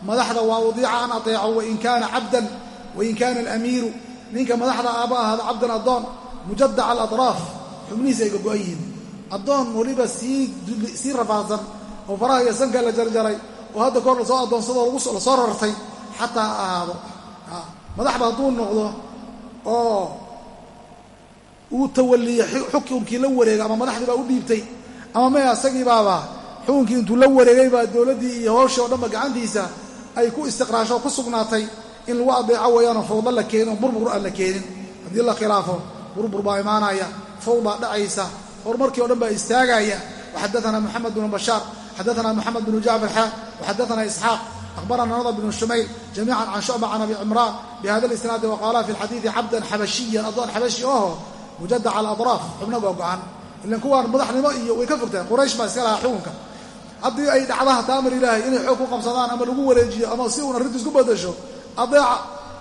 madaxda waa udiica an ateeco wain kaana cabdan wain kaana alamiiru. Ninka madaxda aaba ahaada cabdan addoon mujadaca alatraaf xubnihiisa ay gogo'an yihiin. Addoon weliba sii rafaadsan oo faraha iyo sanka la jarjaray oo hadda koor la soo addoonsadoo la soo rartay xataa ha ahaado. Madaxba hadduu noqdo oo uu tawaliye xukunkii la wareega ama madaxdii baa u dhiibtay ama me asagii baaba xukunkii intuu la wareegay baa dowladdii iyo hooshii o dhanba gacantiisa ay ku istiqraasho ku sugnaatay in lagu adeeco weeyaanoo fawda la keenin oo burbur aan la keenin. Haddii la khilaafo burbur baa imaanaya fawdaa dhacaysa horumarkii o dhan baa istaagaya. Waxadaana moxamed bnu bashaar xadaana moxamed bnu jacfar xa waxadaana isxaaq akhbarana nadr bnu shumayl jamiican can shucba can abi cimraan bihada lisnaadi waqaala fi lxadiidi cabdan xabashiyan addoon xabashi oho mujadaca alatraaf xubna googo-an ilan kuwaan madaxnimo iyo way ka fogteen. Quraysh baa iska lahaa xukunka. Haddii ay dhacdaha taamar ilaahay inay xoog ku qabsadaan ama lagu wareejiyo ama si uun arrintu isku badasho adeeca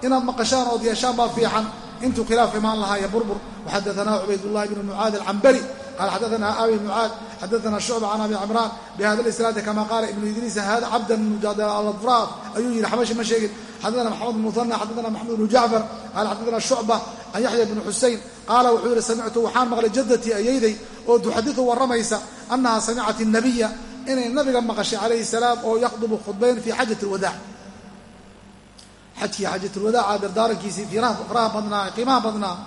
inaad maqashaan ood yeeshaan baa fiican. Intuu khilaaf imaan lahaa iyo burbur. Waxadaanaa cubaydullahi bnu mucaad alcambari qal xadaana abi mucaad xadaana shucba can abi cimraan bihada isnaadi kama qaala ibnu idriis hada cabdan mujadalafra ayuu yihi xabashi ma sheegin xadaana maxamed bn muhana xadaana maxamed bnu jacfar qaal xadaana shucba can yaxya bni xusein qaala wuxuu yihi samictu waxaan maqlay jadatii ayeyday oo tuxadiu warramaysa annaha samicat nabiya inay nabiga maqashay calayhi salaam oo yakhdubu khudbayn fii xajat lwadaac xajkii xajat lwadaaca dardaarankiisii firaha badnaa qiimaha badnaa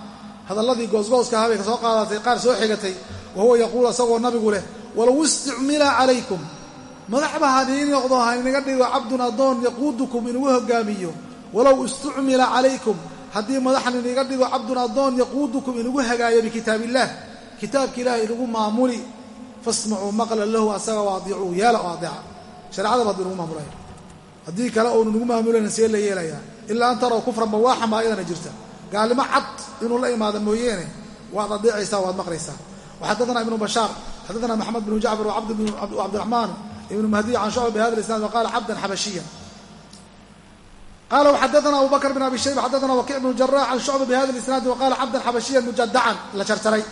hadalladii goosgooska habay ka soo qaadatay qaar soo xigatay wa huwa yaquulu isagoo nabigu leh walow isticmila calaykum madaxba haniin noqdo haynaga dhigo cabdun addoon yaquudukum inugu hogaamiyo walow istucmila calaykum haddii madaxan iniga dhigo cabdun addoon yaquudukum inugu hagaayo bikitaab illaah kitaabka ilaah inugu maamuli fasmacuu maqlan lahu asaga o adiicuu yeela oo adeeca shareecadaba haddii inugu maamulaya haddii kale oonu nagu maamulayna see la yeelayaa ilaa an taraw kufran bawaaxan baa ayadana jirta gaalnimo cad inuu la imaado mooyeene waad adeecaysaa waad maqlaysaa waxadadana ibnu bashaar xadadana maxamed bnu jacfar wacabdiraxmaan ibnu mahdiy can shucba bihada isnaad waqaala cabdan xabashiyan qala wxadana abu bakr bn abi shayba xadana wakic bnu jarax can shucba bihada isnaadi waqala cabdan xabashiyan mujadacan la jarjaray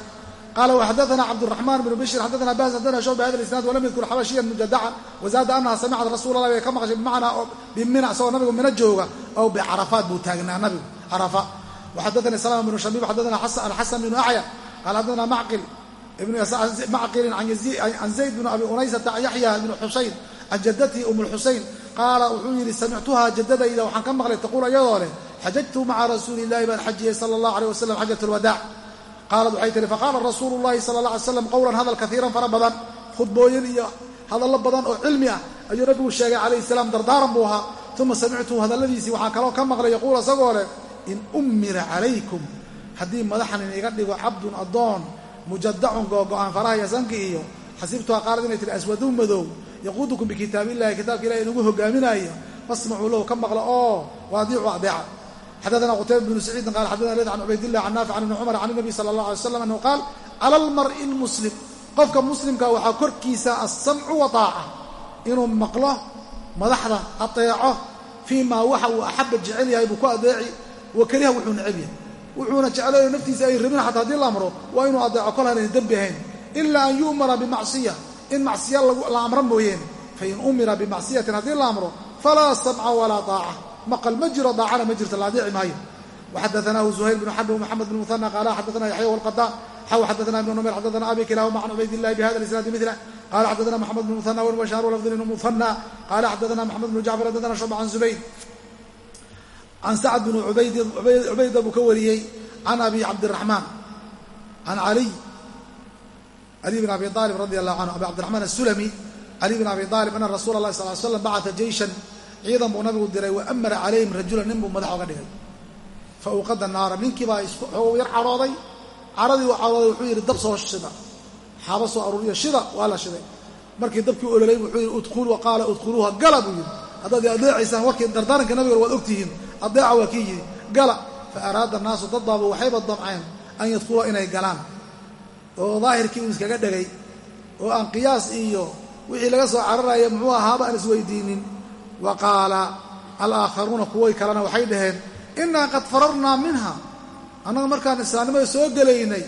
qala wxadana cabdالرaحman بن bشhr xadana bas xadana shucb bhada isnaad walam yadkur xabashiyan mujadacan wazaada anaha samicad rasuul allah bay ka maqashay bimacnaa bimina isagoo nabigu mina jooga ow bicarafaat buu taagnaa nabigu carafa waxadanii salama bnu shabib xadana alxasan bnu acya qala xadana macqil macqilin can zayd bn abi unaysata can yaxya bn xusayn can jadatihi um lxusayn qaala wuxuu yidhi samictuhaa jadadayda waxaan ka maqlay taquul iyadoo leh xajajtu maca rasuuli illahi baan xajiyey sala allah aleyh wasalam xajat lwadaac qaalat waxay tihi faqaala rasuulu llahi sala allah alay slam qowlan hadal kaiiran fara badan khudbooyin iyo hadallo badan oo cilmi ah ayuu nabigu sheegay calayhi salaam dardaaran buu ahaa. Uma samictuhu hadalladiisii waxaa kaloo ka maqlay yaquul isagoo leh in ummira calaykum haddii madaxan iniga dhigo cabdun mujadacun googo-aan faraha iyo sanki iyo xasibtuha qaalad inay tihi aswadu madow yaquudukum bikitaabillahi kitaabka ilahi inugu hogaaminayo fasmacuu lahu ka maqla oo waadiicu adeeca xadana qutayba bnu saciidin qala xadana led can cubaydillah can naafic can ibni cumar can nabi sala allah alay slam anhu qaal cala almar'i lmuslim qofka muslimka waxaa korkiisa alsamcu wataaca inuu maqlo madaxda adeeco fii maa waxa uu axaba jecel yahay buu ku adeeci wa kariha wuxuu yahay wuxuuna jeclayo naftiisa ay rabin xataa haddii la amro waa inuu adeeco kol hanan dembi ahayn. Ilaa an yu'mara bimacsiya in macsiya la amro mooyeene fain umira bimacsiyatin haddii la amro falaa samca walaa daaca maqal ma jiro daacana ma jirto la adeeci maayo waxadaanaahu zuhayr bnu xarb wmaxamed bn muhana qaala xadana yaxya walqadaan xaw xadana ibn numayr xadana abi kilahuma can cubayd illahi bihada isnaadi mila qala xadana maxamed bn muhana wbashaar lafdi bn muhana qala xadana maxamed bnu jacfar xadana shuba can zubayd can sacd bn cubayda buu ka wariyey can abi cabdiraxmaan can caliy cali bn abi aalib radi allahu canhu abi cabdiraxmaan asulami cali bn abi aalib ana rasuula allahi sal l slam bacata jeyshan ciidan buu nabigu diray wa amara calayhim rajulan nin buu madax oga dhigay fa uqada naara ninkii baa isxogow yar cadhooday caradii uu cadhooday wuxuu yidhi dab soo shida xaaba soo aruuriyo shida waa la shiday markii dabkii ololay wuxuu yidhi udkhulu qaala udkhuluuha gala buu yidhi haddaad adeecaysaan warkii dardaaranka nabiga waad ogtihiin adeeca waa kii yidhi gala. Fa araada naasu dad baaba waxayba damceen an yadkhulua inay galaan. Oo daahirkii uu iskaga dhegay oo aan qiyaas iyo wixii laga soo cararaya muxuu ahaaba aan isweydiinin. Wa qaala alaakharuuna kuway kalena waxay dhaheen innaa qad fararnaa minha annaga markaan islaamnimada soo gelaynay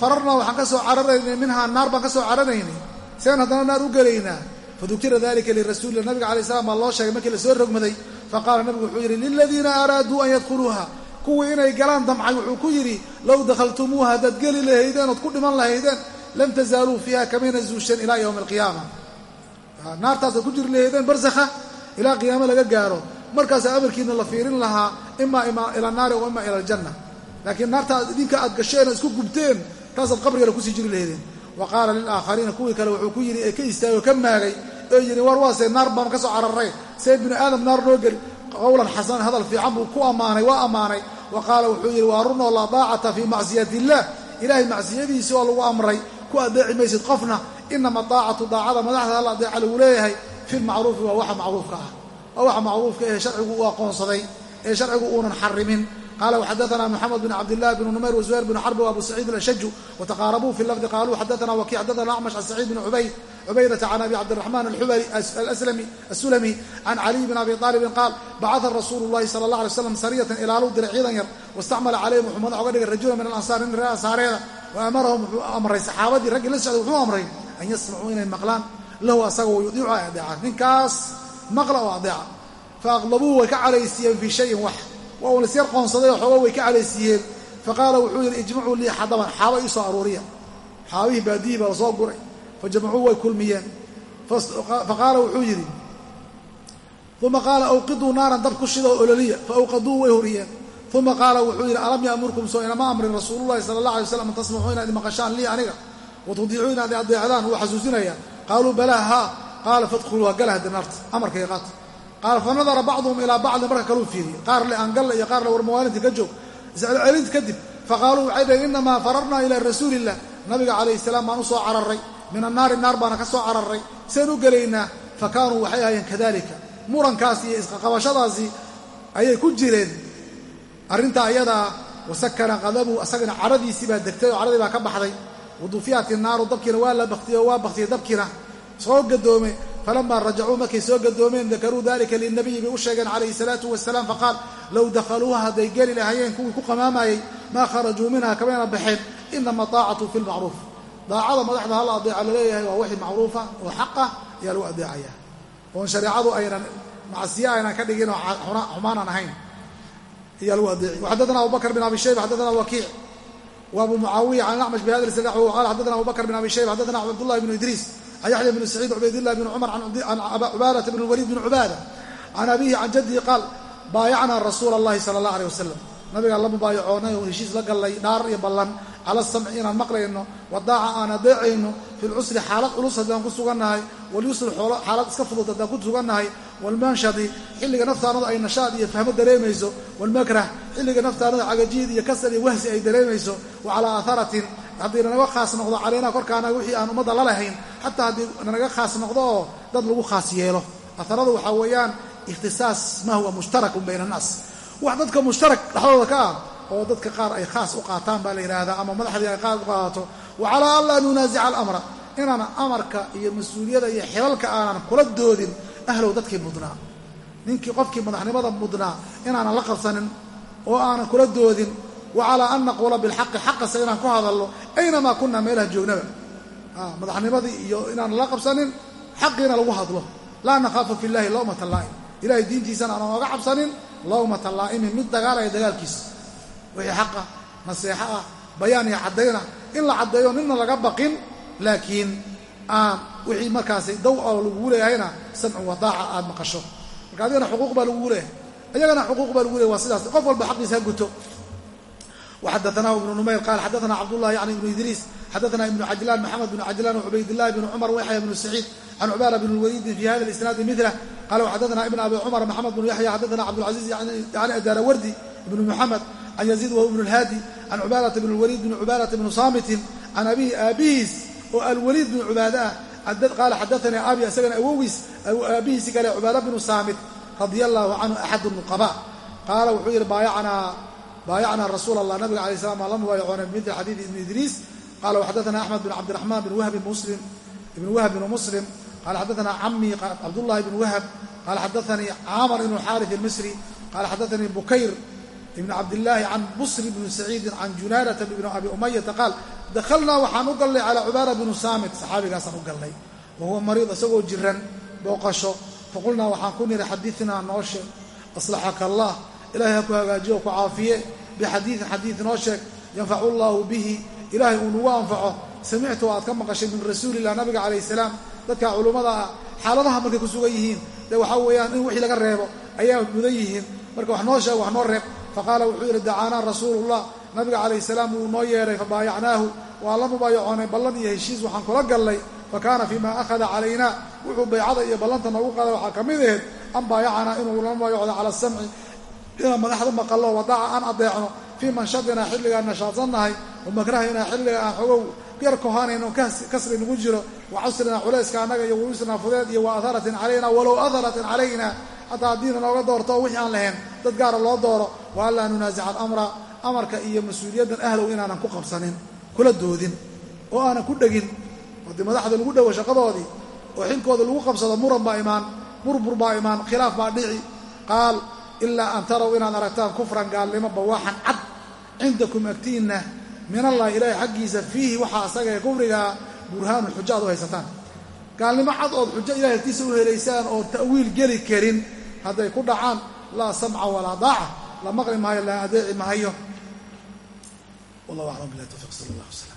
fararnaa waxaan ka soo cararaynay minhaa naar baan ka soo cararaynay. Seen haddana naar u gelaynaa fadukira dalika lirasuulillah nabiga alay slam baa loo sheegay markii la soo rogmaday faqaala nabigu wuxuu yidhi liladiina araaduu an yadkhuluuha kuwii inay galaan damcay wuxuu ku yidhi low dakhaltumuuha haddaad geli lahaydeen ood ku dhiman lahaydeen lam tazaaluu fiiha kamayna zuusheen ilaa yowmi alqiyaama naartaasaad ku jiri lahaydeen barsakha ilaa qiyaamo laga gaaro markaasaa amarkiina la fiirin lahaa imaa ila naari o ima ila aljanna laakiin naarta idinka aad gasheen isku gubteen taasaad qabrigale ku sii jiri lahaydeen wa qaala lilaakhariina kuwii kale wuxuu ku yidhi ee ka istaagay oo ka maagay. Ee yidhi war waase naar baan ka soo cararay see binu aadam naar noo geli. Qowlan xasanan hadal fiican buu ku ammaanay waa ammaanay. Wa qaala wuxuu yidhi waa runoo laa daacata fii macsiyati illah ilaahay macsiyadiisi oo lagu amray ku adeeci maysid qofna inama daacatu daacada madaxda alla adeeca lagu leeyahay fi lmacruufi waa waxa macruufka ah. Waa waxa macruufka ee sharcigu uu aqoonsaday ee sharcigu uunan xarimin qala wxadaana mxamed bn cabdillahi bn numayr wzuhayr bn xarbi wabu saciid ashaju wataqaarabuu fi lafdi qaluu xadaana waki xadaana acmash can saciid bn cubayd cubaydata can abi cabdiraxman asulami can caliy bn abi aalibin qaal bacaa rasuulu llahi sala allah alay slam sariyatan ilaaluu diray ciidan yar wastacmala calayhim wuxuu madax oga dhigay rajula min alansaar nin reer ansaareeda wa amarahum wuxuu amray saxaabadii raggii la socday wuxuu amray an yasmacuu inay maqlaan lahu asaga wayudiicu ay adeecaan ninkaas maqla oo adeeca faaqlabuu way ka calaysiiyeen fii shayin wax waa uun isyar qoonsaday oo xooga way ka calaysiiyeen faqaala wuxuu yidhi ijmacuu lii xadaban. Xaaba ii soo aruuriya xaabihii baadiyihii baa la soo guray. Fajamacuu way kulmiyeen. Faqaala wuxuu yidhi uma qaala awqiduu naaran dab ku shida oo ololiya faawqaduu way horiyeen uma qaala wuxuu yidhi alam yaamurkum soo inama amrin rasuululahi sala allah alay slam an tasmacuu inaad maqashaan lii aniga? Watudiicuu inaad adeecdaan wuu xasuusinaya qaaluu balaa haa. Qaala fadkhuluuha gala hadda naarta amarkay qaata qaal fa nadara bacduhum ilaa bacdin marka kaluu fiiriyey qaar le aangalle iyo qaar le war mawaalinta ka joog. Iscelcelinta kadib faqaaluu waxay dhaheen inamaa fararnaa ilaa rasuuliillah nabiga calayhi salaam baan u soo cararay. Min annaari naar baana ka soo cararay. Seen u gelaynaa fa kaanuu waxay ahaayeen kadalika murankaas iyo isqaqabashadaasi ayay ku jireen. Arrintaa ayadaa wasakana qadabu asagana caradiisii baa degtay oo caradii baa ka baxday. Wadufiyat innaaru dabkiina waa la baktiyey oo waa baktiyey dabkiina. Soo gadoome falamaa rajacuu markay soo gadoomeen dakaruu dalika lilnabiyi bay u sheegeen calayhi salaatu wasalaam faqaal low dakhaluuha hadday geli lahaayeen kuwii ku qamaamayey maa kharajuu minha kamayna baxeen inama taacatu fi lmacruuf daacada madaxda hala adeeca la leeyahay waa wixii macruufa oo xaq ah ayaa lagu adeecaya oon shareecadu aynan macsiye aynan ka dhigin oo xumaanan ahayn ayaa lagu adeeci waxadadana abubakr bin abi shayba xadadana wakiic wa abu mucaawiya can acmash bihada isnad qala xadadana abubakr bin abi shayba xadadana cabdullahi bnu idriis can yaxya bn saciid cubaydillah bn cumar can cubaadata bn waliid bn cubaada can abihi can jadihi qaal baayacnaa rasuula allahi sala allah aleh wasalam nabigaan la mubaayacoonay oo heshiis la gallay dhaar iyo ballan cala samci inaan maqlayno wadaaca aan adeecayno fi lcusri xaalad culus haddaan ku sugannahay walyusri xaalad iska fudud haddaan ku sugannahay walmanshadi xilliga naftaanadu ay nashaad iyo fahmo dareemayso walmakrah xilliga naftaanadu cagajiid iyo kasal iyo wahsi ay dareemayso wa calaa aaharatin haddii nanaga khaas noqdo calaynaa korkaana wixii aan ummadda la lahayn xataa haddii nanaga khaas noqdo oo dad lagu khaas yeelo. Aharadu waxaa weeyaan ikhtisaas ma huwa mushtarakun bayna annaas. Wax dadka mushtarak dhexdooda ka ah oo dadka qaar ay khaas u qaataan baa la yidhaahdaa ama madaxdii ay qaar u qaadato wa calaa an laa nunaasica alamra. Inaan amarka iyo mas'uuliyada iyo xilalka aanan kula doodin ahlow dadkii mudnaa. Ninkii qofkii madaxnimada mudnaa inaanan la qabsanin oo aanan kula doodin wa calaa an naquula bilxaqi xaqase inaan ku hadalno aynamaa kunaa meelaha joognaba. Madaxnimadii iyo inaanan la qabsanin xaqiina lagu hadlo. Laa nakhaafu fi llahi lawmata laa'im ilahay diintiisana aanan oga cabsanin lawmata laa'imin mid dagaalaya dagaalkiisa wixii xaqa naseexo ah bayaan iyo caddayna. In la caddeeyo nina laga baqin laakiin aan wixii markaasi daw oo lagugu leeyahayna samcu wadaaca aad maqasho. Marka adigana xuquuq baa lagugu leeyahay. Ayagana xuquuq baa lagu leeyahy waa sidaas. Qof walba xaqiisa ha guto وxadثnah بن نmayr qal xadثna cبdالlah yعni بن idriis xadثna iبن cajlan mxamed بن cajlan وcubaydالlah بن cmr وyaحya بن سacيid can cubاla بن الwlيdi fi hada الاسناadi mثله qala وxadثna iبn abi cmr mxamed بن yaحya xadثna cبdالعaزيز yani adarawardi بن mحamed can يزيid whu بن الhاadi can cubاlaةa بن الwlيd بن cubاlaةa بن صاmitin can abihi aabihiis oo alwliid بن cubaada ah qaala xadaثanii abi isagana awogiis aabihiisi kale cubaada بن saamit radي الlahu canhu axad النqباء qaala wuxuu yihi baayacnaa baayacnaa rasuul allah nabiga alay slam aa la mubaayacoonay bimidli xadiidi ibni idriis qaala waxadaana axmed bin cabdiraxmaan bin wahb muslim ibn wahb bn muslim qaala xadaana camii cabdullahi ibn wahab qaala xadaanii caamar ibn xaarif almisri qaala xadaanii bukayr ibn cabdillaahi can busri bni saciidin can junaadata bni abi umayata qaal dakhalnaa waxaan u galnay calaa cubaara binu saamit saxaabigaasaan u galnay wa huwa mariid isagoo jiran booqasho faqulnaa waxaan ku nidhi xadiinaa nooshe aslaxaka allah ilahay ha ku hagaajiyo o ku caafiye. Bixadiidin xadiid noo sheeg yanfacu llaahu bihi. Ilaahay uu nagu anfaco. Samictu aad ka maqashay min rasuulillah nabiga calayh salaam. Dadka culummada ah xaaladaha markay ku sugan yihiin dee waxaa weeyaan in wixii laga reebo ayaa mudan yihiin. Marka wax noo sheeg wax noo reeb. Faqaala wuxuu yidhi dacaanaa rasuulullah. Nabiga calayh salaam wuu noo yeedhay fabaayacnaahu waan la mubaayacoonay ballan iyo heshiis waxaan kula gallay. Fa kaana fii ma akhada calayna wuxuu baycada iyo ballanta noogu qaaday waxaa ka mid aheed an baayacanaa inuu la mubaayacdo cala asamci inaan madaxda maqallo wadaaca aan adeecno fii manshadinaa xilligaan nashaadsannahay wa makrahinaa xilliga aan xogow yar kohanayno kasri nagu jiro wa casrinaa culayska annaga iyo wayusrinaa fudeed iyo wa aharatin calayna walow aharatin calayna xataa haddiina nooga doorto wixii aan lahayn dad gaara loo dooro wa an laa nunaasica alamra amarka iyo mas'uuliyaddan ahlow inaanan ku qabsanin kula doodin oo aanan ku dhegin haddii madaxda lagu dhowo shaqadoodii oo xilkooda lagu qabsado muran baa imaan burbur baa imaan khilaaf baa dhici qaal ilaa an taraw inaad aragtaan kufran gaalnimo bawaaxan cad cindakum agtiinna min allahi ilaahay xaggiisa fiihi waxaa asaga ee kufrigaa burhaanun xujo aad u haysataan. Gaalnimo cad ood xujo ilahay agtiisa u helaysaan oo ta'wiil geli karin hadday ku dhacaan laa samca walaa daaca la maqli maayo la adeeci maayo. Wallah aclam bilah tawfiq sal allah wslam